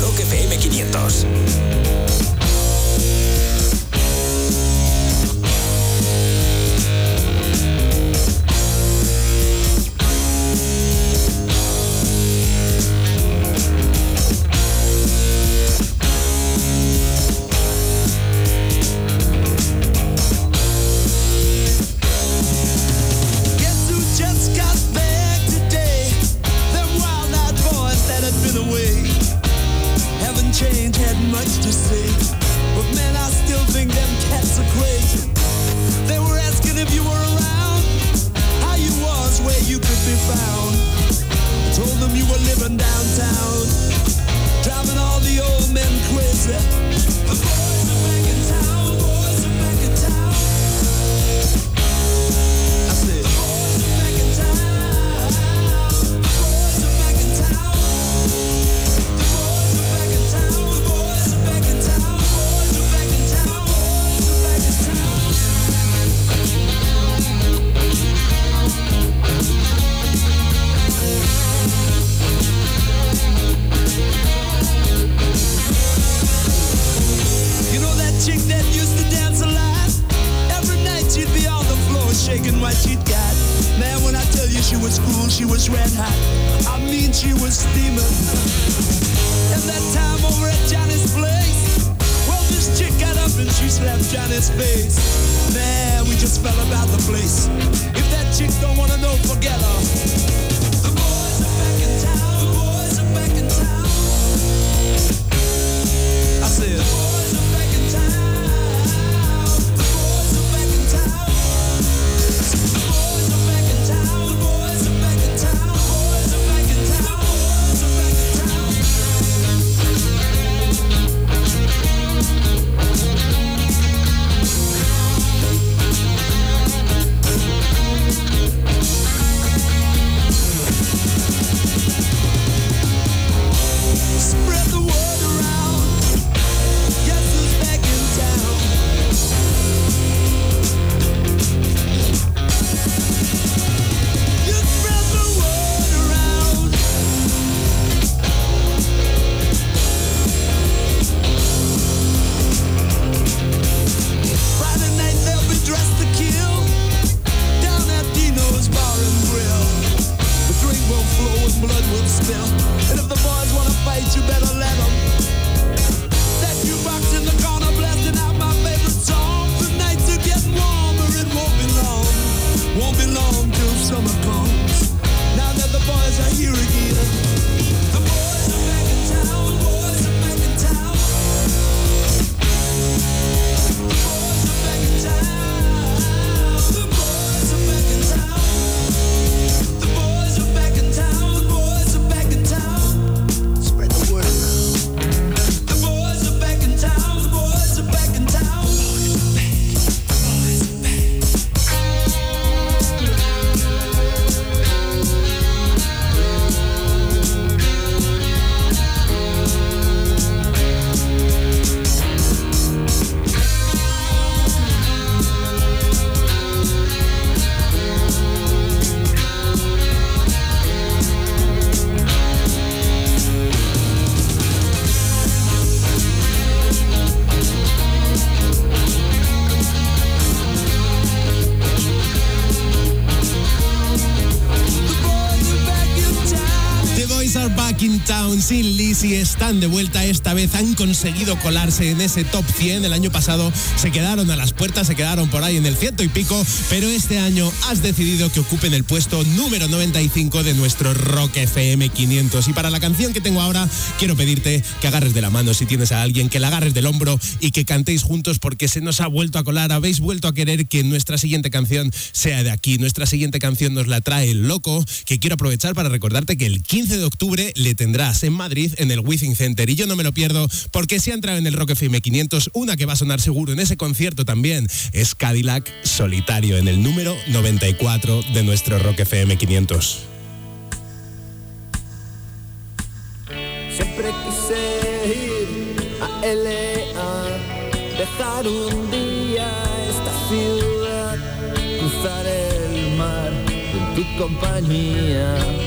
Rock FM 500. Town sin Lizzy están de vuelta. Esta vez han conseguido colarse en ese top 100. El año pasado se quedaron a las puertas, se quedaron por ahí en el ciento y pico. Pero este año has decidido que ocupen el puesto número 95 de nuestro Rock FM 500. Y para la canción que tengo ahora, quiero pedirte que agarres de la mano si tienes a alguien, que la agarres del hombro y que cantéis juntos porque se nos ha vuelto a colar. Habéis vuelto a querer que nuestra siguiente canción sea de aquí. Nuestra siguiente canción nos la trae el loco, que quiero aprovechar para recordarte que el 15 de octubre le tendrás en Madrid en el Withing Center y yo no me lo pierdo porque se ha entrado en el Rock FM 500 una que va a sonar seguro en ese concierto también es Cadillac Solitario en el número 94 de nuestro Rock FM 500. Siempre quise ir a LA, dejar un día esta ciudad, cruzar el mar en tu compañía.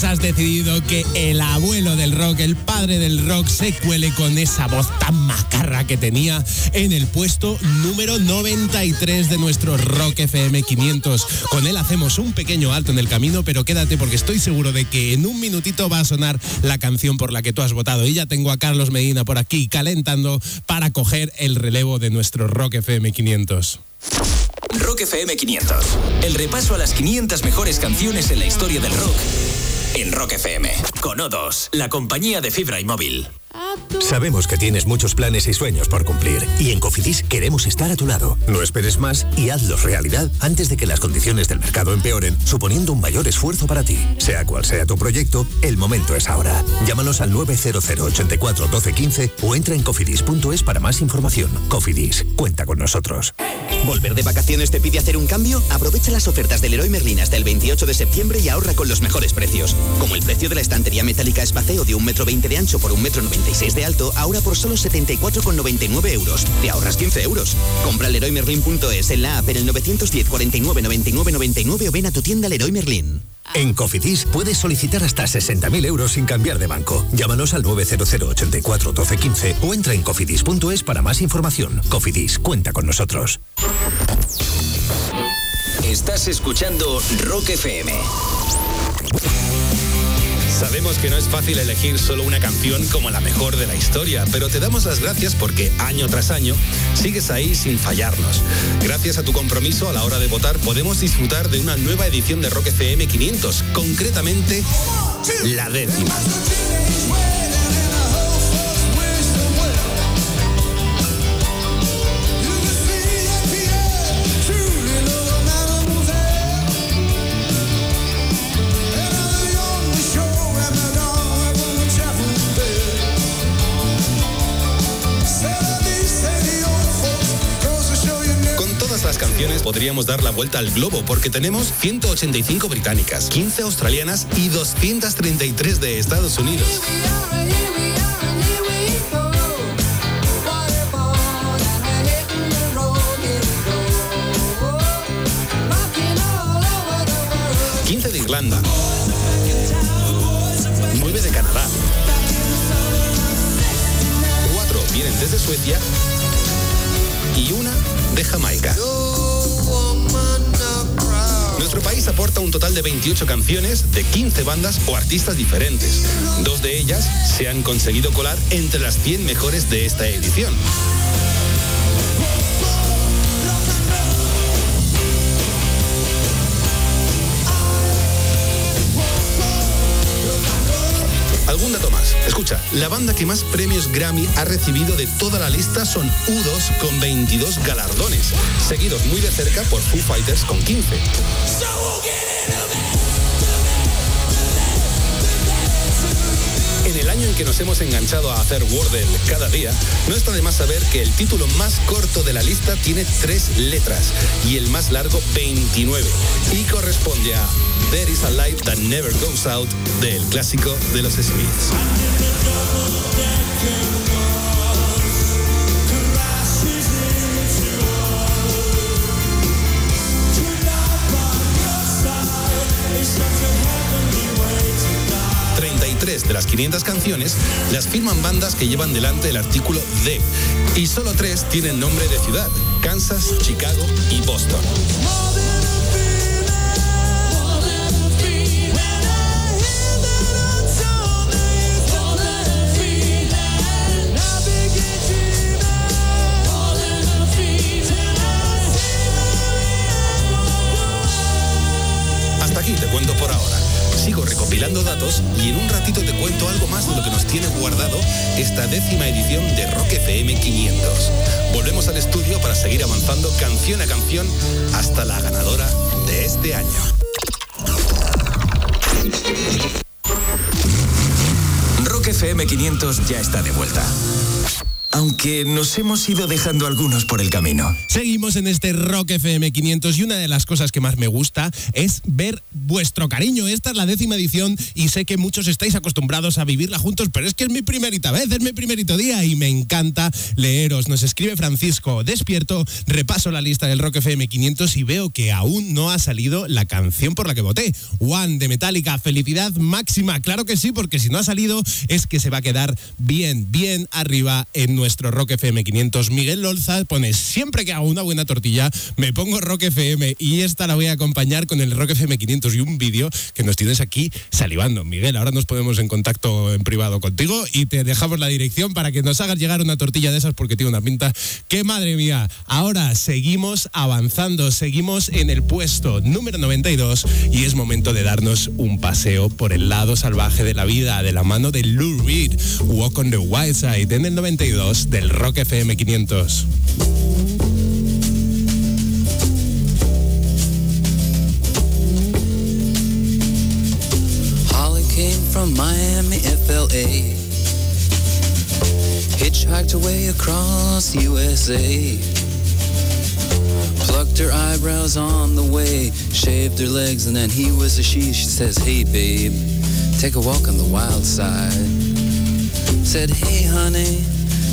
Votos has decidido que el abuelo del rock, el padre del rock, se cuele con esa voz tan macarra que tenía en el puesto número 93 de nuestro Rock FM 500. Con él hacemos un pequeño alto en el camino, pero quédate porque estoy seguro de que en un minutito va a sonar la canción por la que tú has votado. Y ya tengo a Carlos Medina por aquí calentando para coger el relevo de nuestro Rock FM 500. Rock FM 500. El repaso a las 500 mejores canciones en la historia del rock en Rock FM. Con O2, la compañía de fibra y móvil. Sabemos que tienes muchos planes y sueños por cumplir y en Cofidis queremos estar a tu lado. No esperes más y hazlos realidad antes de que las condiciones del mercado empeoren, suponiendo un mayor esfuerzo para ti. Sea cual sea tu proyecto, el momento es ahora. Llámanos al 900 84 12 15 o entra en cofidis.es para más información. Cofidis, cuenta con nosotros. ¿Volver de vacaciones te pide hacer un cambio? Aprovecha las ofertas del Leroy Merlin hasta el 28 de septiembre y ahorra con los mejores precios. Como el precio de la estantería metálica espaceo de 1,20 m de ancho por 1,96 m de alto, ahora por solo 74,99 euros. Te ahorras 15 euros. Compra leroymerlin.es en la app en el 910 49 99 99 o ven a tu tienda Leroy Merlin. En Cofidis puedes solicitar hasta 60.000 euros sin cambiar de banco. Llámanos al 900 84 12 15 o entra en cofidis.es para más información. Cofidis, cuenta con nosotros. Escuchando Rock FM. Sabemos que no es fácil elegir solo una canción como la mejor de la historia, pero te damos las gracias porque año tras año sigues ahí sin fallarnos. Gracias a tu compromiso a la hora de votar podemos disfrutar de una nueva edición de Rock FM 500, concretamente la décima. Podríamos dar la vuelta al globo porque tenemos 185 británicas, 15 australianas y 233 de Estados Unidos. de Irlanda, 9 de Canadá, 4 vienen desde Suecia total de 28 canciones de 15 bandas o artistas diferentes. Dos de ellas se han conseguido colar entre las 100 mejores de esta edición. Algún dato más. Escucha, la banda que más premios Grammy ha recibido de toda la lista son U2 con 22 galardones, seguidos muy de cerca por Foo Fighters con 15. En el año en que nos hemos enganchado a hacer Wordle cada día, no está de más saber que el título más corto de la lista tiene tres letras y el más largo 29 y corresponde a There is a light that never goes out del clásico de los Smiths. De las 500 canciones las firman bandas que llevan delante el artículo D. Y solo tres tienen nombre de ciudad, Kansas, Chicago y Boston. Datos y en un ratito te cuento algo más de lo que nos tiene guardado esta décima edición de Rock FM 500. Volvemos al estudio para seguir avanzando canción a canción hasta la ganadora de este año. Rock FM 500 ya está de vuelta. Aunque nos hemos ido dejando algunos por el camino. Seguimos en este Rock FM 500 y una de las cosas que más me gusta es ver vuestro cariño. Esta es la décima edición y sé que muchos estáis acostumbrados a vivirla juntos, pero es que es mi primerita vez, es mi primerito día y me encanta leeros. Nos escribe Francisco, despierto, repaso la lista del Rock FM 500 y veo que aún no ha salido la canción por la que voté. One de Metallica, felicidad máxima. Claro que sí, porque si no ha salido es que se va a quedar bien, bien arriba en nuestro Rock FM 500. Miguel Lolza pone, siempre que hago una buena tortilla, me pongo Rock FM y esta la voy a acompañar con el Rock FM 500 y un vídeo que nos tienes aquí salivando. Miguel, ahora nos ponemos en contacto en privado contigo y te dejamos la dirección para que nos hagas llegar una tortilla de esas porque tiene una pinta que madre mía. Ahora seguimos avanzando, seguimos en el puesto número 92 y es momento de darnos un paseo por el lado salvaje de la vida de la mano de Lou Reed, Walk on the Wild Side en el 92 del Rock FM 500. Holly came from Miami, FLA. Hitchhiked away across USA. Plucked her eyebrows on the way, shaved her legs, and then he was a she. She says, Hey, babe, take a walk on the wild side. Said, Hey, honey,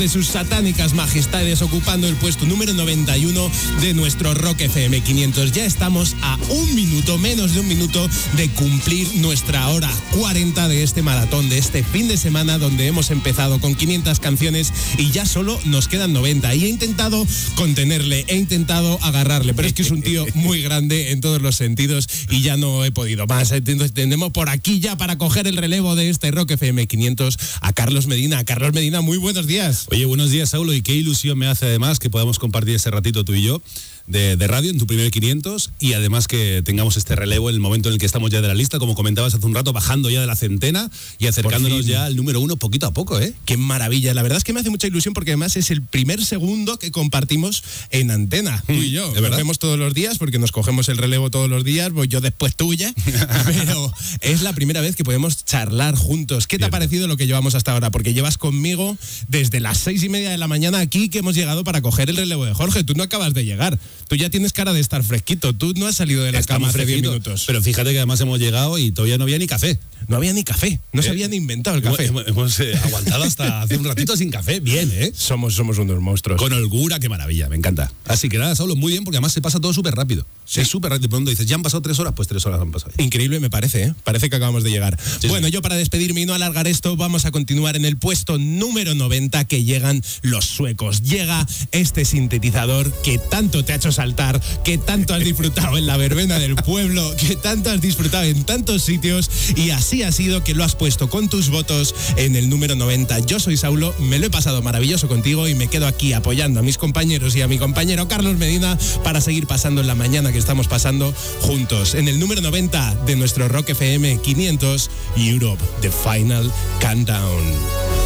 de sus satánicas majestades ocupando el puesto número 91 de nuestro Rock FM 500. Ya estamos a un minuto, menos de un minuto de cumplir nuestra hora 40 de este maratón, de este fin de semana donde hemos empezado con 500 canciones y ya solo nos quedan 90. Y he intentado contenerle, he intentado agarrarle, pero es que es un tío muy grande en todos los sentidos y ya no he podido más. Entonces tenemos por aquí ya para coger el relevo de este Rock FM 500 a Carlos Medina. Carlos Medina, muy buenos días. Oye, buenos días, Saulo, y qué ilusión me hace además que podamos compartir este ratito tú y yo. De, de radio en tu primer 500 y además que tengamos este relevo en el momento en el que estamos ya de la lista, como comentabas hace un rato, bajando ya de la centena y acercándonos ya al número uno poquito a poco, ¿eh? Qué maravilla. La verdad es que me hace mucha ilusión porque además es el primer segundo que compartimos en antena, tú y yo. ¿de Nos verdad? vemos todos los días porque nos cogemos el relevo todos los días, voy yo después tuya, *laughs* pero es la primera vez que podemos charlar juntos. ¿Qué te ha parecido lo que llevamos hasta ahora? Porque llevas conmigo desde las seis y media de la mañana aquí que hemos llegado para coger el relevo de Jorge. Tú no acabas de llegar. Tú ya tienes cara de estar fresquito. Tú no has salido de la cama hace 10 fresquito. minutos. Pero fíjate que además hemos llegado y todavía no había ni café. No había ni café. No se Eh, habían inventado el café. Hemos, hemos, eh, aguantado hasta *laughs* hace un ratito sin café. Bien, ¿eh? Somos, somos unos monstruos. Con holgura, qué maravilla, me encanta. Así que nada, Saulo, muy bien, porque además se pasa todo súper rápido. Es súper rápido. De pronto dices, ya han pasado tres horas, pues tres horas han pasado. ya. Increíble me parece, ¿eh? Parece que acabamos de llegar. bueno, yo para despedirme y no alargar esto, vamos a continuar en el puesto número 90 que llegan los suecos. Llega este sintetizador que tanto te ha hecho que tanto has disfrutado en la verbena del pueblo, que tanto has disfrutado en tantos sitios y así ha sido que lo has puesto con tus votos en el número 90. Yo soy Saulo, me lo he pasado maravilloso contigo y me quedo aquí apoyando a mis compañeros y a mi compañero Carlos Medina para seguir pasando la mañana que estamos pasando juntos. En el número 90 de nuestro Rock FM 500 Europe, The Final Countdown.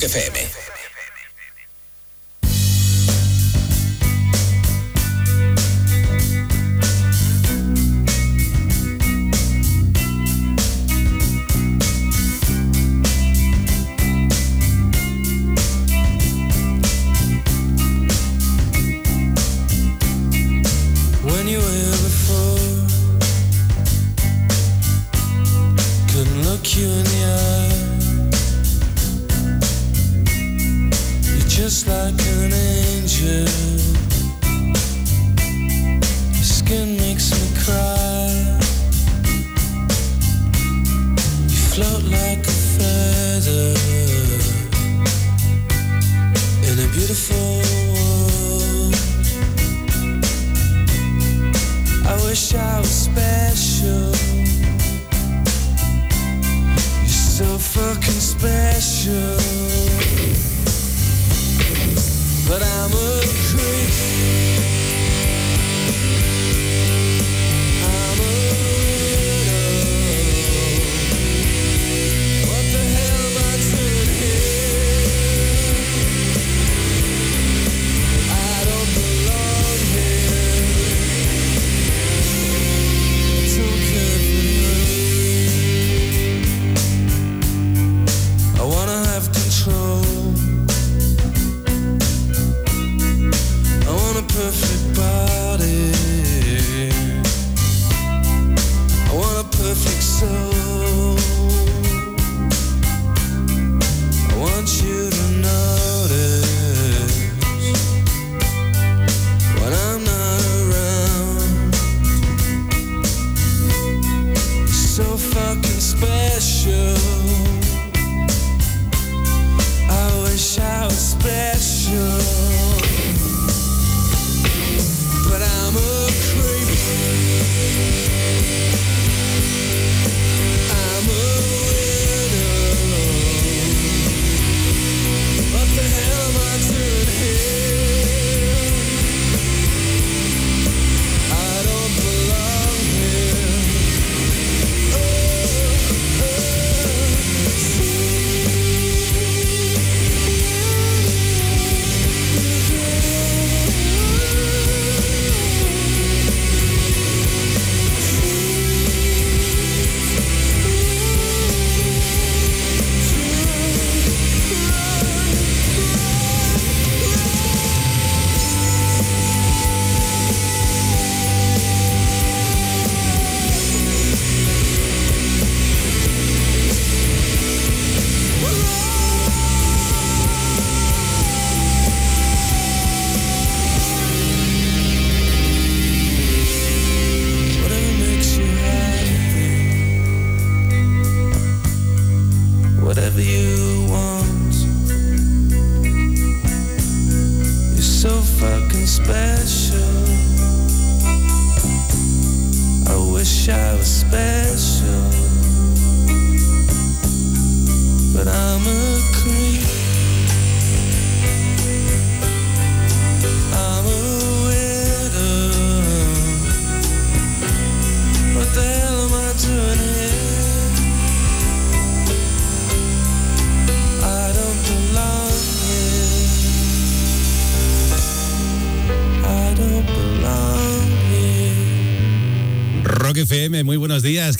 Rock FM.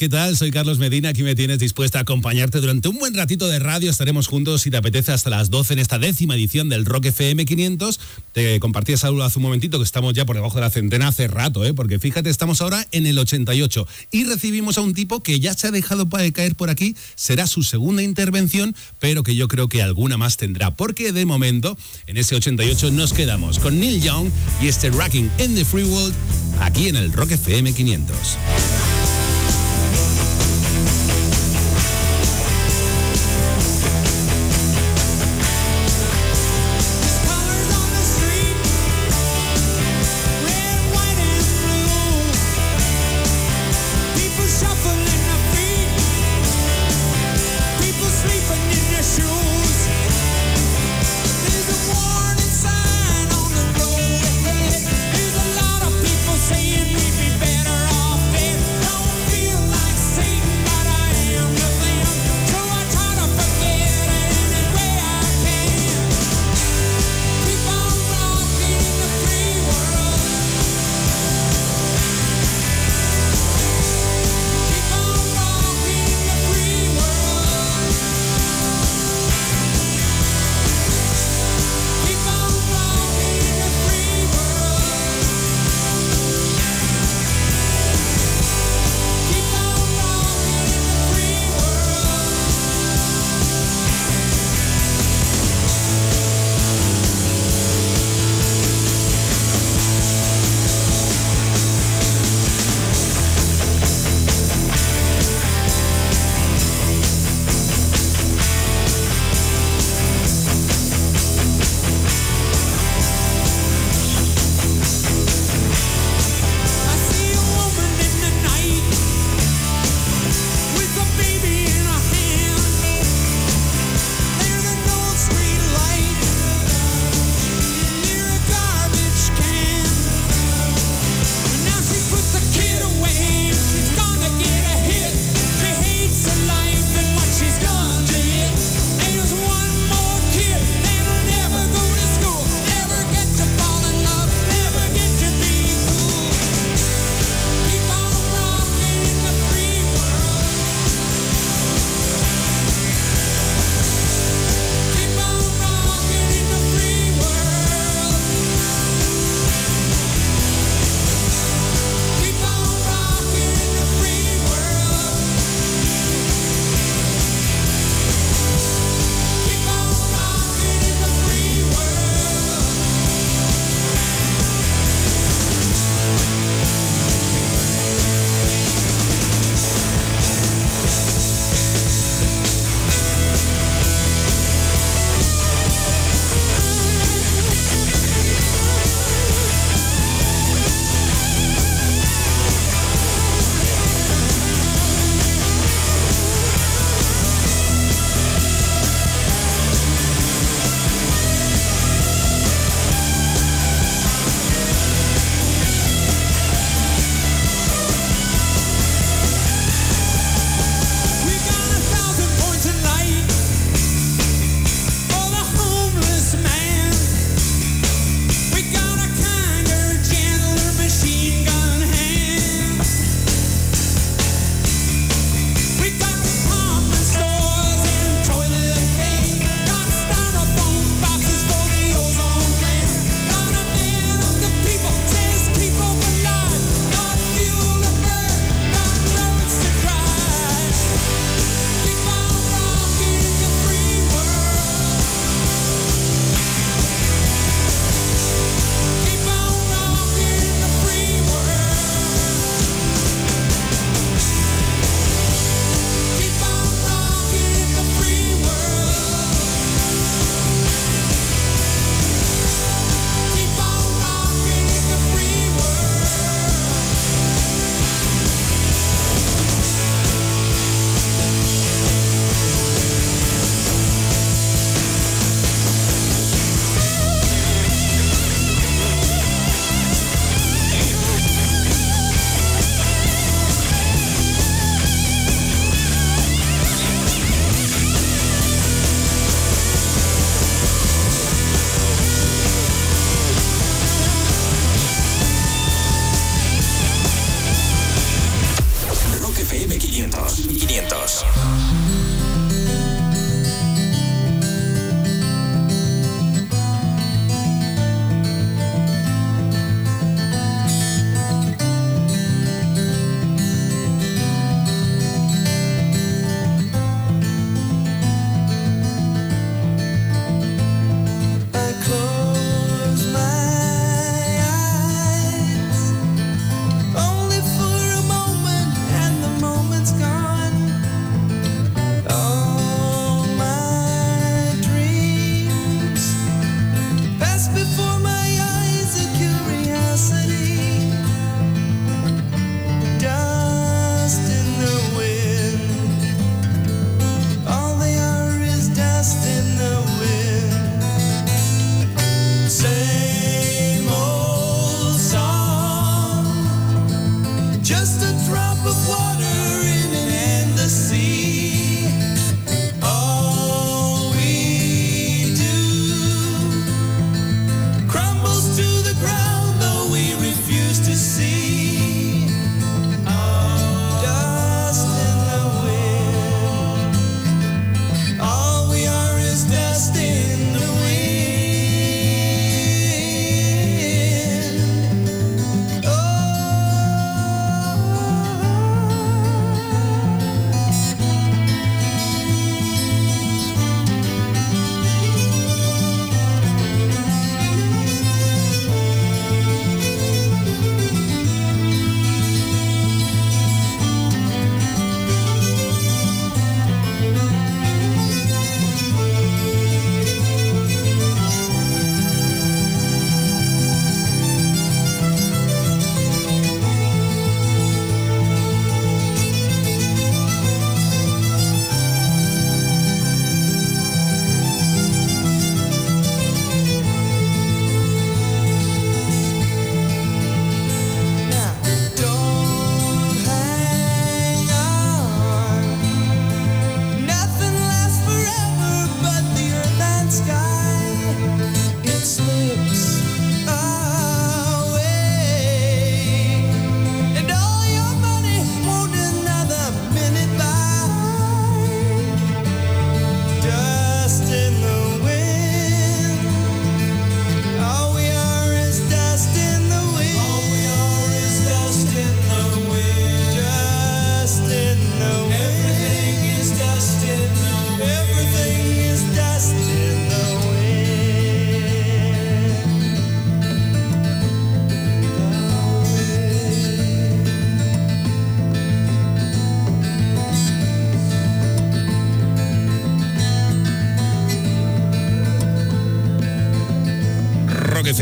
¿Qué tal? Soy Carlos Medina, aquí me tienes dispuesta a acompañarte durante un buen ratito de radio. Estaremos juntos, si te apetece, hasta las 12 en esta décima edición del Rock FM 500. Te compartí Saúl hace un momentito que estamos ya por debajo de la centena hace rato, ¿eh? porque fíjate, estamos ahora en el 88 y recibimos a un tipo que ya se ha dejado pa- caer por aquí, será su segunda intervención, pero que yo creo que alguna más tendrá, porque de momento en ese 88 nos quedamos con Neil Young y este Racking in the Free World aquí en el Rock FM 500.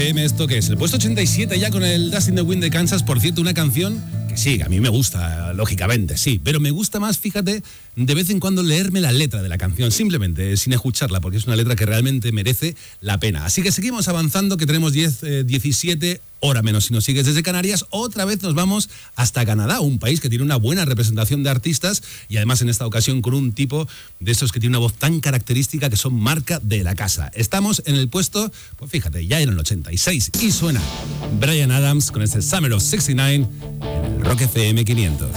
FM, ¿esto qué es? El puesto 87 ya con el Dust in the Wind de Kansas. Por cierto, una canción que sí, a mí me gusta, lógicamente, sí. Pero me gusta más, fíjate, de vez en cuando leerme la letra de la canción, simplemente, sin escucharla, porque es una letra que realmente merece la pena. Así que seguimos avanzando, que tenemos 10, eh, 17 hora menos si nos sigues desde Canarias. Otra vez nos vamos hasta Canadá, un país que tiene una buena representación de artistas y además en esta ocasión con un tipo de esos que tiene una voz tan característica que son marca de la casa. Estamos en el puesto, pues fíjate, ya en el 86 y suena Brian Adams con este Summer of 69 en el Rock FM 500.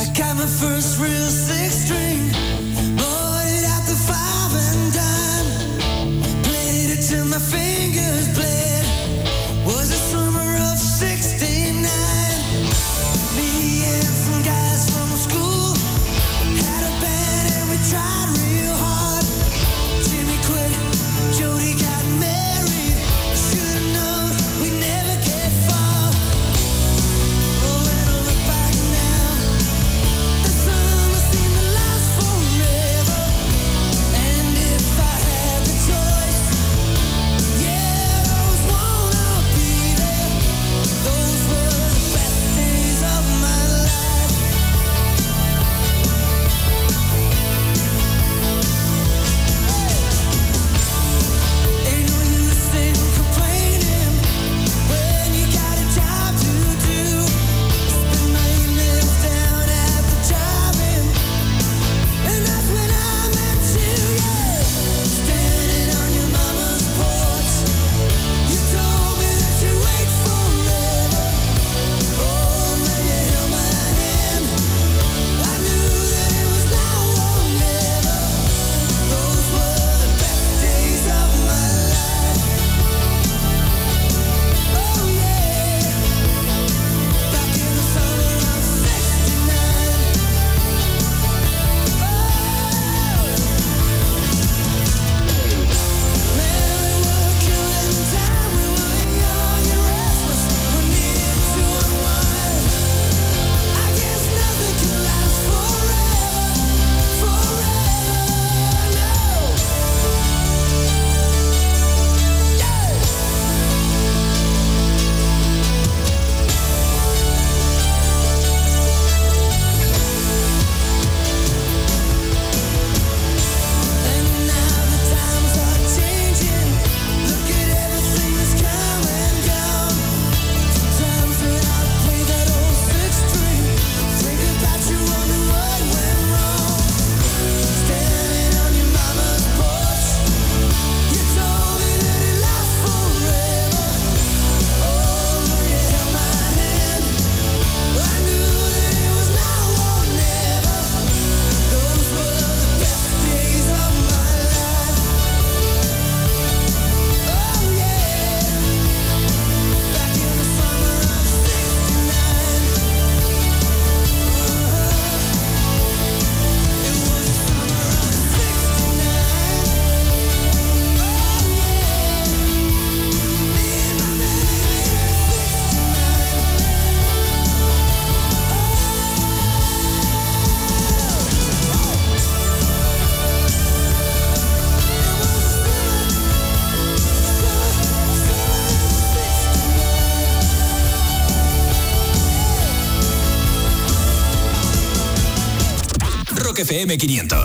AM500.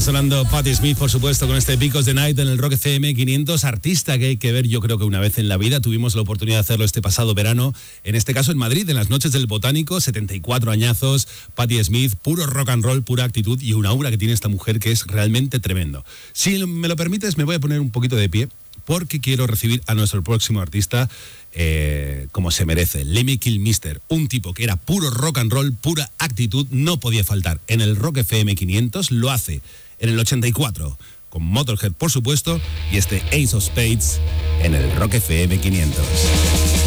Sonando Patti Smith, por supuesto, con este Picos de Night en el Rock FM 500, artista que hay que ver yo creo que una vez en la vida. Tuvimos la oportunidad de hacerlo este pasado verano, en este caso en Madrid, en las noches del Botánico, 74 añazos, Patti Smith, puro rock and roll, pura actitud y una aura que tiene esta mujer que es realmente tremendo. Si me lo permites, me voy a poner un poquito de pie porque quiero recibir a nuestro próximo artista eh, como se merece, Lemmy Kilmister, un tipo que era puro rock and roll, pura actitud, no podía faltar en el Rock FM 500, lo hace en el 84 con Motorhead por supuesto y este Ace of Spades en el Rock FM 500.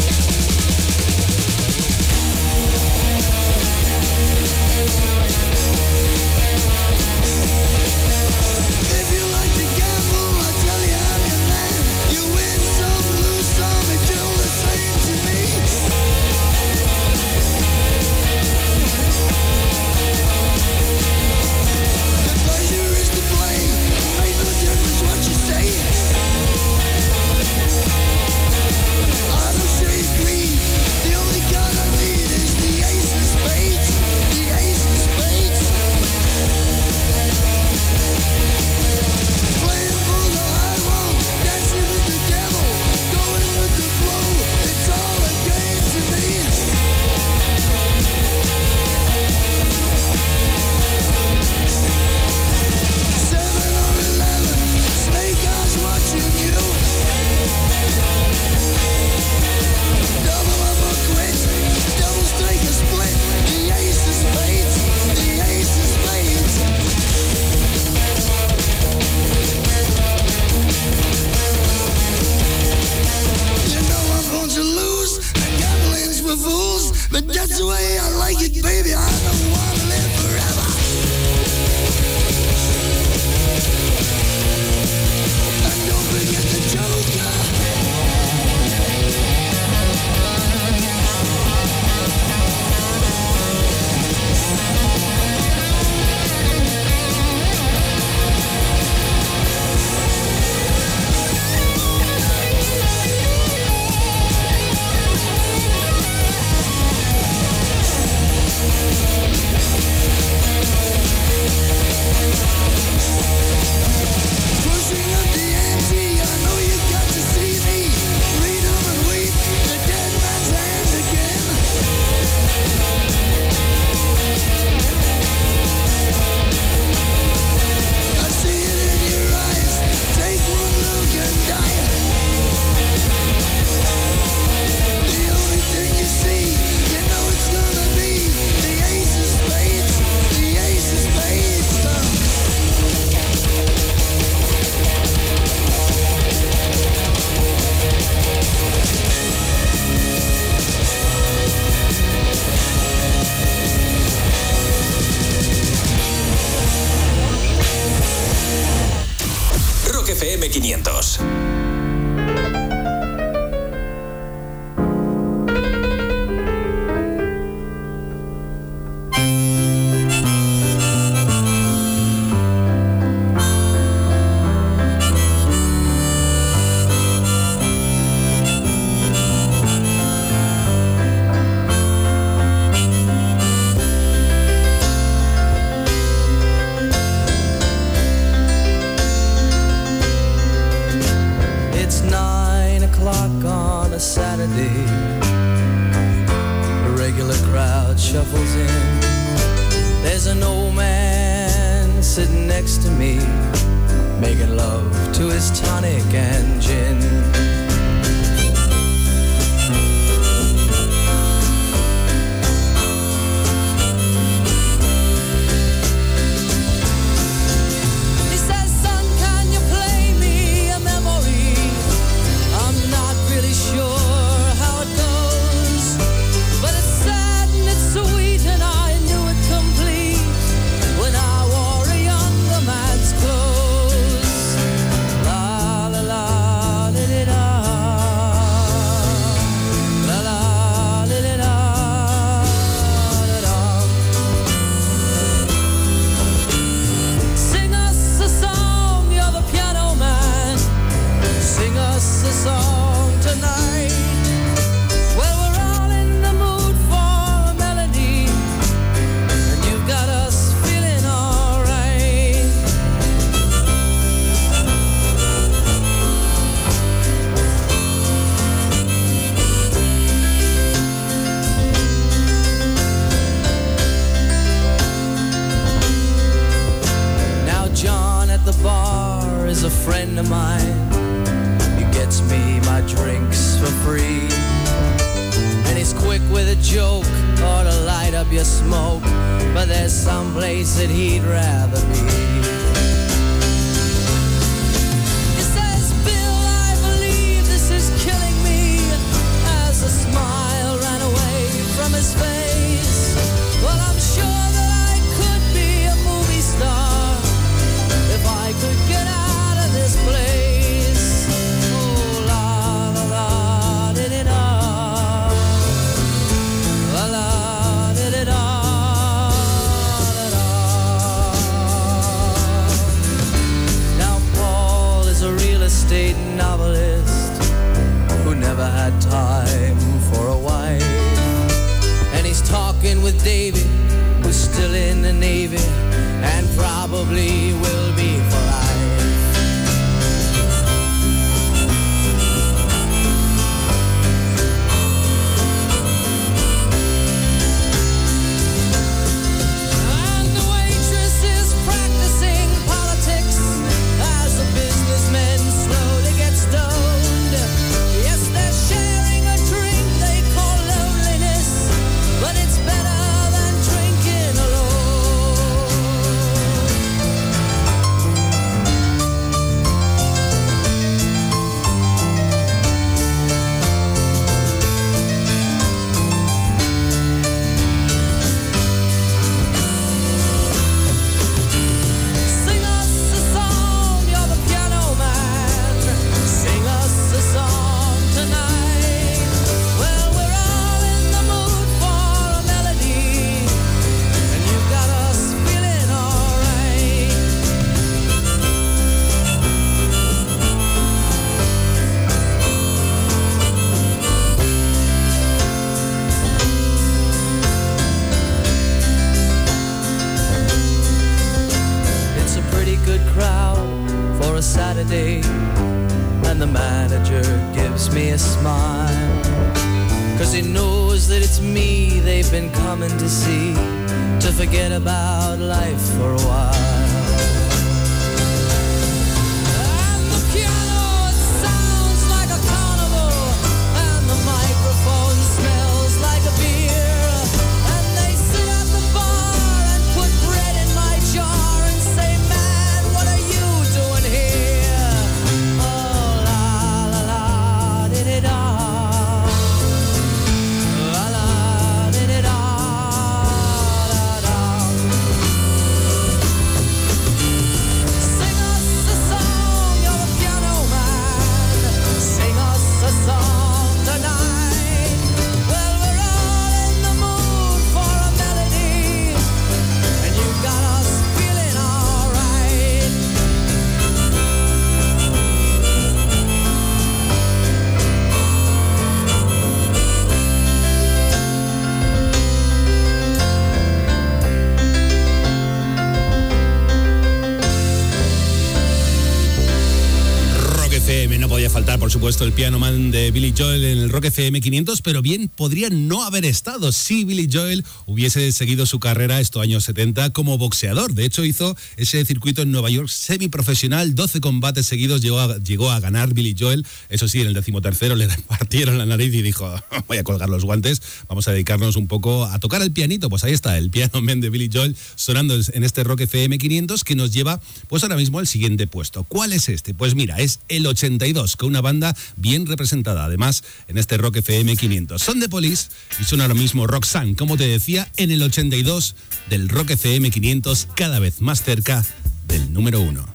El piano man de Billy Joel en el Rock FM 500, pero bien podría no haber estado si Billy Joel hubiese seguido su carrera estos años 70 como boxeador. De hecho, hizo ese circuito en Nueva York semiprofesional, 12 combates seguidos llegó a, llegó a ganar Billy Joel. Eso sí, en el decimotercero le *laughs* partieron la nariz y dijo, *laughs* voy a colgar los guantes, vamos a dedicarnos un poco a tocar el pianito. Pues ahí está, el piano man de Billy Joel sonando en este Rock FM 500 que nos lleva pues ahora mismo el siguiente puesto. ¿Cuál es este? Pues mira, es el 82, con una banda bien representada, además, en este Rock FM 500. Son de Police y son ahora mismo Roxanne, como te decía, en el 82 del Rock FM 500, cada vez más cerca del número 1.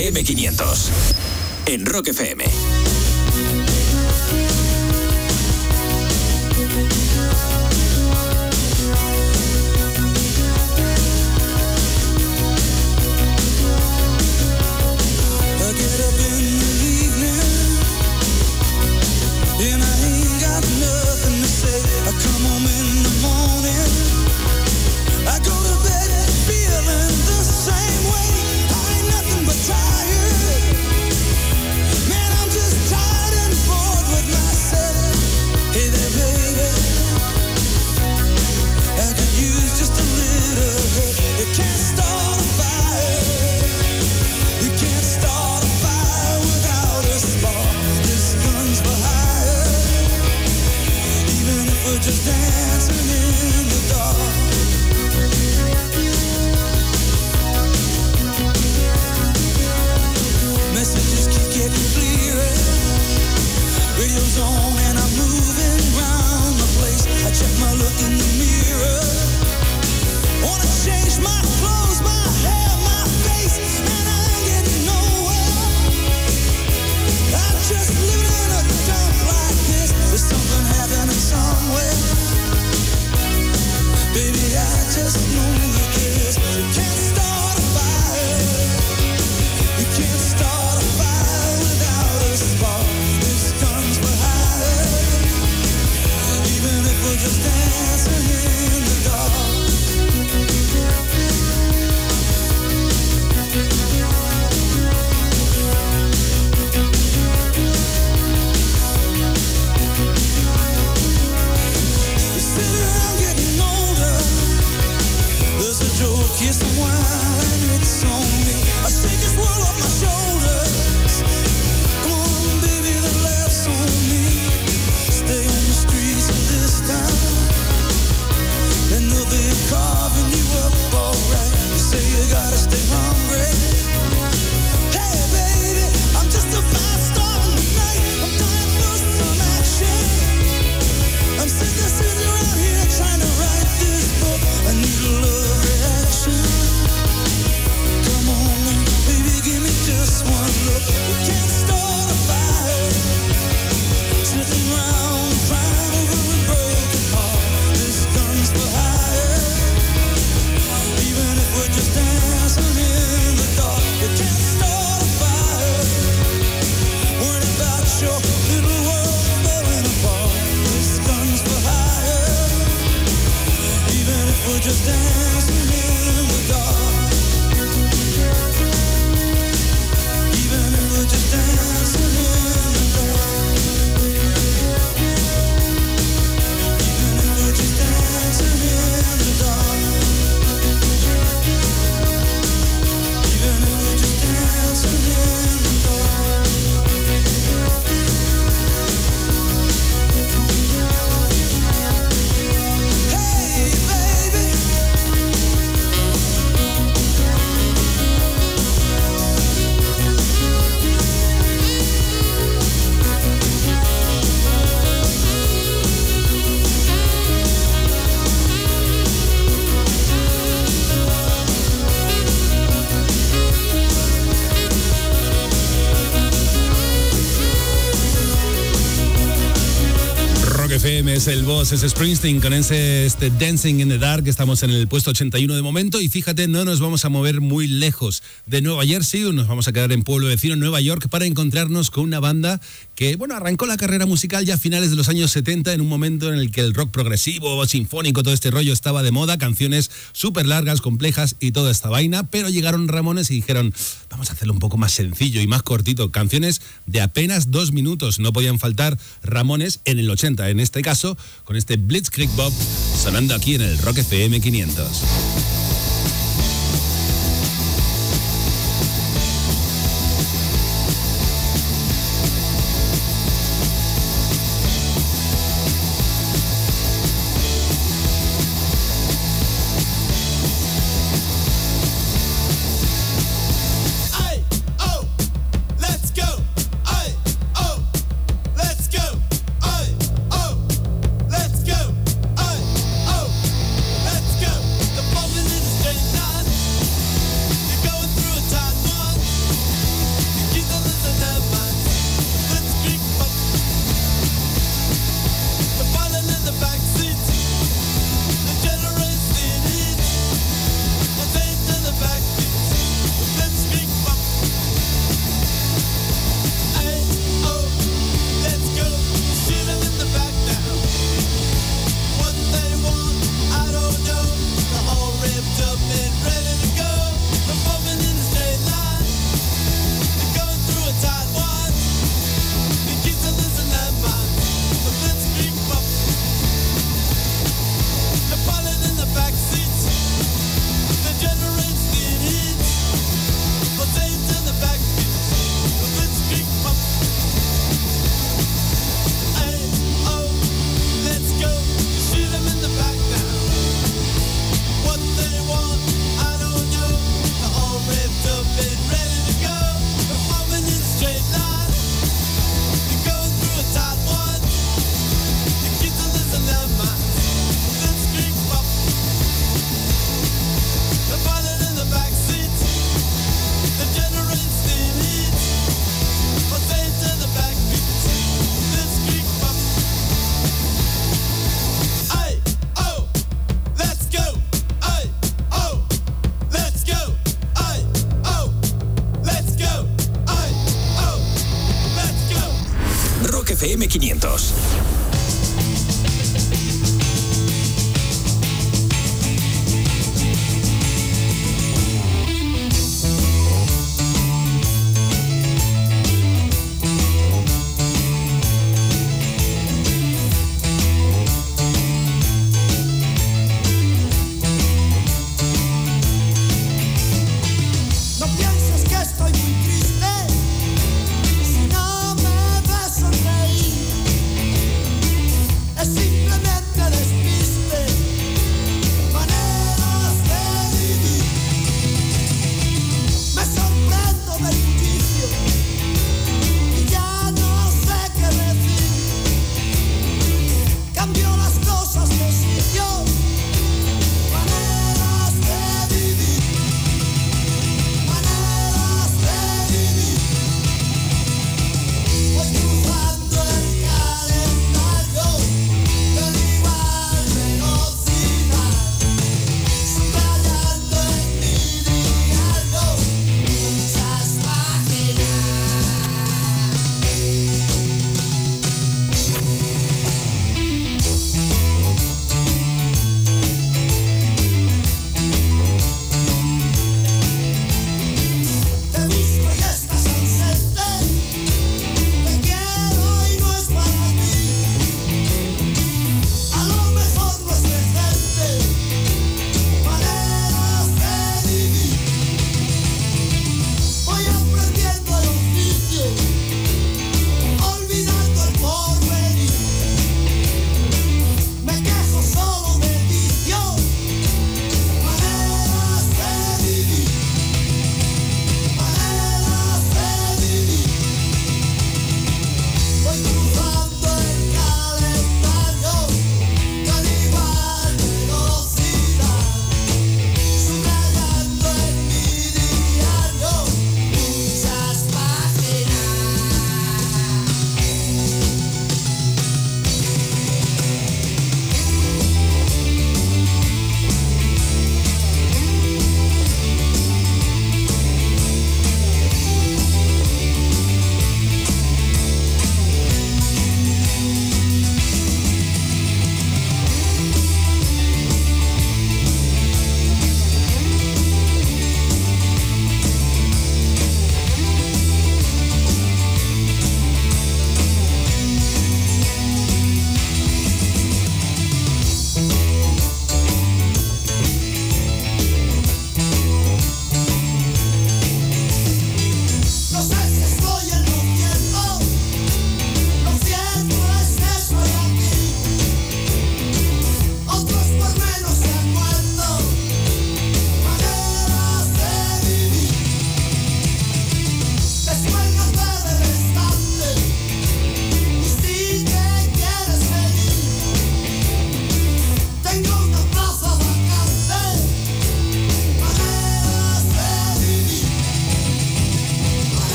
FM500. En Rock FM. Es Springsteen con ese este Dancing in the Dark. Estamos en el puesto 81 de momento y fíjate, no nos vamos a mover muy lejos de Nueva Jersey, nos vamos a quedar en pueblo vecino, Nueva York, para encontrarnos con una banda que, bueno, arrancó la carrera musical ya a finales de los años 70, en un momento en el que el rock progresivo, sinfónico, todo este rollo estaba de moda, canciones súper largas, complejas y toda esta vaina, pero llegaron Ramones y dijeron, vamos a hacerlo un poco más sencillo y más cortito, canciones de apenas dos minutos, no podían faltar Ramones en el 80, en este caso, con este Blitzkrieg Bob sonando aquí en el Rock FM 500.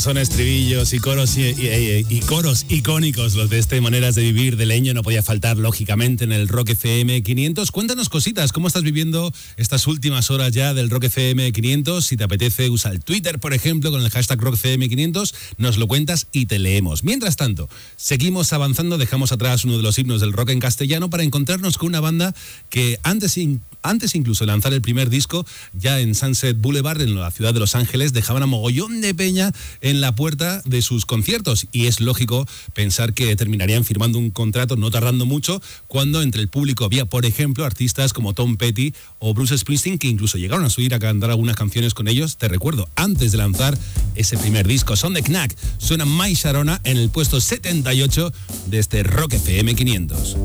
Son estribillos y coros, y, coros icónicos los de este Maneras de Vivir de Leño. No podía faltar, lógicamente, en el Rock FM 500. Cuéntanos cositas, ¿cómo estás viviendo estas últimas horas ya del Rock FM 500? Si te apetece, usa el Twitter, por ejemplo, con el hashtag Rock FM 500, nos lo cuentas y te leemos. Mientras tanto, seguimos avanzando, dejamos atrás uno de los himnos del rock en castellano para encontrarnos con una banda que antes, in- antes incluso de lanzar el primer disco, ya en Sunset Boulevard, en la ciudad de Los Ángeles, dejaban a mogollón de peña en la puerta de sus conciertos. Y es lógico pensar que terminarían firmando un contrato no tardando mucho, cuando entre el público había, por ejemplo, artistas como Tom Petty o Bruce Springsteen, que incluso llegaron a subir a cantar algunas canciones con ellos. Te recuerdo, antes de lanzar ese primer disco, son de Knack. Suena My Sharona en el puesto 78 de este Rock FM 500.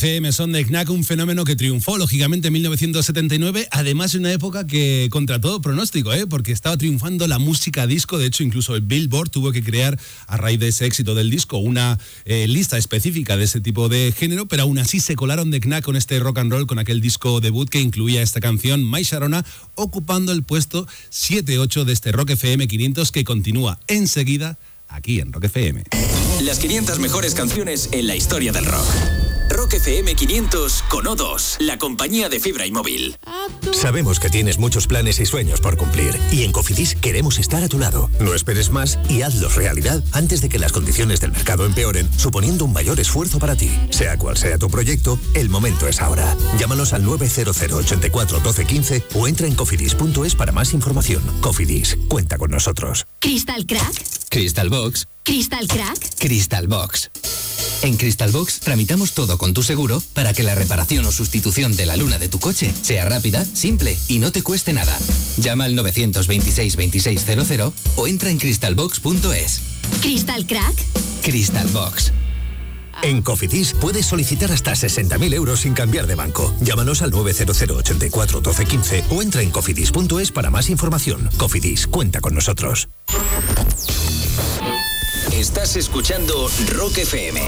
FM son de Knack, un fenómeno que triunfó lógicamente en 1979, además de una época que contra todo pronóstico, ¿eh? porque estaba triunfando la música disco, de hecho incluso el Billboard tuvo que crear a raíz de ese éxito del disco una eh, lista específica de ese tipo de género, pero aún así se colaron de Knack con este rock and roll, con aquel disco debut que incluía esta canción, My Sharona, ocupando el puesto 7-8 de este Rock FM 500 que continúa enseguida aquí en Rock FM. Las 500 mejores canciones en la historia del rock. Rock FM 500 con O2, la compañía de fibra y móvil. Sabemos que tienes muchos planes y sueños por cumplir y en Cofidis queremos estar a tu lado. No esperes más y hazlos realidad antes de que las condiciones del mercado empeoren, suponiendo un mayor esfuerzo para ti. Sea cual sea tu proyecto, el momento es ahora. Llámanos al 900 84 12 15 o entra en cofidis.es para más información. Cofidis, cuenta con nosotros. Crystal Crack, Crystal Box, Crystal Crack. Crystal Box. En Crystal Box tramitamos todo con tu seguro para que la reparación o sustitución de la luna de tu coche sea rápida, simple y no te cueste nada. Llama al 926 2600 o entra en crystalbox.es. Crystal Crack. Crystal Box. En Cofidis puedes solicitar hasta 60.000 euros sin cambiar de banco. Llámanos al 900 84 12 15 o entra en cofidis.es para más información. Cofidis, cuenta con nosotros. Estás escuchando Rock FM.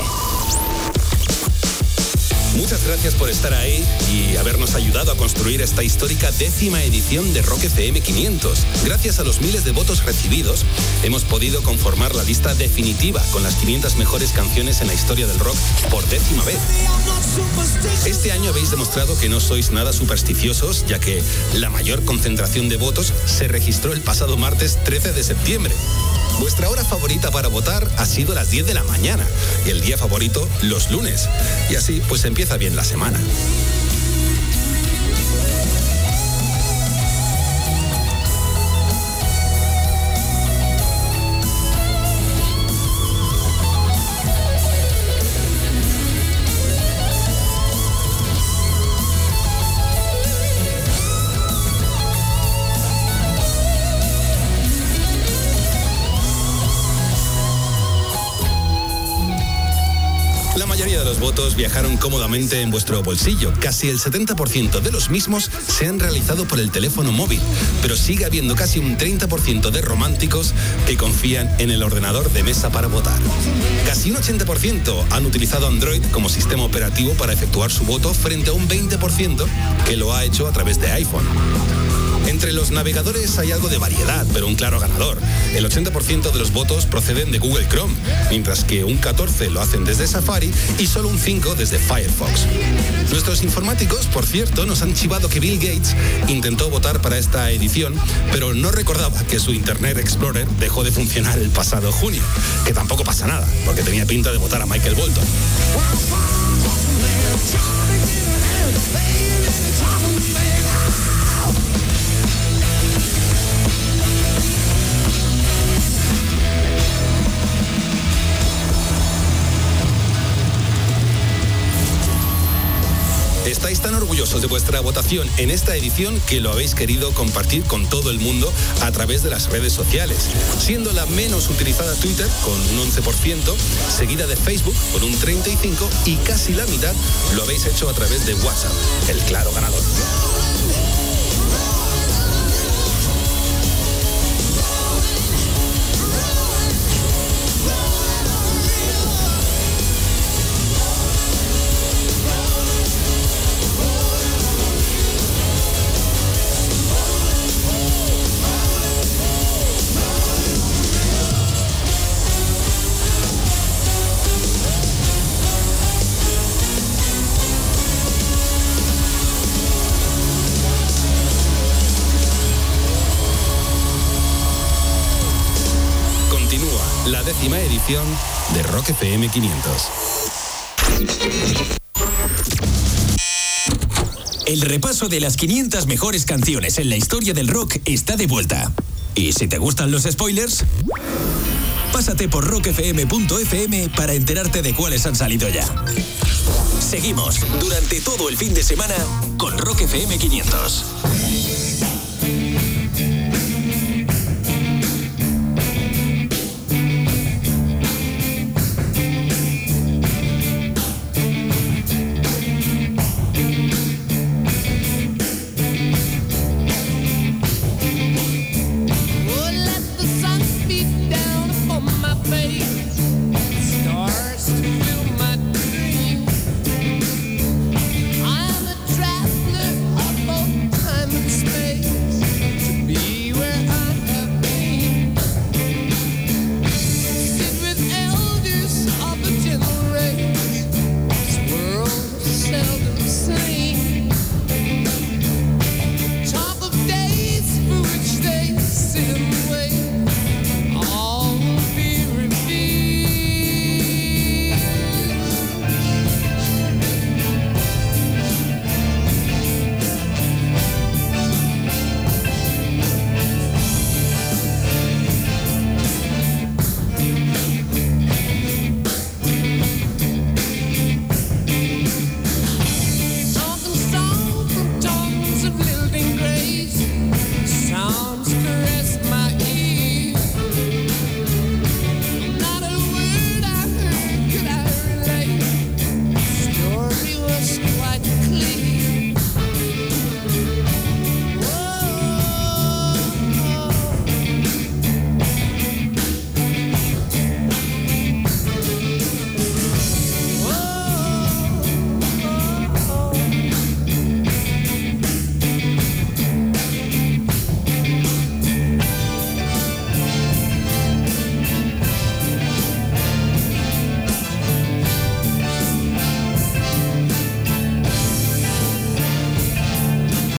Muchas gracias por estar ahí y habernos ayudado a construir esta histórica décima edición de Rock FM 500. Gracias a los miles de votos recibidos, hemos podido conformar la lista definitiva con las 500 mejores canciones en la historia del rock por décima vez. Este año habéis demostrado que no sois nada supersticiosos, ya que la mayor concentración de votos se registró el pasado martes 13 de septiembre. Vuestra hora favorita para votar ha sido las 10 de la mañana y el día favorito los lunes. Y así pues empieza bien la semana. Viajaron cómodamente en vuestro bolsillo. Casi el 70% de los mismos se han realizado por el teléfono móvil, pero sigue habiendo casi un 30% de románticos que confían en el ordenador de mesa para votar. Casi un 80% han utilizado Android como sistema operativo para efectuar su voto frente a un 20% que lo ha hecho a través de iPhone. Entre los navegadores hay algo de variedad, pero un claro ganador. El 80% de los votos proceden de Google Chrome, mientras que un 14% lo hacen desde Safari y solo un 5% desde Firefox. Nuestros informáticos, por cierto, nos han chivado que Bill Gates intentó votar para esta edición, pero no recordaba que su Internet Explorer dejó de funcionar el pasado junio, que tampoco pasa nada, porque tenía pinta de votar a Michael Bolton. Estáis tan orgullosos de vuestra votación en esta edición que lo habéis querido compartir con todo el mundo a través de las redes sociales, siendo la menos utilizada Twitter con un 11%, seguida de Facebook con un 35% y casi la mitad lo habéis hecho a través de WhatsApp, el claro ganador. De Rock FM 500. El repaso de las 500 mejores canciones en la historia del rock está de vuelta. Y si te gustan los spoilers, pásate por rockfm.fm para enterarte de cuáles han salido ya. Seguimos durante todo el fin de semana con Rock FM 500.